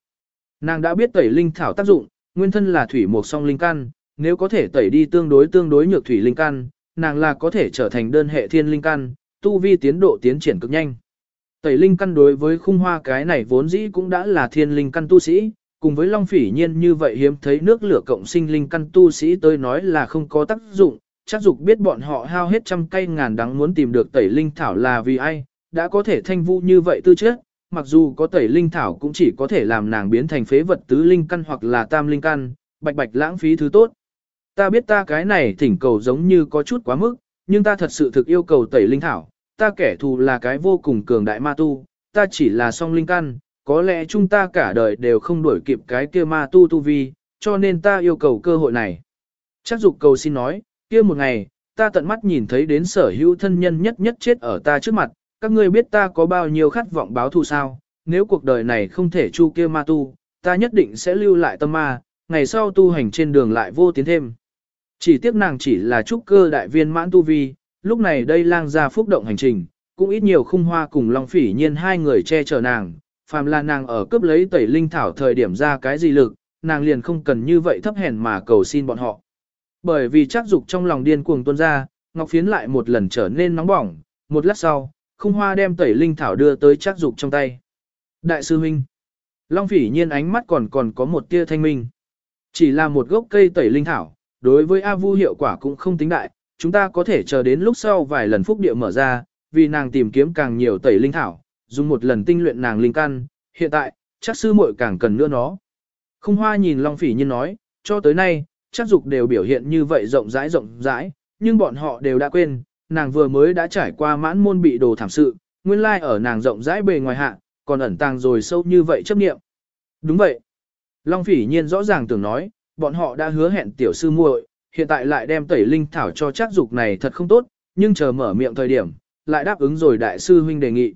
Nàng đã biết tẩy linh thảo tác dụng, nguyên thân là thủy một song linh căn, nếu có thể tẩy đi tương đối tương đối nhược thủy linh căn, nàng là có thể trở thành đơn hệ thiên linh căn, tu vi tiến độ tiến triển cực nhanh. Tẩy linh căn đối với khung hoa cái này vốn dĩ cũng đã là thiên linh căn tu sĩ, cùng với long phỉ nhiên như vậy hiếm thấy nước lửa cộng sinh linh căn tu sĩ tới nói là không có tác dụng, chắc dục biết bọn họ hao hết trăm cây ngàn đắng muốn tìm được tẩy linh thảo là vì ai, đã có thể thanh vu như vậy tư chất, mặc dù có tẩy linh thảo cũng chỉ có thể làm nàng biến thành phế vật tứ linh căn hoặc là tam linh căn, bạch bạch lãng phí thứ tốt. Ta biết ta cái này thỉnh cầu giống như có chút quá mức, nhưng ta thật sự thực yêu cầu tẩy linh thảo, ta kẻ thù là cái vô cùng cường đại ma tu, ta chỉ là song linh căn, có lẽ chúng ta cả đời đều không đuổi kịp cái kia ma tu tu vi, cho nên ta yêu cầu cơ hội này. Chắc dục cầu xin nói, kia một ngày, ta tận mắt nhìn thấy đến sở hữu thân nhân nhất nhất chết ở ta trước mặt, các ngươi biết ta có bao nhiêu khát vọng báo thù sao, nếu cuộc đời này không thể chu kia ma tu, ta nhất định sẽ lưu lại tâm ma, ngày sau tu hành trên đường lại vô tiến thêm. Chỉ tiếc nàng chỉ là trúc cơ đại viên mãn tu vi, lúc này đây lang ra phúc động hành trình, cũng ít nhiều khung hoa cùng long phỉ nhiên hai người che chở nàng, phàm là nàng ở cướp lấy tẩy linh thảo thời điểm ra cái gì lực, nàng liền không cần như vậy thấp hèn mà cầu xin bọn họ. Bởi vì chắc dục trong lòng điên cuồng tuôn ra, ngọc phiến lại một lần trở nên nóng bỏng, một lát sau, khung hoa đem tẩy linh thảo đưa tới chắc dục trong tay. Đại sư huynh, Long phỉ nhiên ánh mắt còn còn có một tia thanh minh. Chỉ là một gốc cây tẩy linh thảo, đối với A Vu hiệu quả cũng không tính đại, chúng ta có thể chờ đến lúc sau vài lần phúc địa mở ra, vì nàng tìm kiếm càng nhiều tẩy linh thảo, dùng một lần tinh luyện nàng linh căn, hiện tại, chắc sư muội càng cần nữa nó. Không hoa nhìn Long Phỉ Nhiên nói, cho tới nay, chắc dục đều biểu hiện như vậy rộng rãi rộng rãi, nhưng bọn họ đều đã quên, nàng vừa mới đã trải qua mãn môn bị đồ thảm sự, nguyên lai ở nàng rộng rãi bề ngoài hạ, còn ẩn tàng rồi sâu như vậy chấp niệm. Đúng vậy. Long phỉ nhiên rõ ràng tưởng nói, bọn họ đã hứa hẹn tiểu sư muội, hiện tại lại đem tẩy linh thảo cho chắc dục này thật không tốt, nhưng chờ mở miệng thời điểm, lại đáp ứng rồi đại sư huynh đề nghị.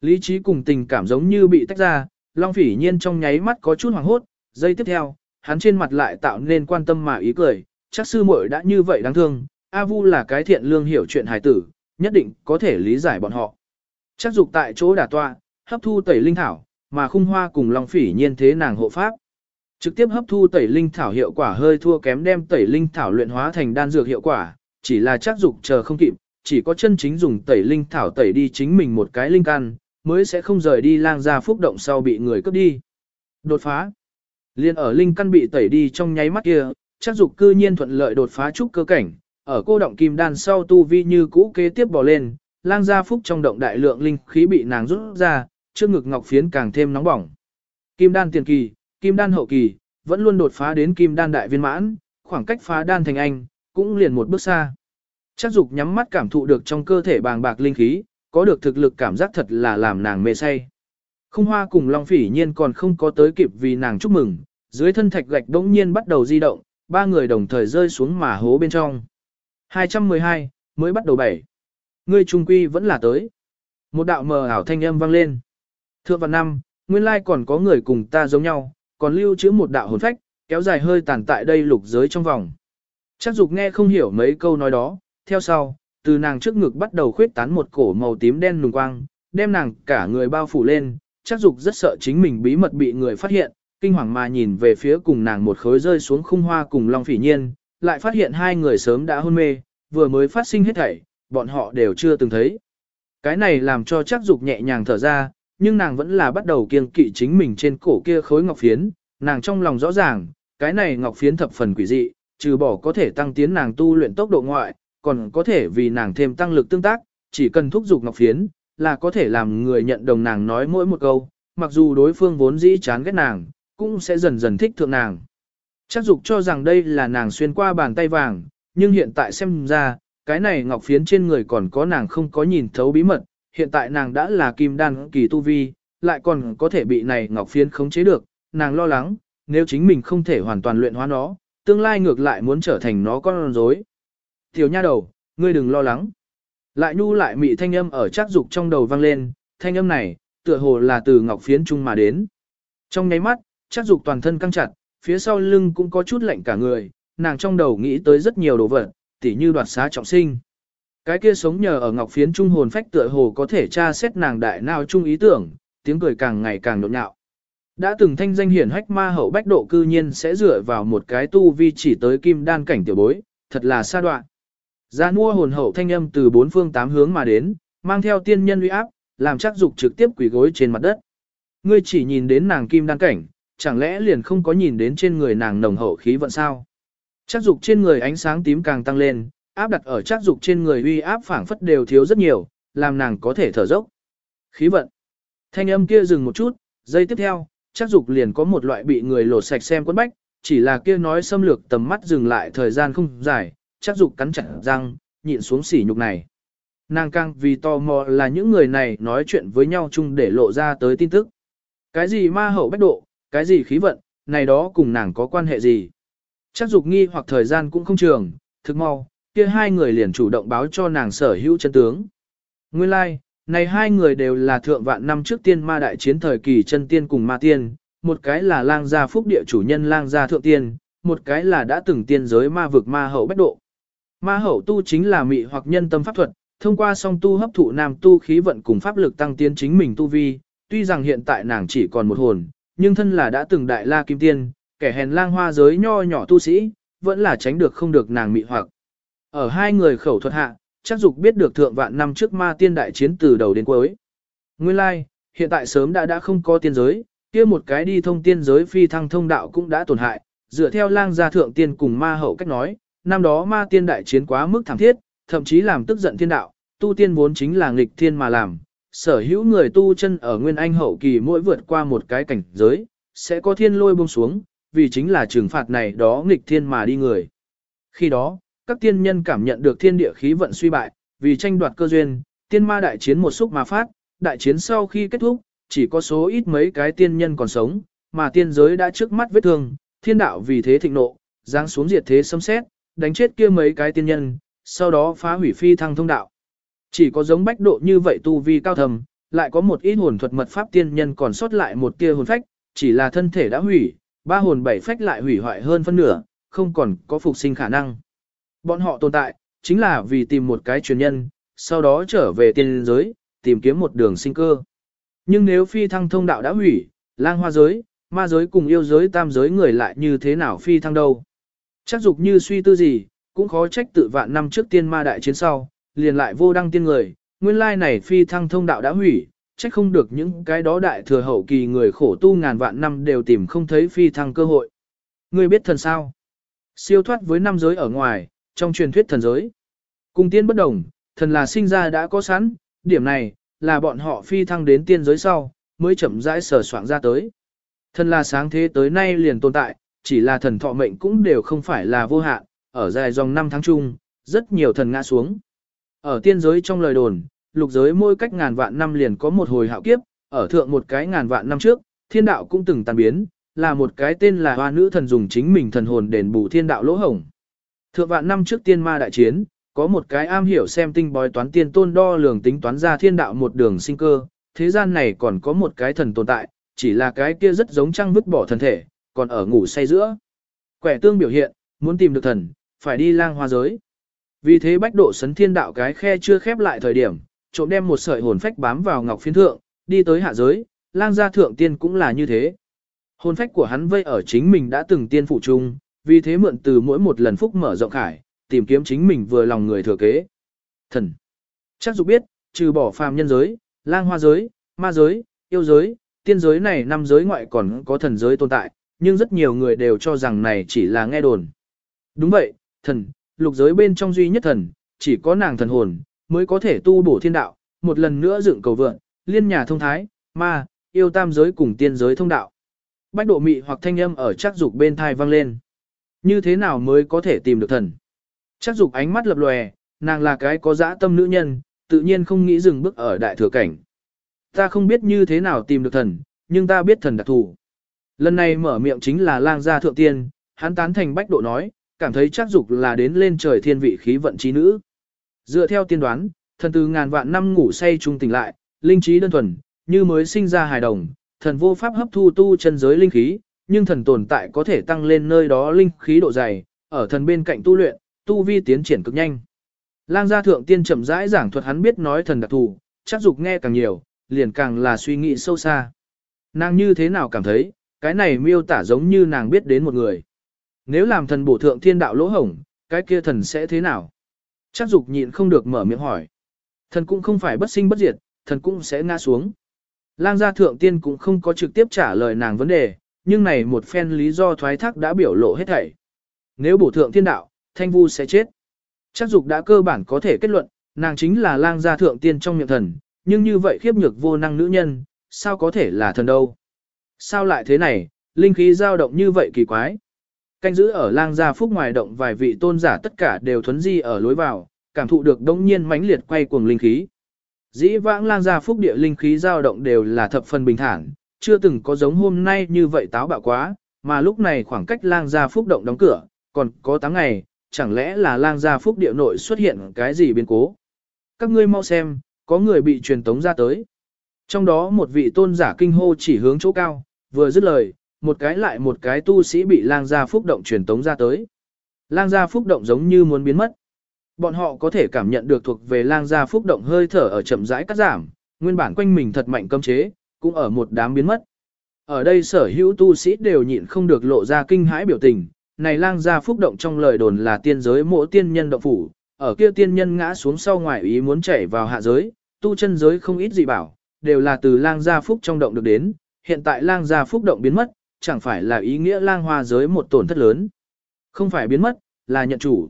Lý trí cùng tình cảm giống như bị tách ra, Long phỉ nhiên trong nháy mắt có chút hoảng hốt, giây tiếp theo, hắn trên mặt lại tạo nên quan tâm mà ý cười, chắc sư muội đã như vậy đáng thương, A Vu là cái thiện lương hiểu chuyện hài tử, nhất định có thể lý giải bọn họ. Chắc dục tại chỗ đả tọa, hấp thu tẩy linh thảo, mà khung hoa cùng Long phỉ nhiên thế nàng hộ pháp. Trực tiếp hấp thu tẩy linh thảo hiệu quả hơi thua kém đem tẩy linh thảo luyện hóa thành đan dược hiệu quả, chỉ là chắc dục chờ không kịp, chỉ có chân chính dùng tẩy linh thảo tẩy đi chính mình một cái linh căn, mới sẽ không rời đi lang ra phúc động sau bị người cướp đi. Đột phá. Liên ở linh căn bị tẩy đi trong nháy mắt kia, chắc dục cư nhiên thuận lợi đột phá trúc cơ cảnh, ở cô động kim đan sau tu vi như cũ kế tiếp bò lên, lang gia phúc trong động đại lượng linh khí bị nàng rút ra, trước ngực ngọc phiến càng thêm nóng bỏng. Kim đan tiền kỳ, kim đan hậu kỳ, vẫn luôn đột phá đến kim đan đại viên mãn, khoảng cách phá đan thành anh, cũng liền một bước xa. Chắc dục nhắm mắt cảm thụ được trong cơ thể bàng bạc linh khí, có được thực lực cảm giác thật là làm nàng mê say. Không hoa cùng Long Phỉ Nhiên còn không có tới kịp vì nàng chúc mừng, dưới thân thạch gạch đống nhiên bắt đầu di động, ba người đồng thời rơi xuống mà hố bên trong. 212, mới bắt đầu bảy. Ngươi trung quy vẫn là tới. Một đạo mờ ảo thanh âm vang lên. Thượng vạn năm, nguyên lai còn có người cùng ta giống nhau, còn lưu trữ một đạo hồn phách, kéo dài hơi tàn tại đây lục giới trong vòng. Chắc dục nghe không hiểu mấy câu nói đó, theo sau, từ nàng trước ngực bắt đầu khuyết tán một cổ màu tím đen nùng quang, đem nàng cả người bao phủ lên, chắc dục rất sợ chính mình bí mật bị người phát hiện, kinh hoàng mà nhìn về phía cùng nàng một khối rơi xuống khung hoa cùng Long Phỉ Nhiên, lại phát hiện hai người sớm đã hôn mê, vừa mới phát sinh hết thảy, bọn họ đều chưa từng thấy. Cái này làm cho chắc dục nhẹ nhàng thở ra, nhưng nàng vẫn là bắt đầu kiêng kỵ chính mình trên cổ kia khối ngọc phiến, nàng trong lòng rõ ràng, cái này ngọc phiến thập phần quỷ dị, trừ bỏ có thể tăng tiến nàng tu luyện tốc độ ngoại, còn có thể vì nàng thêm tăng lực tương tác, chỉ cần thúc giục ngọc phiến, là có thể làm người nhận đồng nàng nói mỗi một câu, mặc dù đối phương vốn dĩ chán ghét nàng, cũng sẽ dần dần thích thượng nàng. Chắc dục cho rằng đây là nàng xuyên qua bàn tay vàng, nhưng hiện tại xem ra, cái này ngọc phiến trên người còn có nàng không có nhìn thấu bí mật, hiện tại nàng đã là kim đan kỳ tu vi, lại còn có thể bị này ngọc phiến khống chế được, nàng lo lắng, nếu chính mình không thể hoàn toàn luyện hóa nó, tương lai ngược lại muốn trở thành nó con rối. Tiểu nha đầu, ngươi đừng lo lắng. Lại nhu lại mị thanh âm ở chắc dục trong đầu vang lên, thanh âm này, tựa hồ là từ ngọc phiến trung mà đến. Trong nháy mắt, chắc dục toàn thân căng chặt, phía sau lưng cũng có chút lạnh cả người, nàng trong đầu nghĩ tới rất nhiều đồ vật, tỉ như đoạt xá trọng sinh. Cái kia sống nhờ ở ngọc phiến trung hồn phách tựa hồ có thể tra xét nàng đại nào trung ý tưởng, tiếng cười càng ngày càng nhộn nhạo. Đã từng thanh danh hiển hách ma hậu bách độ cư nhiên sẽ dựa vào một cái tu vi chỉ tới kim đan cảnh tiểu bối, thật là xa đoạn. Gia mua hồn hậu thanh âm từ bốn phương tám hướng mà đến, mang theo tiên nhân uy áp, làm chắc dục trực tiếp quỳ gối trên mặt đất. Ngươi chỉ nhìn đến nàng kim đan cảnh, chẳng lẽ liền không có nhìn đến trên người nàng nồng hậu khí vận sao? Chắc dục trên người ánh sáng tím càng tăng lên, áp đặt ở trác dục trên người uy áp phảng phất đều thiếu rất nhiều, làm nàng có thể thở dốc. Khí vận. Thanh âm kia dừng một chút, giây tiếp theo, trác dục liền có một loại bị người lột sạch xem quấn bách, chỉ là kia nói xâm lược tầm mắt dừng lại thời gian không dài, trác dục cắn chặt răng, nhịn xuống sỉ nhục này. Nàng càng vì tò mò là những người này nói chuyện với nhau chung để lộ ra tới tin tức. Cái gì ma hậu bách độ, cái gì khí vận, này đó cùng nàng có quan hệ gì. Chắc dục nghi hoặc thời gian cũng không trường, thực mau, kia hai người liền chủ động báo cho nàng sở hữu chân tướng. Nguyên lai, like, này hai người đều là thượng vạn năm trước tiên ma đại chiến thời kỳ chân tiên cùng ma tiên, một cái là lang gia phúc địa chủ nhân lang gia thượng tiên, một cái là đã từng tiên giới ma vực ma hậu bách độ. Ma hậu tu chính là mị hoặc nhân tâm pháp thuật, thông qua song tu hấp thụ nam tu khí vận cùng pháp lực tăng tiến chính mình tu vi, tuy rằng hiện tại nàng chỉ còn một hồn, nhưng thân là đã từng đại la kim tiên, kẻ hèn lang hoa giới nho nhỏ tu sĩ, vẫn là tránh được không được nàng mị hoặc. Ở hai người khẩu thuật hạ, chắc dục biết được thượng vạn năm trước ma tiên đại chiến từ đầu đến cuối. Nguyên lai, like, hiện tại sớm đã đã không có tiên giới, kia một cái đi thông tiên giới phi thăng thông đạo cũng đã tổn hại, dựa theo lang gia thượng tiên cùng ma hậu cách nói, năm đó ma tiên đại chiến quá mức thảm thiết, thậm chí làm tức giận thiên đạo, tu tiên vốn chính là nghịch thiên mà làm, sở hữu người tu chân ở nguyên anh hậu kỳ mỗi vượt qua một cái cảnh giới, sẽ có thiên lôi buông xuống, vì chính là trừng phạt này đó nghịch thiên mà đi người. Khi đó, các tiên nhân cảm nhận được thiên địa khí vận suy bại, vì tranh đoạt cơ duyên, tiên ma đại chiến một xúc mà phát, đại chiến sau khi kết thúc, chỉ có số ít mấy cái tiên nhân còn sống, mà tiên giới đã trước mắt vết thương, thiên đạo vì thế thịnh nộ, giáng xuống diệt thế xâm xét, đánh chết kia mấy cái tiên nhân, sau đó phá hủy phi thăng thông đạo. Chỉ có giống bách độ như vậy tu vi cao thầm, lại có một ít hồn thuật mật pháp tiên nhân còn sót lại một tia hồn phách, chỉ là thân thể đã hủy, ba hồn bảy phách lại hủy hoại hơn phân nửa, không còn có phục sinh khả năng. Bọn họ tồn tại, chính là vì tìm một cái truyền nhân, sau đó trở về tiên giới, tìm kiếm một đường sinh cơ. Nhưng nếu phi thăng thông đạo đã hủy, lang hoa giới, ma giới cùng yêu giới tam giới người lại như thế nào phi thăng đâu. Chắc dục như suy tư gì, cũng khó trách tự vạn năm trước tiên ma đại chiến sau, liền lại vô đăng tiên người, nguyên lai này phi thăng thông đạo đã hủy, trách không được những cái đó đại thừa hậu kỳ người khổ tu ngàn vạn năm đều tìm không thấy phi thăng cơ hội. Ngươi biết thần sao? Siêu thoát với năm giới ở ngoài, trong truyền thuyết thần giới. Cùng tiên bất đồng, thần là sinh ra đã có sẵn, điểm này, là bọn họ phi thăng đến tiên giới sau, mới chậm rãi sở soạn ra tới. Thần là sáng thế tới nay liền tồn tại, chỉ là thần thọ mệnh cũng đều không phải là vô hạn, ở dài dòng năm tháng chung, rất nhiều thần ngã xuống. Ở tiên giới trong lời đồn, lục giới mỗi cách ngàn vạn năm liền có một hồi hạo kiếp, ở thượng một cái ngàn vạn năm trước, thiên đạo cũng từng tàn biến, là một cái tên là hoa nữ thần dùng chính mình thần hồn đền bù thiên đạo lỗ hổng. Thượng vạn năm trước tiên ma đại chiến, có một cái am hiểu xem tinh bói toán tiên tôn đo lường tính toán ra thiên đạo một đường sinh cơ, thế gian này còn có một cái thần tồn tại, chỉ là cái kia rất giống trăng vứt bỏ thần thể, còn ở ngủ say giữa. Quẻ tương biểu hiện, muốn tìm được thần, phải đi lang hoa giới. Vì thế bách độ sấn thiên đạo cái khe chưa khép lại thời điểm, trộm đem một sợi hồn phách bám vào ngọc phiến thượng, đi tới hạ giới, lang gia thượng tiên cũng là như thế. Hồn phách của hắn vây ở chính mình đã từng tiên phụ trung, vì thế mượn từ mỗi một lần phúc mở rộng khải, tìm kiếm chính mình vừa lòng người thừa kế. Thần. Chắc dục biết, trừ bỏ phàm nhân giới, lang hoa giới, ma giới, yêu giới, tiên giới này năm giới ngoại còn có thần giới tồn tại, nhưng rất nhiều người đều cho rằng này chỉ là nghe đồn. Đúng vậy, thần, lục giới bên trong duy nhất thần, chỉ có nàng thần hồn, mới có thể tu bổ thiên đạo, một lần nữa dựng cầu vượn, liên nhà thông thái, ma, yêu tam giới cùng tiên giới thông đạo. Bách độ mị hoặc thanh âm ở chắc dục bên thai vang lên. Như thế nào mới có thể tìm được thần? Chắc dục ánh mắt lập lòe, nàng là cái có dã tâm nữ nhân, tự nhiên không nghĩ dừng bước ở đại thừa cảnh. Ta không biết như thế nào tìm được thần, nhưng ta biết thần đặc thù. Lần này mở miệng chính là lang gia thượng tiên, hắn tán thành bách độ nói, cảm thấy chắc dục là đến lên trời thiên vị khí vận trí nữ. Dựa theo tiên đoán, thần từ ngàn vạn năm ngủ say trung tỉnh lại, linh trí đơn thuần, như mới sinh ra hài đồng, thần vô pháp hấp thu tu chân giới linh khí, nhưng thần tồn tại có thể tăng lên nơi đó linh khí độ dày, ở thần bên cạnh tu luyện, tu vi tiến triển cực nhanh. Lang gia thượng tiên chậm rãi giảng thuật hắn biết nói thần đặc thù, chắc dục nghe càng nhiều, liền càng là suy nghĩ sâu xa. Nàng như thế nào cảm thấy, cái này miêu tả giống như nàng biết đến một người. Nếu làm thần bổ thượng thiên đạo lỗ hổng, cái kia thần sẽ thế nào? Chắc dục nhịn không được mở miệng hỏi. Thần cũng không phải bất sinh bất diệt, thần cũng sẽ ngã xuống. Lang gia thượng tiên cũng không có trực tiếp trả lời nàng vấn đề, nhưng này một phen lý do thoái thác đã biểu lộ hết thảy. Nếu bổ thượng thiên đạo, thanh vu sẽ chết. Chắc dục đã cơ bản có thể kết luận, nàng chính là lang gia thượng tiên trong miệng thần, nhưng như vậy khiếp nhược vô năng nữ nhân, sao có thể là thần đâu? Sao lại thế này, linh khí dao động như vậy kỳ quái? Canh giữ ở lang gia phúc ngoài động vài vị tôn giả tất cả đều thuấn di ở lối vào, cảm thụ được đông nhiên mãnh liệt quay cuồng linh khí. Dĩ vãng lang gia phúc địa linh khí dao động đều là thập phần bình thản, chưa từng có giống hôm nay như vậy táo bạo quá, mà lúc này khoảng cách lang gia phúc động đóng cửa, còn có 8 ngày, chẳng lẽ là lang gia phúc điệu nội xuất hiện cái gì biến cố. Các ngươi mau xem, có người bị truyền tống ra tới. Trong đó một vị tôn giả kinh hô chỉ hướng chỗ cao, vừa dứt lời, một cái lại một cái tu sĩ bị lang gia phúc động truyền tống ra tới. Lang gia phúc động giống như muốn biến mất. Bọn họ có thể cảm nhận được thuộc về lang gia phúc động hơi thở ở chậm rãi cắt giảm, nguyên bản quanh mình thật mạnh cấm chế, cũng ở một đám biến mất. Ở đây sở hữu tu sĩ đều nhịn không được lộ ra kinh hãi biểu tình, này lang gia phúc động trong lời đồn là tiên giới mỗi tiên nhân động phủ, ở kia tiên nhân ngã xuống sau ngoài ý muốn chảy vào hạ giới, tu chân giới không ít gì bảo, đều là từ lang gia phúc trong động được đến, hiện tại lang gia phúc động biến mất, chẳng phải là ý nghĩa lang hoa giới một tổn thất lớn. Không phải biến mất, là nhận chủ.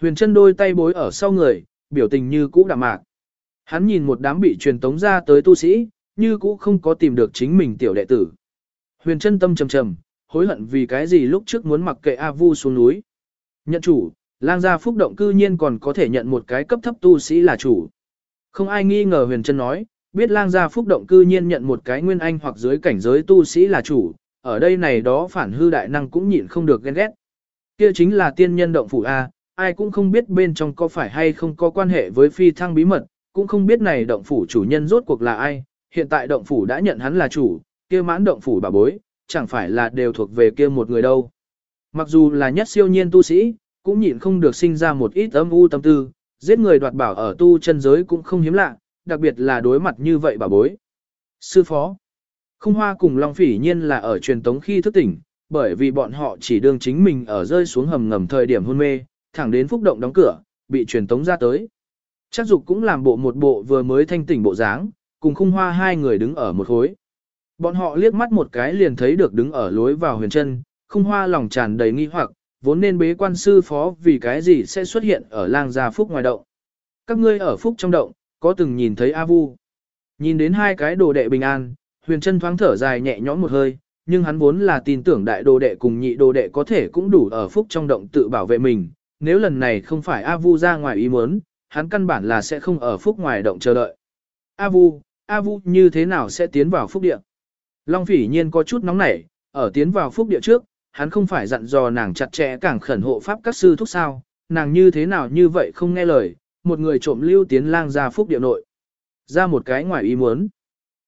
Huyền chân đôi tay bối ở sau người, biểu tình như cũ đạm mạc. Hắn nhìn một đám bị truyền tống ra tới tu sĩ, như cũ không có tìm được chính mình tiểu đệ tử. Huyền chân tâm trầm trầm, hối hận vì cái gì lúc trước muốn mặc kệ A Vu xuống núi. Nhận chủ, lang gia phúc động cư nhiên còn có thể nhận một cái cấp thấp tu sĩ là chủ. Không ai nghi ngờ huyền chân nói, biết lang gia phúc động cư nhiên nhận một cái nguyên anh hoặc dưới cảnh giới tu sĩ là chủ, ở đây này đó phản hư đại năng cũng nhịn không được ghen ghét. Kia chính là tiên nhân động phủ A, ai cũng không biết bên trong có phải hay không có quan hệ với phi thăng bí mật, cũng không biết này động phủ chủ nhân rốt cuộc là ai, hiện tại động phủ đã nhận hắn là chủ, kia mãn động phủ bà bối, chẳng phải là đều thuộc về kia một người đâu. Mặc dù là nhất siêu nhiên tu sĩ, cũng nhịn không được sinh ra một ít âm u tâm tư, giết người đoạt bảo ở tu chân giới cũng không hiếm lạ, đặc biệt là đối mặt như vậy bà bối. Sư phó, không hoa cùng Long Phỉ nhiên là ở truyền tống khi thức tỉnh, bởi vì bọn họ chỉ đương chính mình ở rơi xuống hầm ngầm thời điểm hôn mê, thẳng đến phúc động đóng cửa, bị truyền tống ra tới. Chắc dục cũng làm bộ một bộ vừa mới thanh tỉnh bộ dáng, cùng khung hoa hai người đứng ở một khối. Bọn họ liếc mắt một cái liền thấy được đứng ở lối vào huyền chân, khung hoa lòng tràn đầy nghi hoặc, vốn nên bế quan sư phó vì cái gì sẽ xuất hiện ở lang gia phúc ngoài động. Các ngươi ở phúc trong động, có từng nhìn thấy A Vu. Nhìn đến hai cái đồ đệ bình an, huyền chân thoáng thở dài nhẹ nhõm một hơi, nhưng hắn vốn là tin tưởng đại đồ đệ cùng nhị đồ đệ có thể cũng đủ ở phúc trong động tự bảo vệ mình. Nếu lần này không phải A Vu ra ngoài ý muốn, hắn căn bản là sẽ không ở phúc ngoài động chờ đợi. A Vu, A Vu như thế nào sẽ tiến vào phúc địa? Long phỉ nhiên có chút nóng nảy, ở tiến vào phúc địa trước, hắn không phải dặn dò nàng chặt chẽ càng khẩn hộ pháp các sư thúc sao, nàng như thế nào như vậy không nghe lời, một người trộm lưu tiến lang ra phúc địa nội. Ra một cái ngoài ý muốn.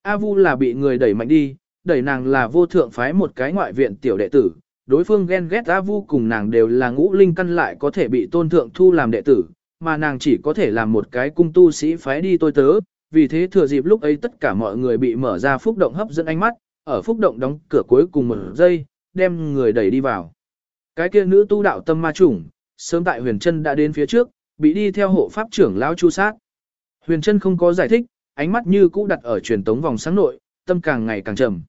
A Vu là bị người đẩy mạnh đi, đẩy nàng là vô thượng phái một cái ngoại viện tiểu đệ tử, đối phương ghen ghét A Vu cùng nàng đều là ngũ linh căn lại có thể bị tôn thượng thu làm đệ tử, mà nàng chỉ có thể làm một cái cung tu sĩ phái đi tôi tớ, vì thế thừa dịp lúc ấy tất cả mọi người bị mở ra phúc động hấp dẫn ánh mắt, ở phúc động đóng cửa cuối cùng một giây, đem người đẩy đi vào. Cái kia nữ tu đạo tâm ma chủng, sớm tại huyền chân đã đến phía trước, bị đi theo hộ pháp trưởng lão chu sát. Huyền chân không có giải thích, ánh mắt như cũ đặt ở truyền tống vòng sáng nội, tâm càng ngày càng trầm.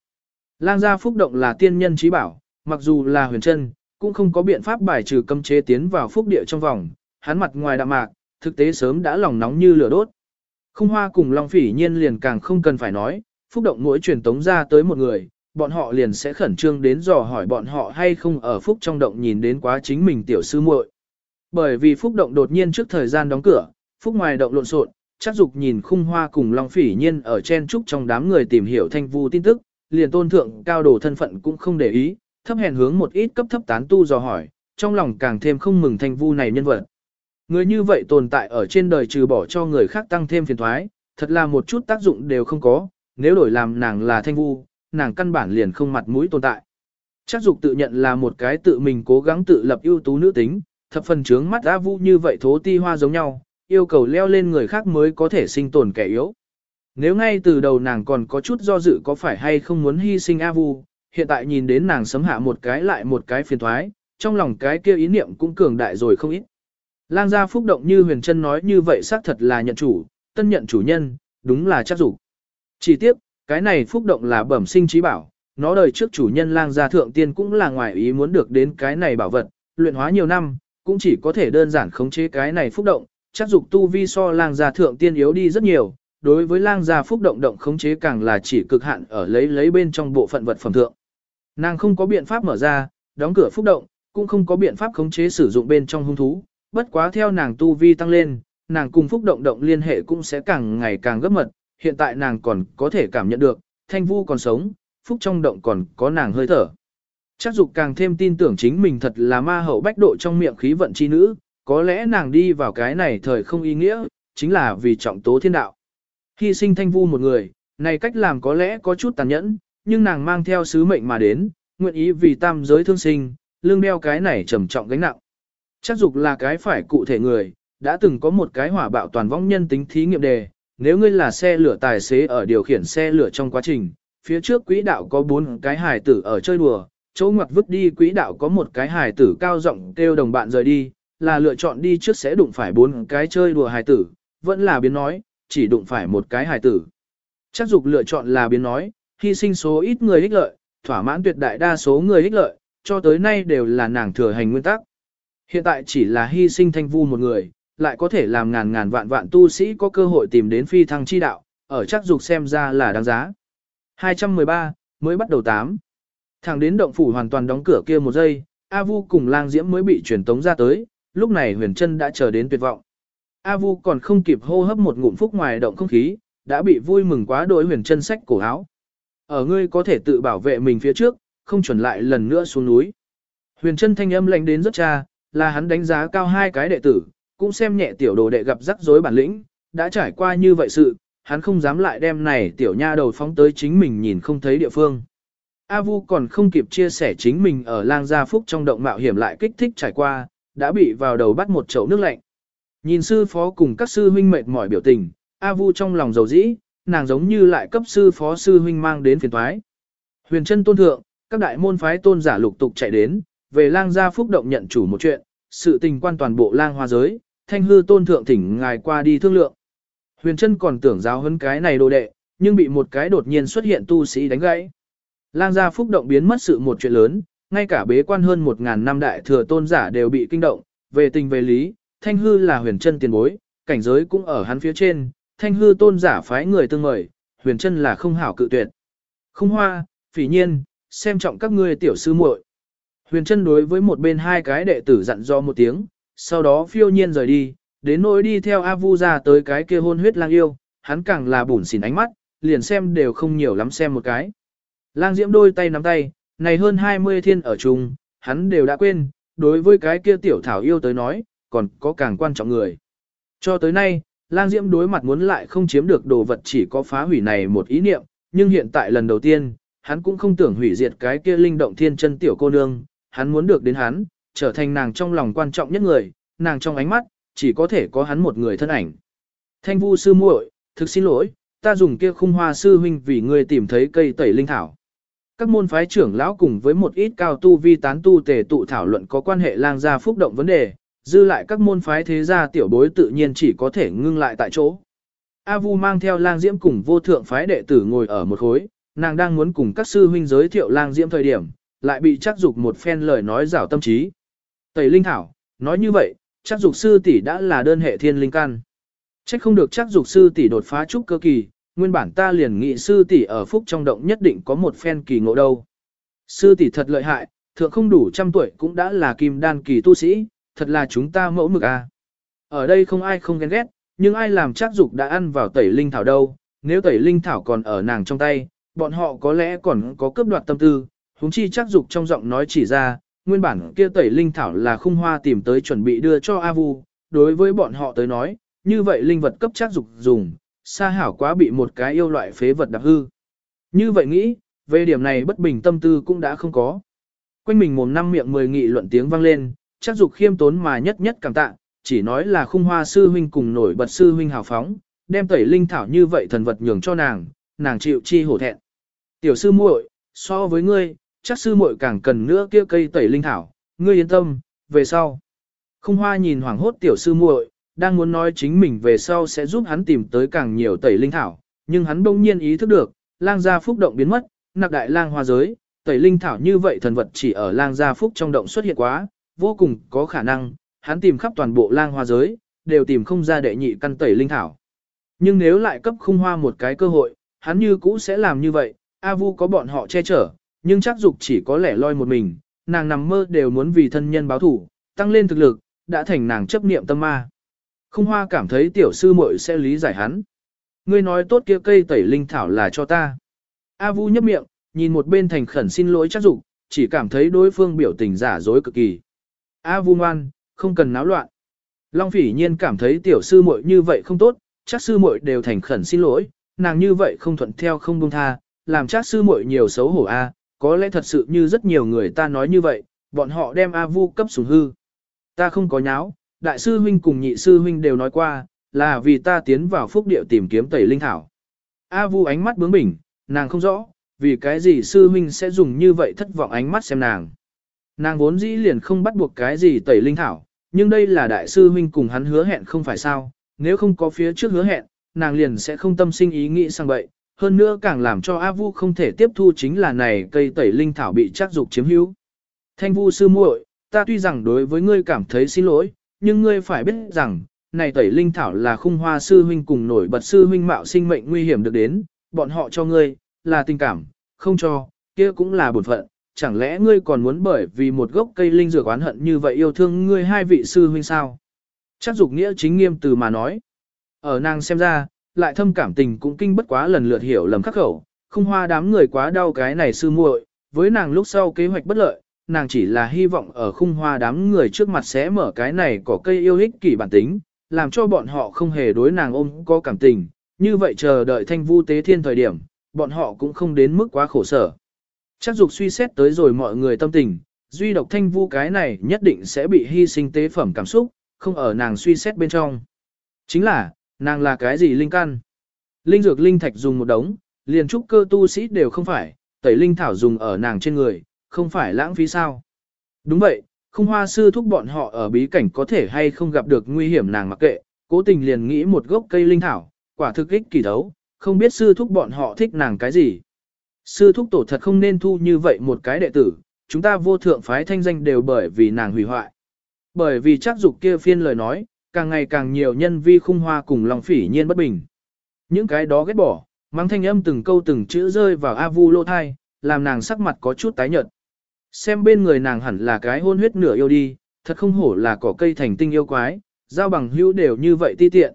Lang gia phúc động là tiên nhân trí bảo, mặc dù là huyền chân, cũng không có biện pháp bài trừ cấm chế tiến vào phúc địa trong vòng, hắn mặt ngoài đạm mạc, thực tế sớm đã lòng nóng như lửa đốt. Không hoa cùng Long Phỉ nhiên liền càng không cần phải nói, phúc động mỗi truyền tống ra tới một người, bọn họ liền sẽ khẩn trương đến dò hỏi bọn họ hay không ở phúc trong động nhìn đến quá chính mình tiểu sư muội. Bởi vì phúc động đột nhiên trước thời gian đóng cửa, phúc ngoài động lộn xộn, chắc dục nhìn khung hoa cùng Long Phỉ nhiên ở chen trúc trong đám người tìm hiểu thanh vu tin tức, liền tôn thượng cao đồ thân phận cũng không để ý, thấp hèn hướng một ít cấp thấp tán tu dò hỏi, trong lòng càng thêm không mừng thanh vu này nhân vật. Người như vậy tồn tại ở trên đời trừ bỏ cho người khác tăng thêm phiền thoái, thật là một chút tác dụng đều không có, nếu đổi làm nàng là thanh vu, nàng căn bản liền không mặt mũi tồn tại. Chắc dục tự nhận là một cái tự mình cố gắng tự lập ưu tú nữ tính, thập phần trướng mắt A Vu như vậy thố ti hoa giống nhau, yêu cầu leo lên người khác mới có thể sinh tồn kẻ yếu. Nếu ngay từ đầu nàng còn có chút do dự có phải hay không muốn hy sinh A Vu, hiện tại nhìn đến nàng sấm hạ một cái lại một cái phiền thoái, trong lòng cái kia ý niệm cũng cường đại rồi không ít. Lang gia phúc động như huyền chân nói như vậy xác thật là nhận chủ, tân nhận chủ nhân, đúng là chắc dục. Chỉ tiếp, cái này phúc động là bẩm sinh trí bảo, nó đời trước chủ nhân lang gia thượng tiên cũng là ngoài ý muốn được đến cái này bảo vật, luyện hóa nhiều năm, cũng chỉ có thể đơn giản khống chế cái này phúc động, chắc dục tu vi so lang gia thượng tiên yếu đi rất nhiều, đối với lang gia phúc động động khống chế càng là chỉ cực hạn ở lấy lấy bên trong bộ phận vật phẩm thượng. Nàng không có biện pháp mở ra, đóng cửa phúc động, cũng không có biện pháp khống chế sử dụng bên trong hung thú, bất quá theo nàng tu vi tăng lên, nàng cùng phúc động động liên hệ cũng sẽ càng ngày càng gấp mật, hiện tại nàng còn có thể cảm nhận được, thanh vu còn sống, phúc trong động còn có nàng hơi thở. Chắc dục càng thêm tin tưởng chính mình thật là ma hậu bách độ trong miệng khí vận chi nữ, có lẽ nàng đi vào cái này thời không ý nghĩa, chính là vì trọng tố thiên đạo. Hy sinh thanh vu một người, này cách làm có lẽ có chút tàn nhẫn, nhưng nàng mang theo sứ mệnh mà đến, nguyện ý vì tam giới thương sinh, lương đeo cái này trầm trọng gánh nặng. Chắc dục là cái phải cụ thể người, đã từng có một cái hỏa bạo toàn vong nhân tính thí nghiệm đề, nếu ngươi là xe lửa tài xế ở điều khiển xe lửa trong quá trình, phía trước quỹ đạo có bốn cái hài tử ở chơi đùa, chỗ ngoặt vứt đi quỹ đạo có một cái hài tử cao rộng kêu đồng bạn rời đi, là lựa chọn đi trước sẽ đụng phải bốn cái chơi đùa hài tử, vẫn là biến nói, chỉ đụng phải một cái hài tử. Chắc dục lựa chọn là biến nói, hy sinh số ít người ích lợi, thỏa mãn tuyệt đại đa số người ích lợi, cho tới nay đều là nàng thừa hành nguyên tắc. Hiện tại chỉ là hy sinh thanh vu một người, lại có thể làm ngàn ngàn vạn vạn tu sĩ có cơ hội tìm đến phi thăng chi đạo, ở chắc dục xem ra là đáng giá. 213, mới bắt đầu 8. Thẳng đến động phủ hoàn toàn đóng cửa kia một giây, A Vu cùng lang diễm mới bị truyền tống ra tới, lúc này huyền chân đã chờ đến tuyệt vọng. A Vu còn không kịp hô hấp một ngụm phúc ngoài động không khí, đã bị vui mừng quá đối huyền chân sách cổ áo. Ở ngươi có thể tự bảo vệ mình phía trước, không chuẩn lại lần nữa xuống núi. Huyền chân thanh âm lạnh đến rất cha, là hắn đánh giá cao hai cái đệ tử, cũng xem nhẹ tiểu đồ đệ gặp rắc rối bản lĩnh, đã trải qua như vậy sự, hắn không dám lại đem này tiểu nha đầu phóng tới chính mình nhìn không thấy địa phương. A Vu còn không kịp chia sẻ chính mình ở lang gia phúc trong động mạo hiểm lại kích thích trải qua, đã bị vào đầu bắt một chậu nước lạnh. Nhìn sư phó cùng các sư huynh mệt mỏi biểu tình, A Vu trong lòng dầu dĩ, nàng giống như lại cấp sư phó sư huynh mang đến phiền toái. Huyền chân tôn thượng, các đại môn phái tôn giả lục tục chạy đến, về lang gia phúc động nhận chủ một chuyện, sự tình quan toàn bộ lang hoa giới, thanh hư tôn thượng thỉnh ngài qua đi thương lượng. Huyền chân còn tưởng giáo hấn cái này đồ đệ, nhưng bị một cái đột nhiên xuất hiện tu sĩ đánh gãy. Lang gia phúc động biến mất sự một chuyện lớn, ngay cả bế quan hơn một ngàn năm đại thừa tôn giả đều bị kinh động, về tình về lý, thanh hư là huyền chân tiền bối, cảnh giới cũng ở hắn phía trên, thanh hư tôn giả phái người tương mời, huyền chân là không hảo cự tuyệt. Không hoa, phỉ nhiên, xem trọng các ngươi tiểu sư muội. Huyền chân đối với một bên hai cái đệ tử dặn do một tiếng, sau đó phiêu nhiên rời đi, đến nỗi đi theo A Vu ra tới cái kia hôn huyết lang yêu, hắn càng là bủn xỉn ánh mắt, liền xem đều không nhiều lắm xem một cái. Lang Diễm đôi tay nắm tay, này hơn 20 thiên ở chung, hắn đều đã quên, đối với cái kia tiểu thảo yêu tới nói, còn có càng quan trọng người. Cho tới nay, Lang Diễm đối mặt muốn lại không chiếm được đồ vật chỉ có phá hủy này một ý niệm, nhưng hiện tại lần đầu tiên, hắn cũng không tưởng hủy diệt cái kia linh động thiên chân tiểu cô nương, hắn muốn được đến hắn, trở thành nàng trong lòng quan trọng nhất người, nàng trong ánh mắt, chỉ có thể có hắn một người thân ảnh. Thanh vu sư muội, thực xin lỗi, ta dùng kia khung hoa sư huynh vì ngươi tìm thấy cây tẩy linh thảo. Các môn phái trưởng lão cùng với một ít cao tu vi tán tu tề tụ thảo luận có quan hệ lang gia phúc động vấn đề, dư lại các môn phái thế gia tiểu bối tự nhiên chỉ có thể ngưng lại tại chỗ. A Vu mang theo lang diễm cùng vô thượng phái đệ tử ngồi ở một khối, nàng đang muốn cùng các sư huynh giới thiệu lang diễm thời điểm, lại bị chắc dục một phen lời nói rảo tâm trí. Tẩy linh thảo, nói như vậy, chắc dục sư tỷ đã là đơn hệ thiên linh căn. Chắc không được chắc dục sư tỷ đột phá trúc cơ kỳ, nguyên bản ta liền nghị sư tỷ ở phúc trong động nhất định có một phen kỳ ngộ đâu. Sư tỷ thật lợi hại, thượng không đủ trăm tuổi cũng đã là kim đan kỳ tu sĩ, thật là chúng ta mẫu mực à. Ở đây không ai không ghen ghét, nhưng ai làm chắc dục đã ăn vào tẩy linh thảo đâu, nếu tẩy linh thảo còn ở nàng trong tay, bọn họ có lẽ còn có cướp đoạt tâm tư, huống chi chắc dục trong giọng nói chỉ ra, nguyên bản kia tẩy linh thảo là khung hoa tìm tới chuẩn bị đưa cho A Vu, đối với bọn họ tới nói, như vậy linh vật cấp chắc dục dùng, xa hảo quá bị một cái yêu loại phế vật đạp hư. Như vậy nghĩ, về điểm này bất bình tâm tư cũng đã không có. Quanh mình mồm năm miệng mười nghị luận tiếng vang lên, chắc dục khiêm tốn mà nhất nhất cảm tạ, chỉ nói là khung hoa sư huynh cùng nổi bật sư huynh hào phóng, đem tẩy linh thảo như vậy thần vật nhường cho nàng, nàng chịu chi hổ thẹn. Tiểu sư muội, so với ngươi, chắc sư muội càng cần nữa kia cây tẩy linh thảo, ngươi yên tâm, về sau. Khung hoa nhìn hoảng hốt tiểu sư muội, đang muốn nói chính mình về sau sẽ giúp hắn tìm tới càng nhiều tẩy linh thảo, nhưng hắn bỗng nhiên ý thức được, lang gia phúc động biến mất, nạp đại lang hoa giới, tẩy linh thảo như vậy thần vật chỉ ở lang gia phúc trong động xuất hiện quá, vô cùng có khả năng, hắn tìm khắp toàn bộ lang hoa giới, đều tìm không ra đệ nhị căn tẩy linh thảo. Nhưng nếu lại cấp khung hoa một cái cơ hội, hắn như cũ sẽ làm như vậy, A Vu có bọn họ che chở, nhưng chắc dục chỉ có lẻ loi một mình, nàng nằm mơ đều muốn vì thân nhân báo thủ, tăng lên thực lực, đã thành nàng chấp niệm tâm ma. Không hoa cảm thấy tiểu sư muội sẽ lý giải hắn. Ngươi nói tốt kia cây tẩy linh thảo là cho ta. A Vu nhấp miệng, nhìn một bên thành khẩn xin lỗi chắc dục, chỉ cảm thấy đối phương biểu tình giả dối cực kỳ. A Vu ngoan, không cần náo loạn. Long phỉ nhiên cảm thấy tiểu sư muội như vậy không tốt, chắc sư muội đều thành khẩn xin lỗi, nàng như vậy không thuận theo không buông tha, làm chắc sư muội nhiều xấu hổ a, có lẽ thật sự như rất nhiều người ta nói như vậy, bọn họ đem A Vu cấp sủng hư. Ta không có nháo, đại sư huynh cùng nhị sư huynh đều nói qua, là vì ta tiến vào phúc điệu tìm kiếm tẩy linh thảo. A Vu ánh mắt bướng bỉnh, nàng không rõ, vì cái gì sư huynh sẽ dùng như vậy thất vọng ánh mắt xem nàng. Nàng vốn dĩ liền không bắt buộc cái gì tẩy linh thảo, nhưng đây là đại sư huynh cùng hắn hứa hẹn không phải sao, nếu không có phía trước hứa hẹn, nàng liền sẽ không tâm sinh ý nghĩ sang bậy, hơn nữa càng làm cho A Vu không thể tiếp thu chính là này cây tẩy linh thảo bị chắc dục chiếm hữu. Thanh Vu sư muội, ta tuy rằng đối với ngươi cảm thấy xin lỗi, nhưng ngươi phải biết rằng, này tẩy linh thảo là khung hoa sư huynh cùng nổi bật sư huynh mạo sinh mệnh nguy hiểm được đến, bọn họ cho ngươi, là tình cảm, không cho, kia cũng là bổn phận, chẳng lẽ ngươi còn muốn bởi vì một gốc cây linh dược oán hận như vậy yêu thương ngươi hai vị sư huynh sao? Chắc dục nghĩa chính nghiêm từ mà nói. Ở nàng xem ra, lại thâm cảm tình cũng kinh bất quá lần lượt hiểu lầm khắc khẩu, không hoa đám người quá đau cái này sư muội, với nàng lúc sau kế hoạch bất lợi, nàng chỉ là hy vọng ở khung hoa đám người trước mặt sẽ mở cái này có cây yêu ích kỷ bản tính, làm cho bọn họ không hề đối nàng ôm có cảm tình, như vậy chờ đợi thanh vu tế thiên thời điểm, bọn họ cũng không đến mức quá khổ sở. Chắc dục suy xét tới rồi mọi người tâm tình, duy độc thanh vu cái này nhất định sẽ bị hy sinh tế phẩm cảm xúc, không ở nàng suy xét bên trong. Chính là, nàng là cái gì linh căn? Linh dược linh thạch dùng một đống, liền trúc cơ tu sĩ đều không phải, tẩy linh thảo dùng ở nàng trên người, không phải lãng phí sao. Đúng vậy, không hoa sư thúc bọn họ ở bí cảnh có thể hay không gặp được nguy hiểm nàng mặc kệ, cố tình liền nghĩ một gốc cây linh thảo, quả thực ích kỳ thấu, không biết sư thúc bọn họ thích nàng cái gì. Sư thúc tổ thật không nên thu như vậy một cái đệ tử, chúng ta vô thượng phái thanh danh đều bởi vì nàng hủy hoại. Bởi vì chắc dục kia phiên lời nói, càng ngày càng nhiều nhân vi khung hoa cùng lòng phỉ nhiên bất bình. Những cái đó ghét bỏ, mang thanh âm từng câu từng chữ rơi vào A Vu lô thai, làm nàng sắc mặt có chút tái nhợt. Xem bên người nàng hẳn là cái hôn huyết nửa yêu đi, thật không hổ là cỏ cây thành tinh yêu quái, giao bằng hữu đều như vậy ti tiện.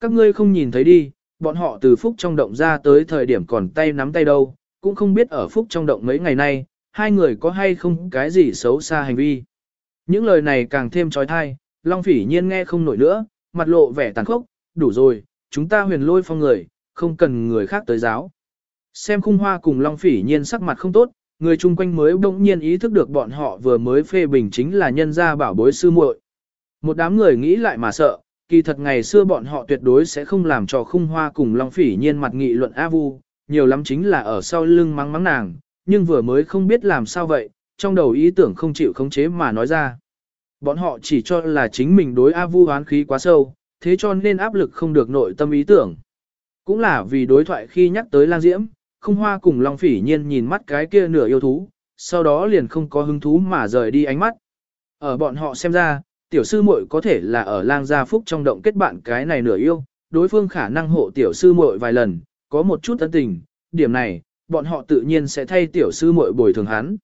Các ngươi không nhìn thấy đi, bọn họ từ phúc trong động ra tới thời điểm còn tay nắm tay đâu, cũng không biết ở phúc trong động mấy ngày nay, hai người có hay không cái gì xấu xa hành vi. Những lời này càng thêm trói thai, Long Phỉ nhiên nghe không nổi nữa, mặt lộ vẻ tàn khốc, đủ rồi, chúng ta huyền lôi phong người, không cần người khác tới giáo. Xem khung hoa cùng Long Phỉ nhiên sắc mặt không tốt, người chung quanh mới bỗng nhiên ý thức được bọn họ vừa mới phê bình chính là nhân gia bảo bối sư muội. Một đám người nghĩ lại mà sợ, kỳ thật ngày xưa bọn họ tuyệt đối sẽ không làm cho khung hoa cùng Long Phỉ nhiên mặt nghị luận A Vu, nhiều lắm chính là ở sau lưng mắng mắng nàng, nhưng vừa mới không biết làm sao vậy, trong đầu ý tưởng không chịu khống chế mà nói ra. Bọn họ chỉ cho là chính mình đối A Vu hoán khí quá sâu, thế cho nên áp lực không được nội tâm ý tưởng. Cũng là vì đối thoại khi nhắc tới lang diễm, không hoa cùng Long Phỉ nhiên nhìn mắt cái kia nửa yêu thú, sau đó liền không có hứng thú mà rời đi ánh mắt. Ở bọn họ xem ra, tiểu sư muội có thể là ở lang gia phúc trong động kết bạn cái này nửa yêu, đối phương khả năng hộ tiểu sư muội vài lần, có một chút ân tình, điểm này, bọn họ tự nhiên sẽ thay tiểu sư muội bồi thường hắn.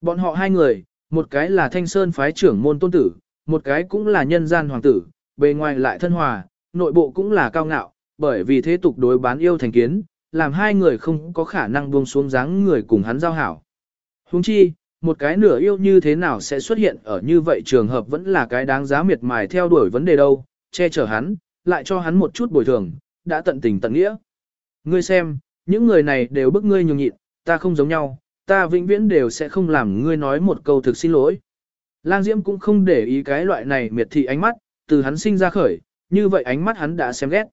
Bọn họ hai người, một cái là thanh sơn phái trưởng môn tôn tử, một cái cũng là nhân gian hoàng tử, bề ngoài lại thân hòa, nội bộ cũng là cao ngạo, bởi vì thế tục đối bán yêu thành kiến, làm hai người không có khả năng buông xuống dáng người cùng hắn giao hảo. Huống chi, một cái nửa yêu như thế nào sẽ xuất hiện ở như vậy trường hợp vẫn là cái đáng giá miệt mài theo đuổi vấn đề đâu, che chở hắn, lại cho hắn một chút bồi thường, đã tận tình tận nghĩa. Ngươi xem, những người này đều bức ngươi nhường nhịn, ta không giống nhau, ta vĩnh viễn đều sẽ không làm ngươi nói một câu thực xin lỗi. Lang Diễm cũng không để ý cái loại này miệt thị ánh mắt, từ hắn sinh ra khởi, như vậy ánh mắt hắn đã xem ghét.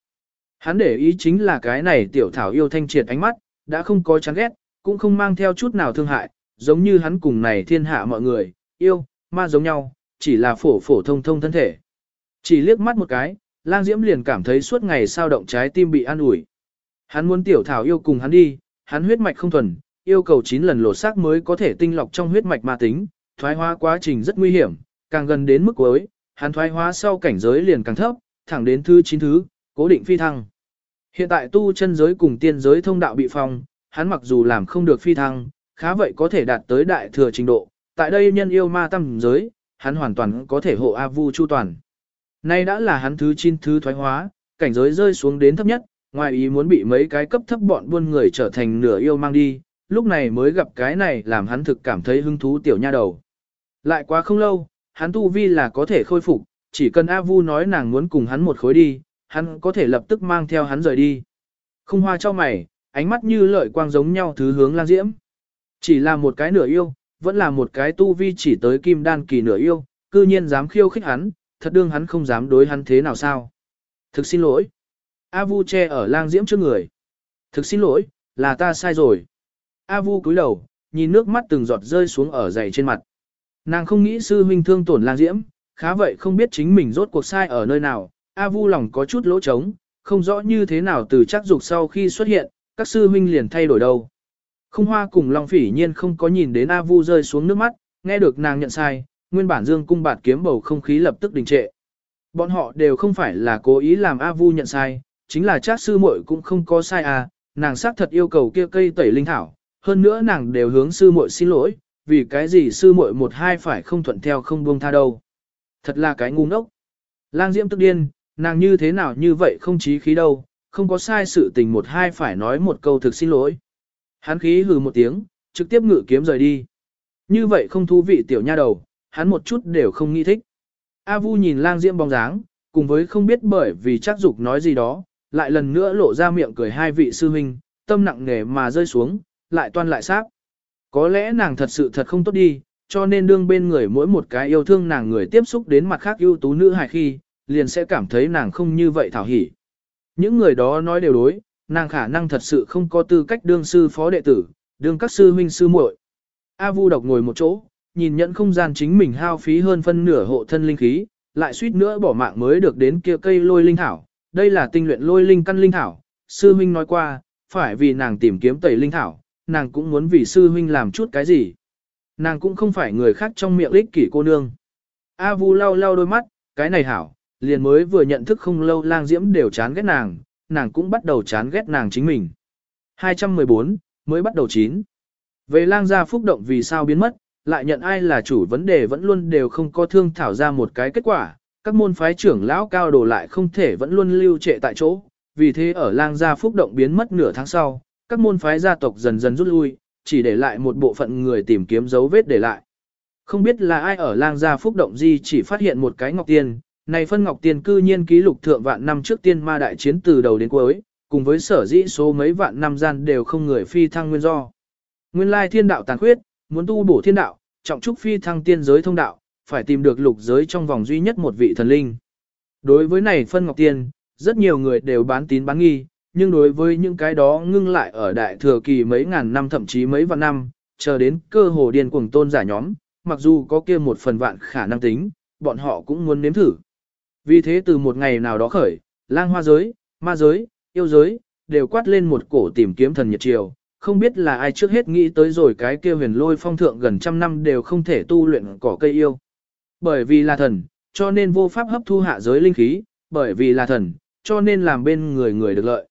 Hắn để ý chính là cái này tiểu thảo yêu thanh triệt ánh mắt, đã không có chán ghét, cũng không mang theo chút nào thương hại, giống như hắn cùng này thiên hạ mọi người, yêu, ma giống nhau, chỉ là phổ phổ thông thông thân thể. Chỉ liếc mắt một cái, lang diễm liền cảm thấy suốt ngày sao động trái tim bị an ủi. Hắn muốn tiểu thảo yêu cùng hắn đi, hắn huyết mạch không thuần, yêu cầu 9 lần lột xác mới có thể tinh lọc trong huyết mạch ma tính, thoái hóa quá trình rất nguy hiểm, càng gần đến mức cuối, hắn thoái hóa sau cảnh giới liền càng thấp, thẳng đến thứ 9 thứ, cố định phi thăng. Hiện tại tu chân giới cùng tiên giới thông đạo bị phong, hắn mặc dù làm không được phi thăng, khá vậy có thể đạt tới đại thừa trình độ, tại đây nhân yêu ma tâm giới, hắn hoàn toàn có thể hộ A Vu chu toàn. Nay đã là hắn thứ 9 thứ thoái hóa, cảnh giới rơi xuống đến thấp nhất, ngoài ý muốn bị mấy cái cấp thấp bọn buôn người trở thành nửa yêu mang đi, lúc này mới gặp cái này làm hắn thực cảm thấy hứng thú tiểu nha đầu. Lại quá không lâu, hắn tu vi là có thể khôi phục, chỉ cần A Vu nói nàng muốn cùng hắn một khối đi, hắn có thể lập tức mang theo hắn rời đi. Không hoa cho mày, ánh mắt như lợi quang giống nhau thứ hướng lang diễm. Chỉ là một cái nửa yêu, vẫn là một cái tu vi chỉ tới kim đan kỳ nửa yêu, cư nhiên dám khiêu khích hắn, thật đương hắn không dám đối hắn thế nào sao. Thực xin lỗi. A Vu che ở lang diễm trước người. Thực xin lỗi, là ta sai rồi. A Vu cúi đầu, nhìn nước mắt từng giọt rơi xuống ở dày trên mặt. Nàng không nghĩ sư huynh thương tổn lang diễm, khá vậy không biết chính mình rốt cuộc sai ở nơi nào. A Vu lòng có chút lỗ trống, không rõ như thế nào từ chắc dục sau khi xuất hiện, các sư huynh liền thay đổi đâu. Không hoa cùng Long Phỉ nhiên không có nhìn đến A Vu rơi xuống nước mắt, nghe được nàng nhận sai, nguyên bản dương cung bạt kiếm bầu không khí lập tức đình trệ. Bọn họ đều không phải là cố ý làm A Vu nhận sai, chính là chắc sư muội cũng không có sai à, nàng xác thật yêu cầu kia cây tẩy linh thảo, hơn nữa nàng đều hướng sư muội xin lỗi, vì cái gì sư muội một hai phải không thuận theo không buông tha đâu. Thật là cái ngu ngốc. Lang Diễm tức điên, nàng như thế nào như vậy không chí khí đâu, không có sai sự tình một hai phải nói một câu thực xin lỗi. Hắn khí hừ một tiếng, trực tiếp ngự kiếm rời đi. Như vậy không thú vị tiểu nha đầu, hắn một chút đều không nghĩ thích. A Vu nhìn lang diễm bóng dáng, cùng với không biết bởi vì chắc dục nói gì đó, lại lần nữa lộ ra miệng cười hai vị sư huynh, tâm nặng nề mà rơi xuống, lại toan lại sáp. Có lẽ nàng thật sự thật không tốt đi, cho nên đương bên người mỗi một cái yêu thương nàng người tiếp xúc đến mặt khác ưu tú nữ hài khi, liền sẽ cảm thấy nàng không như vậy thảo hỉ. Những người đó nói đều đối, nàng khả năng thật sự không có tư cách đương sư phó đệ tử, đương các sư huynh sư muội. A Vu độc ngồi một chỗ, nhìn nhận không gian chính mình hao phí hơn phân nửa hộ thân linh khí, lại suýt nữa bỏ mạng mới được đến kia cây lôi linh thảo. Đây là tinh luyện lôi linh căn linh thảo, sư huynh nói qua, phải vì nàng tìm kiếm tẩy linh thảo, nàng cũng muốn vì sư huynh làm chút cái gì. Nàng cũng không phải người khác trong miệng ích kỷ cô nương. A Vu lau lau đôi mắt, cái này hảo, liền mới vừa nhận thức không lâu lang diễm đều chán ghét nàng, nàng cũng bắt đầu chán ghét nàng chính mình. 214, mới bắt đầu chín. Về lang gia phúc động vì sao biến mất, lại nhận ai là chủ vấn đề vẫn luôn đều không có thương thảo ra một cái kết quả, các môn phái trưởng lão cao đồ lại không thể vẫn luôn lưu trệ tại chỗ, vì thế ở lang gia phúc động biến mất nửa tháng sau, các môn phái gia tộc dần dần rút lui, chỉ để lại một bộ phận người tìm kiếm dấu vết để lại. Không biết là ai ở lang gia phúc động gì chỉ phát hiện một cái ngọc tiên, này phân ngọc tiên cư nhiên ký lục thượng vạn năm trước tiên ma đại chiến từ đầu đến cuối, cùng với sở dĩ số mấy vạn năm gian đều không người phi thăng nguyên do. Nguyên lai thiên đạo tàn khuyết, muốn tu bổ thiên đạo, trọng trúc phi thăng tiên giới thông đạo, phải tìm được lục giới trong vòng duy nhất một vị thần linh. Đối với này phân ngọc tiên, rất nhiều người đều bán tín bán nghi, nhưng đối với những cái đó ngưng lại ở đại thừa kỳ mấy ngàn năm thậm chí mấy vạn năm, chờ đến cơ hồ điên cuồng tôn giả nhóm, mặc dù có kia một phần vạn khả năng tính, bọn họ cũng muốn nếm thử. Vì thế từ một ngày nào đó khởi, lang hoa giới, ma giới, yêu giới, đều quát lên một cổ tìm kiếm thần nhiệt triều, không biết là ai trước hết nghĩ tới rồi cái kia huyền lôi phong thượng gần trăm năm đều không thể tu luyện cỏ cây yêu. Bởi vì là thần, cho nên vô pháp hấp thu hạ giới linh khí, bởi vì là thần, cho nên làm bên người người được lợi.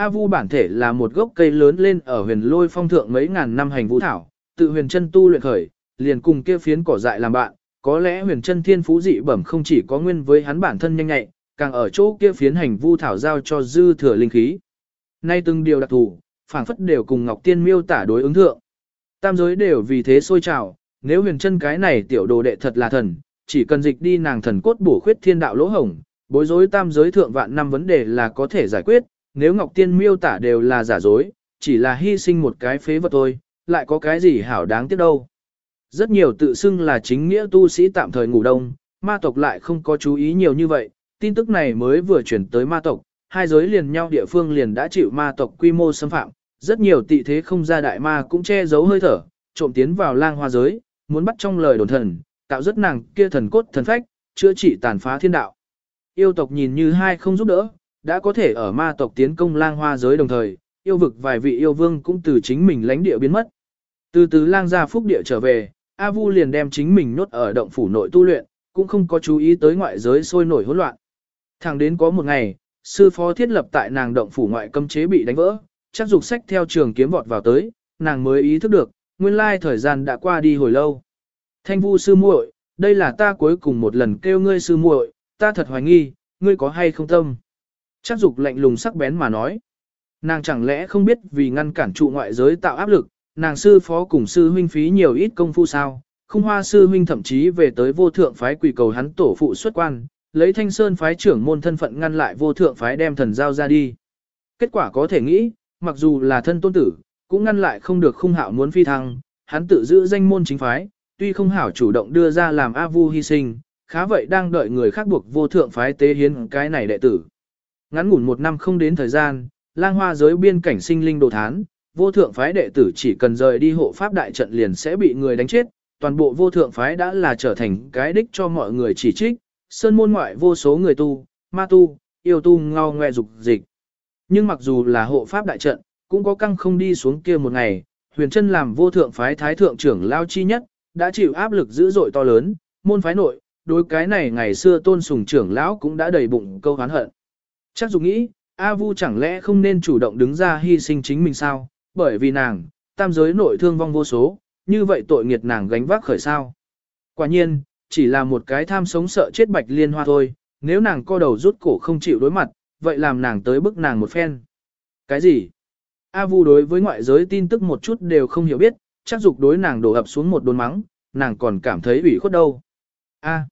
A Vu bản thể là một gốc cây lớn lên ở huyền lôi phong thượng mấy ngàn năm hành vũ thảo, tự huyền chân tu luyện khởi, liền cùng kia phiến cỏ dại làm bạn, có lẽ huyền chân thiên phú dị bẩm không chỉ có nguyên với hắn bản thân nhanh nhạy, càng ở chỗ kia phiến hành vu thảo giao cho dư thừa linh khí. Nay từng điều đặc thù, phảng phất đều cùng Ngọc Tiên miêu tả đối ứng thượng. Tam giới đều vì thế sôi trào, nếu huyền chân cái này tiểu đồ đệ thật là thần, chỉ cần dịch đi nàng thần cốt bổ khuyết thiên đạo lỗ hổng, bối rối tam giới thượng vạn năm vấn đề là có thể giải quyết, nếu Ngọc Tiên miêu tả đều là giả dối, chỉ là hy sinh một cái phế vật thôi, lại có cái gì hảo đáng tiếc đâu. Rất nhiều tự xưng là chính nghĩa tu sĩ tạm thời ngủ đông, ma tộc lại không có chú ý nhiều như vậy, tin tức này mới vừa chuyển tới ma tộc, hai giới liền nhau địa phương liền đã chịu ma tộc quy mô xâm phạm, rất nhiều tị thế không ra đại ma cũng che giấu hơi thở, trộm tiến vào lang hoa giới, muốn bắt trong lời đồn thần, tạo rất nàng kia thần cốt thần phách, chữa trị tàn phá thiên đạo. Yêu tộc nhìn như hai không giúp đỡ, đã có thể ở ma tộc tiến công lang hoa giới đồng thời, yêu vực vài vị yêu vương cũng từ chính mình lãnh địa biến mất. Từ từ lang gia phúc địa trở về, A Vu liền đem chính mình nốt ở động phủ nội tu luyện, cũng không có chú ý tới ngoại giới sôi nổi hỗn loạn. Thẳng đến có một ngày, sư phó thiết lập tại nàng động phủ ngoại cấm chế bị đánh vỡ, chắc dục sách theo trường kiếm vọt vào tới, nàng mới ý thức được, nguyên lai thời gian đã qua đi hồi lâu. Thanh vu sư muội, đây là ta cuối cùng một lần kêu ngươi sư muội, ta thật hoài nghi, ngươi có hay không tâm. Chắc dục lạnh lùng sắc bén mà nói. Nàng chẳng lẽ không biết vì ngăn cản trụ ngoại giới tạo áp lực, nàng sư phó cùng sư huynh phí nhiều ít công phu sao, không hoa sư huynh thậm chí về tới vô thượng phái quỷ cầu hắn tổ phụ xuất quan, lấy thanh sơn phái trưởng môn thân phận ngăn lại vô thượng phái đem thần giao ra đi. Kết quả có thể nghĩ, mặc dù là thân tôn tử, cũng ngăn lại không được khung hạo muốn phi thăng, hắn tự giữ danh môn chính phái, tuy không hảo chủ động đưa ra làm A Vu hy sinh, khá vậy đang đợi người khác buộc vô thượng phái tế hiến cái này đệ tử. Ngắn ngủn một năm không đến thời gian, lang hoa giới biên cảnh sinh linh đồ thán, vô thượng phái đệ tử chỉ cần rời đi hộ pháp đại trận liền sẽ bị người đánh chết, toàn bộ vô thượng phái đã là trở thành cái đích cho mọi người chỉ trích, sơn môn ngoại vô số người tu, ma tu, yêu tu ngao ngoe dục dịch. Nhưng mặc dù là hộ pháp đại trận, cũng có căng không đi xuống kia một ngày, huyền chân làm vô thượng phái thái thượng trưởng lao chi nhất, đã chịu áp lực dữ dội to lớn, môn phái nội, đối cái này ngày xưa tôn sùng trưởng lão cũng đã đầy bụng câu hán hận. Chắc dục nghĩ, A Vu chẳng lẽ không nên chủ động đứng ra hy sinh chính mình sao, bởi vì nàng, tam giới nội thương vong vô số, như vậy tội nghiệt nàng gánh vác khởi sao. Quả nhiên, chỉ là một cái tham sống sợ chết bạch liên hoa thôi, nếu nàng co đầu rút cổ không chịu đối mặt, vậy làm nàng tới bức nàng một phen. Cái gì? A Vu đối với ngoại giới tin tức một chút đều không hiểu biết, chắc dục đối nàng đổ ập xuống một đồn mắng, nàng còn cảm thấy ủy khuất đâu. A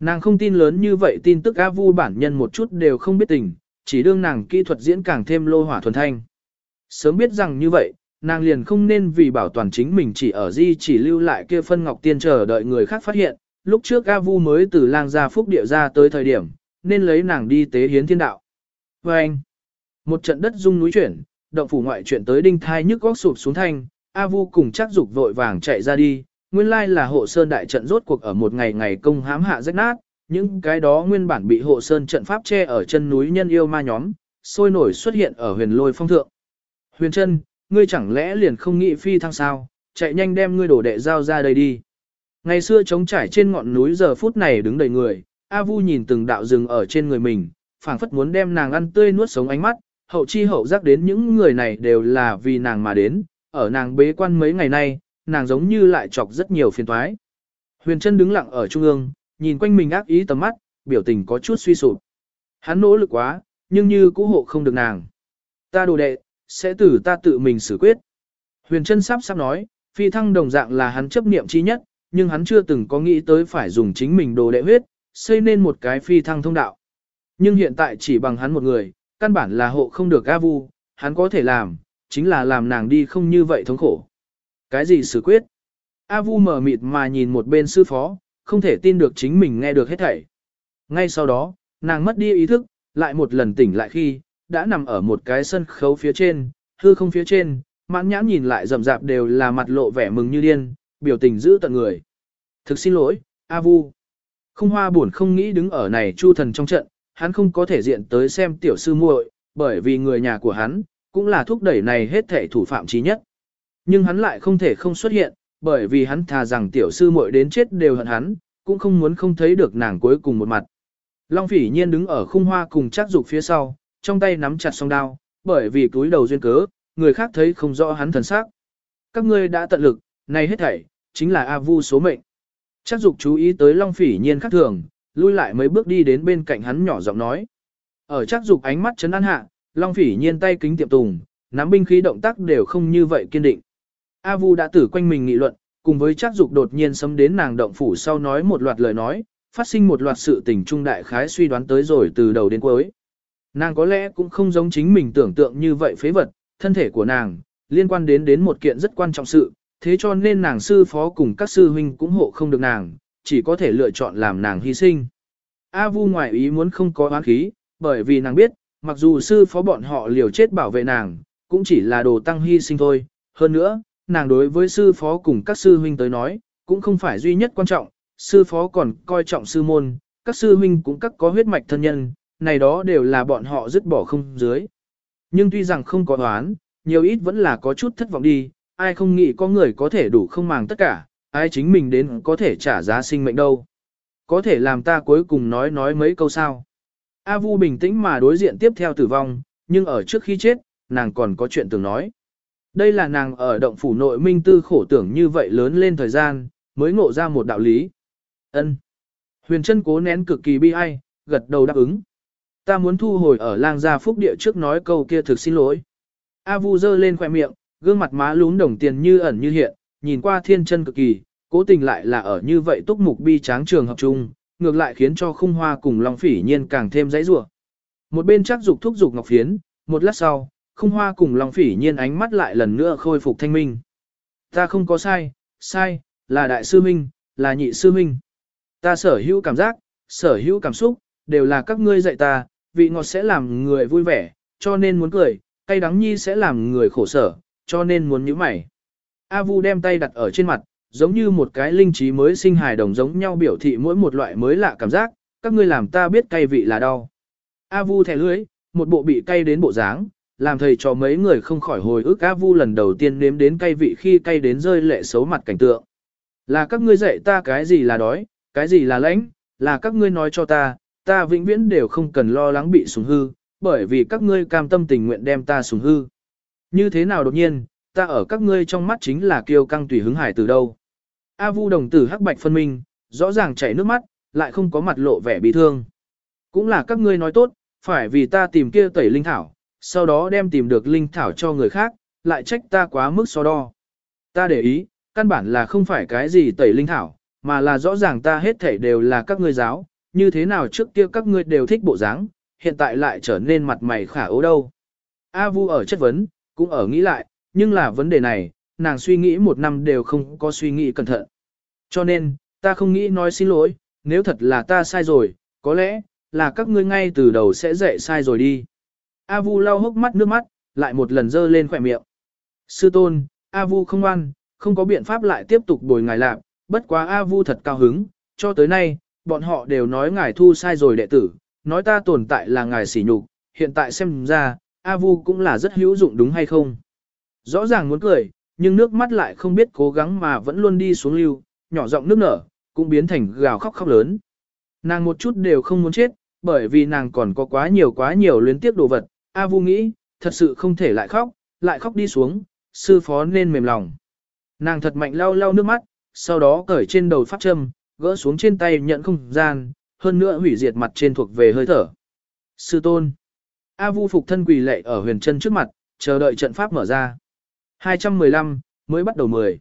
nàng không tin lớn như vậy tin tức A Vu bản nhân một chút đều không biết tình, chỉ đương nàng kỹ thuật diễn càng thêm lô hỏa thuần thanh. Sớm biết rằng như vậy, nàng liền không nên vì bảo toàn chính mình chỉ ở di chỉ lưu lại kia phân ngọc tiên chờ đợi người khác phát hiện, lúc trước A Vu mới từ lang gia phúc địa ra tới thời điểm, nên lấy nàng đi tế hiến thiên đạo. Và anh, một trận đất rung núi chuyển, động phủ ngoại chuyện tới đinh thai nhức góc sụp xuống thanh, A Vu cùng chắc dục vội vàng chạy ra đi, nguyên lai là hộ sơn đại trận rốt cuộc ở một ngày ngày công hãm hạ rách nát, những cái đó nguyên bản bị hộ sơn trận pháp che ở chân núi nhân yêu ma nhóm, sôi nổi xuất hiện ở huyền lôi phong thượng. Huyền chân, ngươi chẳng lẽ liền không nghĩ phi thăng sao, chạy nhanh đem ngươi đổ đệ giao ra đây đi. Ngày xưa trống trải trên ngọn núi giờ phút này đứng đầy người, A Vu nhìn từng đạo rừng ở trên người mình, phảng phất muốn đem nàng ăn tươi nuốt sống ánh mắt, hậu chi hậu giác đến những người này đều là vì nàng mà đến, ở nàng bế quan mấy ngày nay, nàng giống như lại chọc rất nhiều phiền toái. Huyền Trân đứng lặng ở trung ương, nhìn quanh mình ác ý tầm mắt, biểu tình có chút suy sụp. Hắn nỗ lực quá, nhưng như cũ hộ không được nàng. Ta đồ đệ, sẽ tử ta tự mình xử quyết. Huyền Trân sắp sắp nói, phi thăng đồng dạng là hắn chấp niệm chi nhất, nhưng hắn chưa từng có nghĩ tới phải dùng chính mình đồ đệ huyết, xây nên một cái phi thăng thông đạo. Nhưng hiện tại chỉ bằng hắn một người, căn bản là hộ không được A Vu, hắn có thể làm, chính là làm nàng đi không như vậy thống khổ. Cái gì xử quyết? A Vu mở mịt mà nhìn một bên sư phó, không thể tin được chính mình nghe được hết thảy. Ngay sau đó, nàng mất đi ý thức, lại một lần tỉnh lại khi, đã nằm ở một cái sân khấu phía trên, hư không phía trên, mãn nhãn nhìn lại rầm rạp đều là mặt lộ vẻ mừng như điên, biểu tình giữ tận người. Thực xin lỗi, A Vu. Không hoa buồn không nghĩ đứng ở này chu thần trong trận, hắn không có thể diện tới xem tiểu sư muội, bởi vì người nhà của hắn, cũng là thúc đẩy này hết thể thủ phạm trí nhất. Nhưng hắn lại không thể không xuất hiện, bởi vì hắn thà rằng tiểu sư muội đến chết đều hận hắn, cũng không muốn không thấy được nàng cuối cùng một mặt. Long phỉ nhiên đứng ở khung hoa cùng chắc dục phía sau, trong tay nắm chặt song đao, bởi vì túi đầu duyên cớ, người khác thấy không rõ hắn thần sắc. Các ngươi đã tận lực, này hết thảy, chính là A Vu số mệnh. Chắc dục chú ý tới Long phỉ nhiên khác thường, lui lại mấy bước đi đến bên cạnh hắn nhỏ giọng nói. Ở chắc dục ánh mắt chấn an hạ, Long phỉ nhiên tay kính tiệm tùng, nắm binh khí động tác đều không như vậy kiên định. A Vu đã tử quanh mình nghị luận, cùng với chắc dục đột nhiên xâm đến nàng động phủ sau nói một loạt lời nói, phát sinh một loạt sự tình trung đại khái suy đoán tới rồi từ đầu đến cuối. Nàng có lẽ cũng không giống chính mình tưởng tượng như vậy phế vật, thân thể của nàng, liên quan đến đến một kiện rất quan trọng sự, thế cho nên nàng sư phó cùng các sư huynh cũng hộ không được nàng, chỉ có thể lựa chọn làm nàng hy sinh. A Vu ngoài ý muốn không có oán khí, bởi vì nàng biết, mặc dù sư phó bọn họ liều chết bảo vệ nàng, cũng chỉ là đồ tăng hy sinh thôi. Hơn nữa, nàng đối với sư phó cùng các sư huynh tới nói, cũng không phải duy nhất quan trọng, sư phó còn coi trọng sư môn, các sư huynh cũng các có huyết mạch thân nhân, này đó đều là bọn họ dứt bỏ không dưới. Nhưng tuy rằng không có đoán, nhiều ít vẫn là có chút thất vọng đi, ai không nghĩ có người có thể đủ không màng tất cả, ai chính mình đến có thể trả giá sinh mệnh đâu. Có thể làm ta cuối cùng nói nói mấy câu sao. A Vu bình tĩnh mà đối diện tiếp theo tử vong, nhưng ở trước khi chết, nàng còn có chuyện tưởng nói. Đây là nàng ở động phủ nội minh tư khổ tưởng như vậy lớn lên thời gian, mới ngộ ra một đạo lý. Ân. Huyền chân cố nén cực kỳ bi ai, gật đầu đáp ứng. Ta muốn thu hồi ở lang gia phúc địa trước nói câu kia thực xin lỗi. A Vu dơ lên khoe miệng, gương mặt má lún đồng tiền như ẩn như hiện, nhìn qua thiên chân cực kỳ, cố tình lại là ở như vậy túc mục bi tráng trường hợp chung, ngược lại khiến cho khung hoa cùng long phỉ nhiên càng thêm dãy rủa. Một bên chắc dục thúc dục ngọc phiến, một lát sau, khung hoa cùng long phỉ nhiên ánh mắt lại lần nữa khôi phục thanh minh. Ta không có sai, sai, là đại sư minh, là nhị sư minh. Ta sở hữu cảm giác, sở hữu cảm xúc, đều là các ngươi dạy ta, vị ngọt sẽ làm người vui vẻ, cho nên muốn cười, cay đắng nhi sẽ làm người khổ sở, cho nên muốn nhíu mày. A Vu đem tay đặt ở trên mặt, giống như một cái linh trí mới sinh hài đồng giống nhau biểu thị mỗi một loại mới lạ cảm giác, các ngươi làm ta biết cay vị là đau. A Vu thẻ lưới, một bộ bị cay đến bộ dáng, làm thầy cho mấy người không khỏi hồi ức A Vu lần đầu tiên nếm đến cay vị khi cay đến rơi lệ xấu mặt cảnh tượng. Là các ngươi dạy ta cái gì là đói, cái gì là lãnh, là các ngươi nói cho ta, ta vĩnh viễn đều không cần lo lắng bị sủng hư, bởi vì các ngươi cam tâm tình nguyện đem ta sủng hư. Như thế nào đột nhiên, ta ở các ngươi trong mắt chính là kiêu căng tùy hứng hải từ đâu. A Vu đồng tử hắc bạch phân minh, rõ ràng chảy nước mắt, lại không có mặt lộ vẻ bị thương. Cũng là các ngươi nói tốt, Phải vì ta tìm kia tẩy linh thảo, sau đó đem tìm được linh thảo cho người khác, lại trách ta quá mức so đo. Ta để ý, căn bản là không phải cái gì tẩy linh thảo, mà là rõ ràng ta hết thảy đều là các ngươi giáo, như thế nào trước kia các ngươi đều thích bộ dáng, hiện tại lại trở nên mặt mày khả ố đâu. A Vu ở chất vấn, cũng ở nghĩ lại, nhưng là vấn đề này, nàng suy nghĩ một năm đều không có suy nghĩ cẩn thận. Cho nên, ta không nghĩ nói xin lỗi, nếu thật là ta sai rồi, có lẽ, là các ngươi ngay từ đầu sẽ dạy sai rồi đi. A Vu lau hốc mắt nước mắt, lại một lần dơ lên khỏe miệng. Sư tôn, A Vu không ăn, không có biện pháp lại tiếp tục bồi ngài lạc, bất quá A Vu thật cao hứng, cho tới nay, bọn họ đều nói ngài thu sai rồi đệ tử, nói ta tồn tại là ngài sỉ nhục, hiện tại xem ra, A Vu cũng là rất hữu dụng đúng hay không. Rõ ràng muốn cười, nhưng nước mắt lại không biết cố gắng mà vẫn luôn đi xuống lưu, nhỏ giọng nước nở, cũng biến thành gào khóc khóc lớn. Nàng một chút đều không muốn chết, bởi vì nàng còn có quá nhiều quá nhiều luyến tiếp đồ vật, A Vu nghĩ, thật sự không thể lại khóc, lại khóc đi xuống, sư phó nên mềm lòng. Nàng thật mạnh lau lau nước mắt, sau đó cởi trên đầu pháp châm, gỡ xuống trên tay nhận không gian, hơn nữa hủy diệt mặt trên thuộc về hơi thở. Sư tôn. A Vu phục thân quỳ lệ ở huyền chân trước mặt, chờ đợi trận pháp mở ra. 215, mới bắt đầu 10.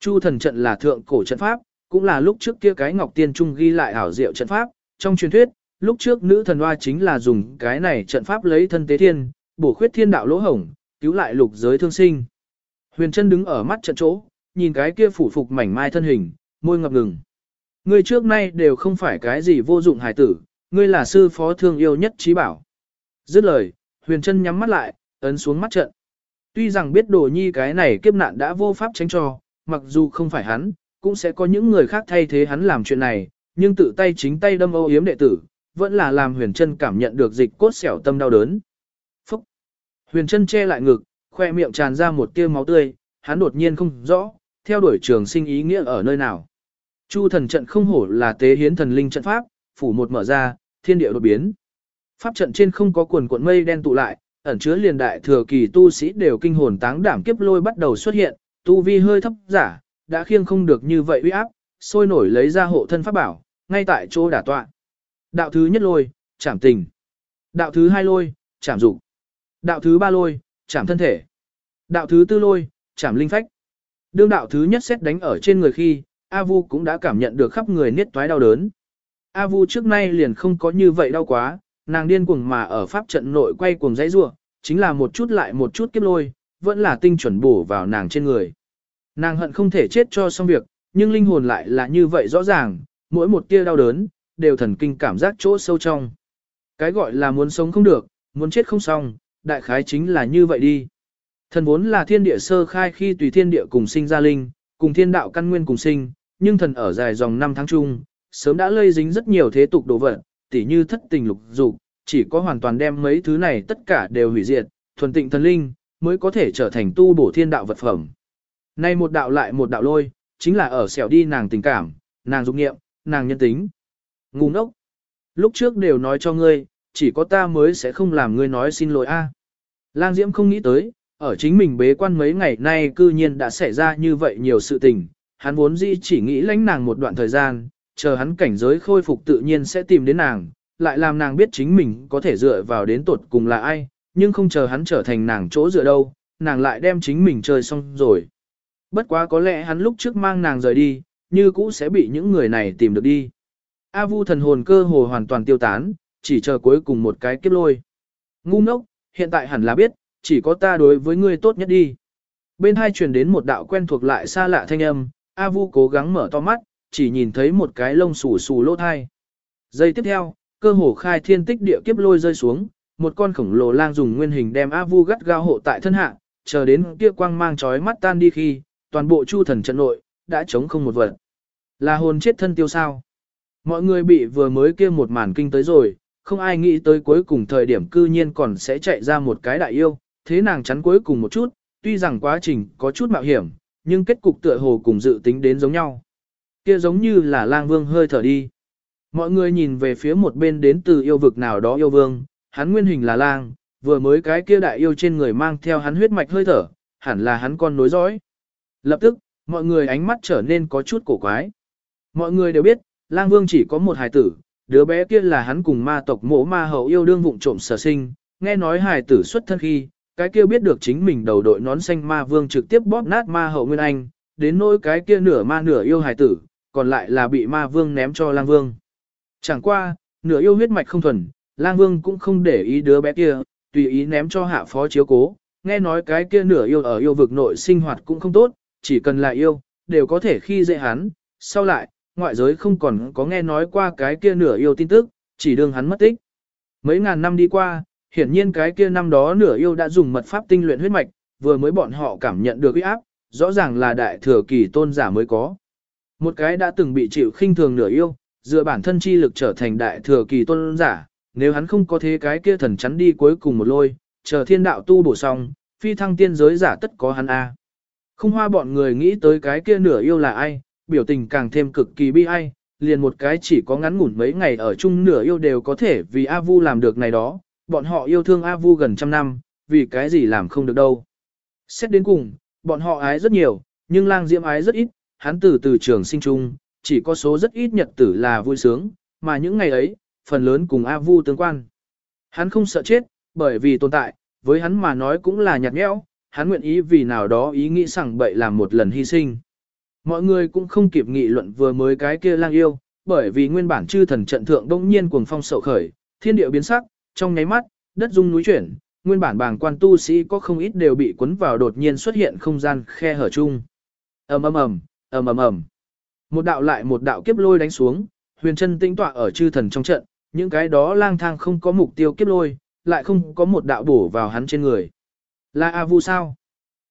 Chu thần trận là thượng cổ trận pháp, cũng là lúc trước kia cái Ngọc Tiên Trung ghi lại ảo diệu trận pháp. Trong truyền thuyết, lúc trước nữ thần hoa chính là dùng cái này trận pháp lấy thân tế thiên, bổ khuyết thiên đạo lỗ hổng, cứu lại lục giới thương sinh. Huyền chân đứng ở mắt trận chỗ, nhìn cái kia phủ phục mảnh mai thân hình, môi ngập ngừng. Ngươi trước nay đều không phải cái gì vô dụng hài tử, ngươi là sư phó thương yêu nhất trí bảo. Dứt lời, huyền chân nhắm mắt lại, ấn xuống mắt trận. Tuy rằng biết đồ nhi cái này kiếp nạn đã vô pháp tránh cho, mặc dù không phải hắn, cũng sẽ có những người khác thay thế hắn làm chuyện này, nhưng tự tay chính tay đâm âu yếm đệ tử, vẫn là làm huyền chân cảm nhận được dịch cốt xẻo tâm đau đớn. Phúc! Huyền chân che lại ngực, khoe miệng tràn ra một tia máu tươi, hắn đột nhiên không rõ, theo đuổi trường sinh ý nghĩa ở nơi nào. Chu thần trận không hổ là tế hiến thần linh trận pháp, phủ một mở ra, thiên địa đột biến. Pháp trận trên không có quần cuộn mây đen tụ lại, ẩn chứa liền đại thừa kỳ tu sĩ đều kinh hồn táng đảm kiếp lôi bắt đầu xuất hiện, tu vi hơi thấp giả, đã khiêng không được như vậy uy áp, sôi nổi lấy ra hộ thân pháp bảo, ngay tại chỗ đả tọa. Đạo thứ nhất lôi, chảm tình. Đạo thứ hai lôi, chảm dục. Đạo thứ ba lôi, chảm thân thể. Đạo thứ tư lôi, chảm linh phách. Đương đạo thứ nhất xét đánh ở trên người khi, A Vu cũng đã cảm nhận được khắp người niết toái đau đớn. A Vu trước nay liền không có như vậy đau quá, nàng điên cuồng mà ở pháp trận nội quay cuồng dãy rua, chính là một chút lại một chút kiếp lôi, vẫn là tinh chuẩn bổ vào nàng trên người. Nàng hận không thể chết cho xong việc, nhưng linh hồn lại là như vậy rõ ràng, mỗi một tia đau đớn, đều thần kinh cảm giác chỗ sâu trong. Cái gọi là muốn sống không được, muốn chết không xong, đại khái chính là như vậy đi. Thần vốn là thiên địa sơ khai khi tùy thiên địa cùng sinh ra linh, cùng thiên đạo căn nguyên cùng sinh, nhưng thần ở dài dòng năm tháng chung, sớm đã lây dính rất nhiều thế tục đồ vật, tỉ như thất tình lục dục, chỉ có hoàn toàn đem mấy thứ này tất cả đều hủy diệt, thuần tịnh thần linh, mới có thể trở thành tu bổ thiên đạo vật phẩm. Nay một đạo lại một đạo lôi, chính là ở xẻo đi nàng tình cảm, nàng dục nghiệm, nàng nhân tính. Ngu ngốc. Lúc trước đều nói cho ngươi, chỉ có ta mới sẽ không làm ngươi nói xin lỗi a. Lang Diễm không nghĩ tới, ở chính mình bế quan mấy ngày nay cư nhiên đã xảy ra như vậy nhiều sự tình, hắn vốn dĩ chỉ nghĩ lãnh nàng một đoạn thời gian, chờ hắn cảnh giới khôi phục tự nhiên sẽ tìm đến nàng, lại làm nàng biết chính mình có thể dựa vào đến tột cùng là ai, nhưng không chờ hắn trở thành nàng chỗ dựa đâu, nàng lại đem chính mình chơi xong rồi. Bất quá có lẽ hắn lúc trước mang nàng rời đi, như cũ sẽ bị những người này tìm được đi. A vu thần hồn cơ hồ hoàn toàn tiêu tán, chỉ chờ cuối cùng một cái kiếp lôi. Ngu ngốc, hiện tại hẳn là biết, chỉ có ta đối với ngươi tốt nhất đi. Bên hai truyền đến một đạo quen thuộc lại xa lạ thanh âm, A vu cố gắng mở to mắt, chỉ nhìn thấy một cái lông xù xù lỗ thai. Giây tiếp theo, cơ hồ khai thiên tích địa kiếp lôi rơi xuống, một con khổng lồ lang dùng nguyên hình đem A vu gắt gao hộ tại thân hạ, chờ đến kia quang mang chói mắt tan đi khi, toàn bộ chu thần trận nội, đã chống không một vật. Là hồn chết thân tiêu sao. Mọi người bị vừa mới kia một màn kinh tới rồi, không ai nghĩ tới cuối cùng thời điểm cư nhiên còn sẽ chạy ra một cái đại yêu, thế nàng chắn cuối cùng một chút, tuy rằng quá trình có chút mạo hiểm, nhưng kết cục tựa hồ cùng dự tính đến giống nhau. Kia giống như là lang vương hơi thở đi. Mọi người nhìn về phía một bên đến từ yêu vực nào đó yêu vương, hắn nguyên hình là lang, vừa mới cái kia đại yêu trên người mang theo hắn huyết mạch hơi thở, hẳn là hắn con nối dõi. Lập tức, mọi người ánh mắt trở nên có chút cổ quái. Mọi người đều biết, lang vương chỉ có một hài tử, đứa bé kia là hắn cùng ma tộc mỗ ma hậu yêu đương vụng trộm sở sinh, nghe nói hài tử xuất thân khi, cái kia biết được chính mình đầu đội nón xanh ma vương trực tiếp bóp nát ma hậu nguyên anh, đến nỗi cái kia nửa ma nửa yêu hài tử, còn lại là bị ma vương ném cho lang vương. Chẳng qua, nửa yêu huyết mạch không thuần, lang vương cũng không để ý đứa bé kia, tùy ý ném cho hạ phó chiếu cố, nghe nói cái kia nửa yêu ở yêu vực nội sinh hoạt cũng không tốt, chỉ cần là yêu, đều có thể khi dễ hắn, sau lại, ngoại giới không còn có nghe nói qua cái kia nửa yêu tin tức, chỉ đương hắn mất tích. Mấy ngàn năm đi qua, hiển nhiên cái kia năm đó nửa yêu đã dùng mật pháp tinh luyện huyết mạch, vừa mới bọn họ cảm nhận được uy áp, rõ ràng là đại thừa kỳ tôn giả mới có. Một cái đã từng bị chịu khinh thường nửa yêu, dựa bản thân chi lực trở thành đại thừa kỳ tôn giả, nếu hắn không có thế cái kia thần chắn đi cuối cùng một lôi, chờ thiên đạo tu bổ xong, phi thăng tiên giới giả tất có hắn a. Không hoa bọn người nghĩ tới cái kia nửa yêu là ai, biểu tình càng thêm cực kỳ bi ai, liền một cái chỉ có ngắn ngủn mấy ngày ở chung nửa yêu đều có thể vì A Vu làm được này đó, bọn họ yêu thương A Vu gần trăm năm, vì cái gì làm không được đâu. Xét đến cùng, bọn họ ái rất nhiều, nhưng lang diễm ái rất ít, hắn từ từ trường sinh chung, chỉ có số rất ít nhật tử là vui sướng, mà những ngày ấy, phần lớn cùng A Vu tương quan. Hắn không sợ chết, bởi vì tồn tại, với hắn mà nói cũng là nhạt nhẽo, hắn nguyện ý vì nào đó ý nghĩ sẵn bậy làm một lần hy sinh. Mọi người cũng không kịp nghị luận vừa mới cái kia lang yêu, bởi vì nguyên bản chư thần trận thượng đông nhiên cuồng phong sậu khởi, thiên địa biến sắc, trong nháy mắt, đất rung núi chuyển, nguyên bản bàng quan tu sĩ có không ít đều bị cuốn vào đột nhiên xuất hiện không gian khe hở chung. ầm ầm ầm, ầm ầm ầm. Một đạo lại một đạo kiếp lôi đánh xuống, huyền chân tinh tọa ở chư thần trong trận, những cái đó lang thang không có mục tiêu kiếp lôi, lại không có một đạo bổ vào hắn trên người. Là A Vu sao?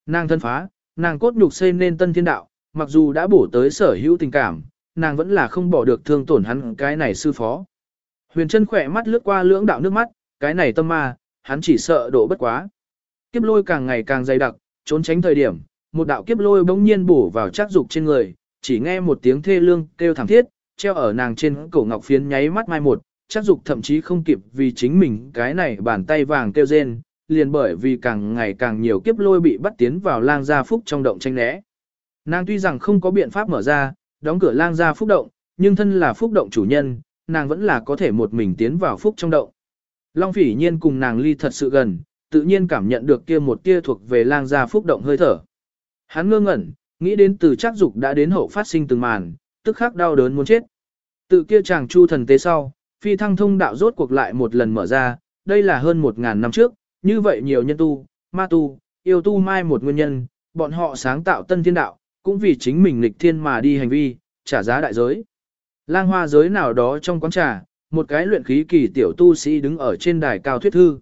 Nàng thân phá, nàng cốt nhục xây nên tân thiên đạo, mặc dù đã bổ tới sở hữu tình cảm, nàng vẫn là không bỏ được thương tổn hắn cái này sư phó. Huyền chân khỏe mắt lướt qua lưỡng đạo nước mắt, cái này tâm ma, hắn chỉ sợ độ bất quá. Kiếp lôi càng ngày càng dày đặc, trốn tránh thời điểm, một đạo kiếp lôi bỗng nhiên bổ vào chắc dục trên người, chỉ nghe một tiếng thê lương kêu thảm thiết, treo ở nàng trên cổ ngọc phiến nháy mắt mai một, chắc dục thậm chí không kịp vì chính mình cái này bàn tay vàng kêu rên, liền bởi vì càng ngày càng nhiều kiếp lôi bị bắt tiến vào lang gia phúc trong động tranh né. Nàng tuy rằng không có biện pháp mở ra, đóng cửa lang gia phúc động, nhưng thân là phúc động chủ nhân, nàng vẫn là có thể một mình tiến vào phúc trong động. Long phỉ nhiên cùng nàng ly thật sự gần, tự nhiên cảm nhận được kia một tia thuộc về lang gia phúc động hơi thở. Hắn ngơ ngẩn, nghĩ đến từ chắc dục đã đến hậu phát sinh từng màn, tức khắc đau đớn muốn chết. Tự kia chàng chu thần tế sau, phi thăng thông đạo rốt cuộc lại một lần mở ra, đây là hơn một ngàn năm trước, như vậy nhiều nhân tu, ma tu, yêu tu mai một nguyên nhân, bọn họ sáng tạo tân thiên đạo, cũng vì chính mình lịch thiên mà đi hành vi, trả giá đại giới. Lang hoa giới nào đó trong quán trà, một cái luyện khí kỳ tiểu tu sĩ đứng ở trên đài cao thuyết thư.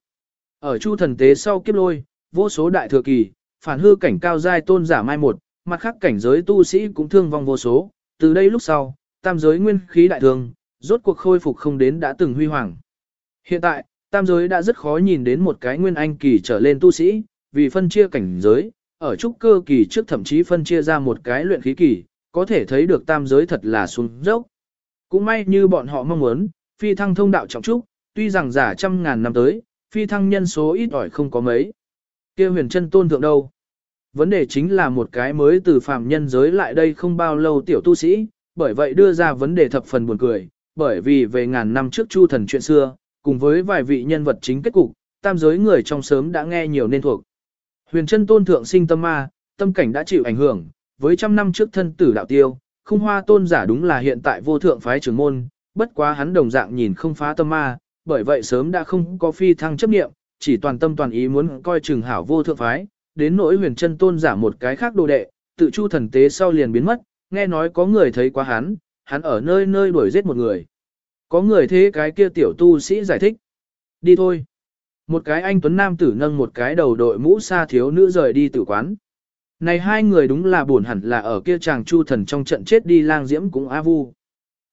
Ở chu thần tế sau kiếp lôi, vô số đại thừa kỳ, phản hư cảnh cao giai tôn giả mai một, mặt khác cảnh giới tu sĩ cũng thương vong vô số, từ đây lúc sau, tam giới nguyên khí đại thường, rốt cuộc khôi phục không đến đã từng huy hoàng. Hiện tại, tam giới đã rất khó nhìn đến một cái nguyên anh kỳ trở lên tu sĩ, vì phân chia cảnh giới, ở trúc cơ kỳ trước thậm chí phân chia ra một cái luyện khí kỳ, có thể thấy được tam giới thật là xuống dốc. Cũng may như bọn họ mong muốn, phi thăng thông đạo trọng trúc, tuy rằng giả trăm ngàn năm tới, phi thăng nhân số ít ỏi không có mấy. kia huyền chân tôn thượng đâu? Vấn đề chính là một cái mới từ phàm nhân giới lại đây không bao lâu tiểu tu sĩ, bởi vậy đưa ra vấn đề thập phần buồn cười, bởi vì về ngàn năm trước chu thần chuyện xưa, cùng với vài vị nhân vật chính kết cục, tam giới người trong sớm đã nghe nhiều nên thuộc. Huyền chân tôn thượng sinh tâm ma, tâm cảnh đã chịu ảnh hưởng, với trăm năm trước thân tử đạo tiêu, không hoa tôn giả đúng là hiện tại vô thượng phái trưởng môn, bất quá hắn đồng dạng nhìn không phá tâm ma, bởi vậy sớm đã không có phi thăng chấp niệm, chỉ toàn tâm toàn ý muốn coi chừng hảo vô thượng phái, đến nỗi huyền chân tôn giả một cái khác đồ đệ, tự chu thần tế sau liền biến mất, nghe nói có người thấy quá hắn, hắn ở nơi nơi đuổi giết một người. Có người thế cái kia tiểu tu sĩ giải thích. Đi thôi. Một cái anh Tuấn Nam tử nâng một cái đầu đội mũ xa thiếu nữ rời đi tử quán. Này hai người đúng là buồn hẳn là ở kia chàng chu thần trong trận chết đi lang diễm cũng A Vu.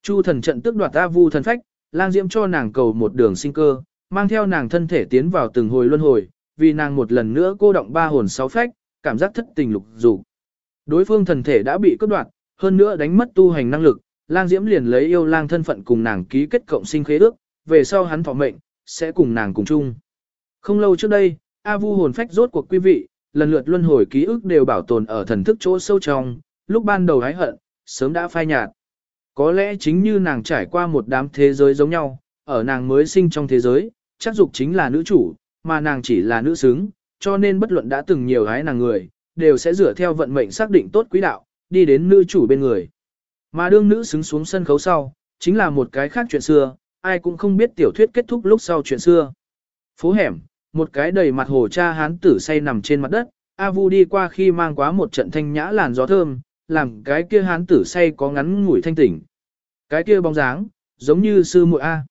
Chu thần trận tức đoạt A Vu thần phách, lang diễm cho nàng cầu một đường sinh cơ, mang theo nàng thân thể tiến vào từng hồi luân hồi, vì nàng một lần nữa cô động ba hồn sáu phách, cảm giác thất tình lục dục. Đối phương thần thể đã bị cướp đoạt, hơn nữa đánh mất tu hành năng lực, lang diễm liền lấy yêu lang thân phận cùng nàng ký kết cộng sinh khế ước, về sau hắn thọ mệnh, sẽ cùng nàng cùng chung. Không lâu trước đây, A Vu hồn phách rốt cuộc quý vị, lần lượt luân hồi ký ức đều bảo tồn ở thần thức chỗ sâu trong, lúc ban đầu hái hận, sớm đã phai nhạt. Có lẽ chính như nàng trải qua một đám thế giới giống nhau, ở nàng mới sinh trong thế giới, chắc dục chính là nữ chủ, mà nàng chỉ là nữ xứng, cho nên bất luận đã từng nhiều gái nàng người, đều sẽ dựa theo vận mệnh xác định tốt quý đạo, đi đến nữ chủ bên người. Mà đương nữ xứng xuống sân khấu sau, chính là một cái khác chuyện xưa, ai cũng không biết tiểu thuyết kết thúc lúc sau chuyện xưa. Phố hẻm, một cái đầy mặt hồ cha hán tử say nằm trên mặt đất, A Vu đi qua khi mang quá một trận thanh nhã làn gió thơm, làm cái kia hán tử say có ngắn ngủi thanh tỉnh. Cái kia bóng dáng, giống như sư muội A.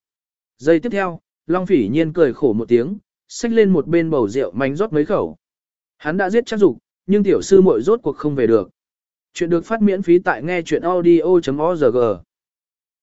Giây tiếp theo, Long Phỉ Nhiên cười khổ một tiếng, xách lên một bên bầu rượu mánh rót mấy khẩu. Hắn đã giết chắc dục, nhưng tiểu sư muội rốt cuộc không về được. Chuyện được phát miễn phí tại nghe chuyện audio.org.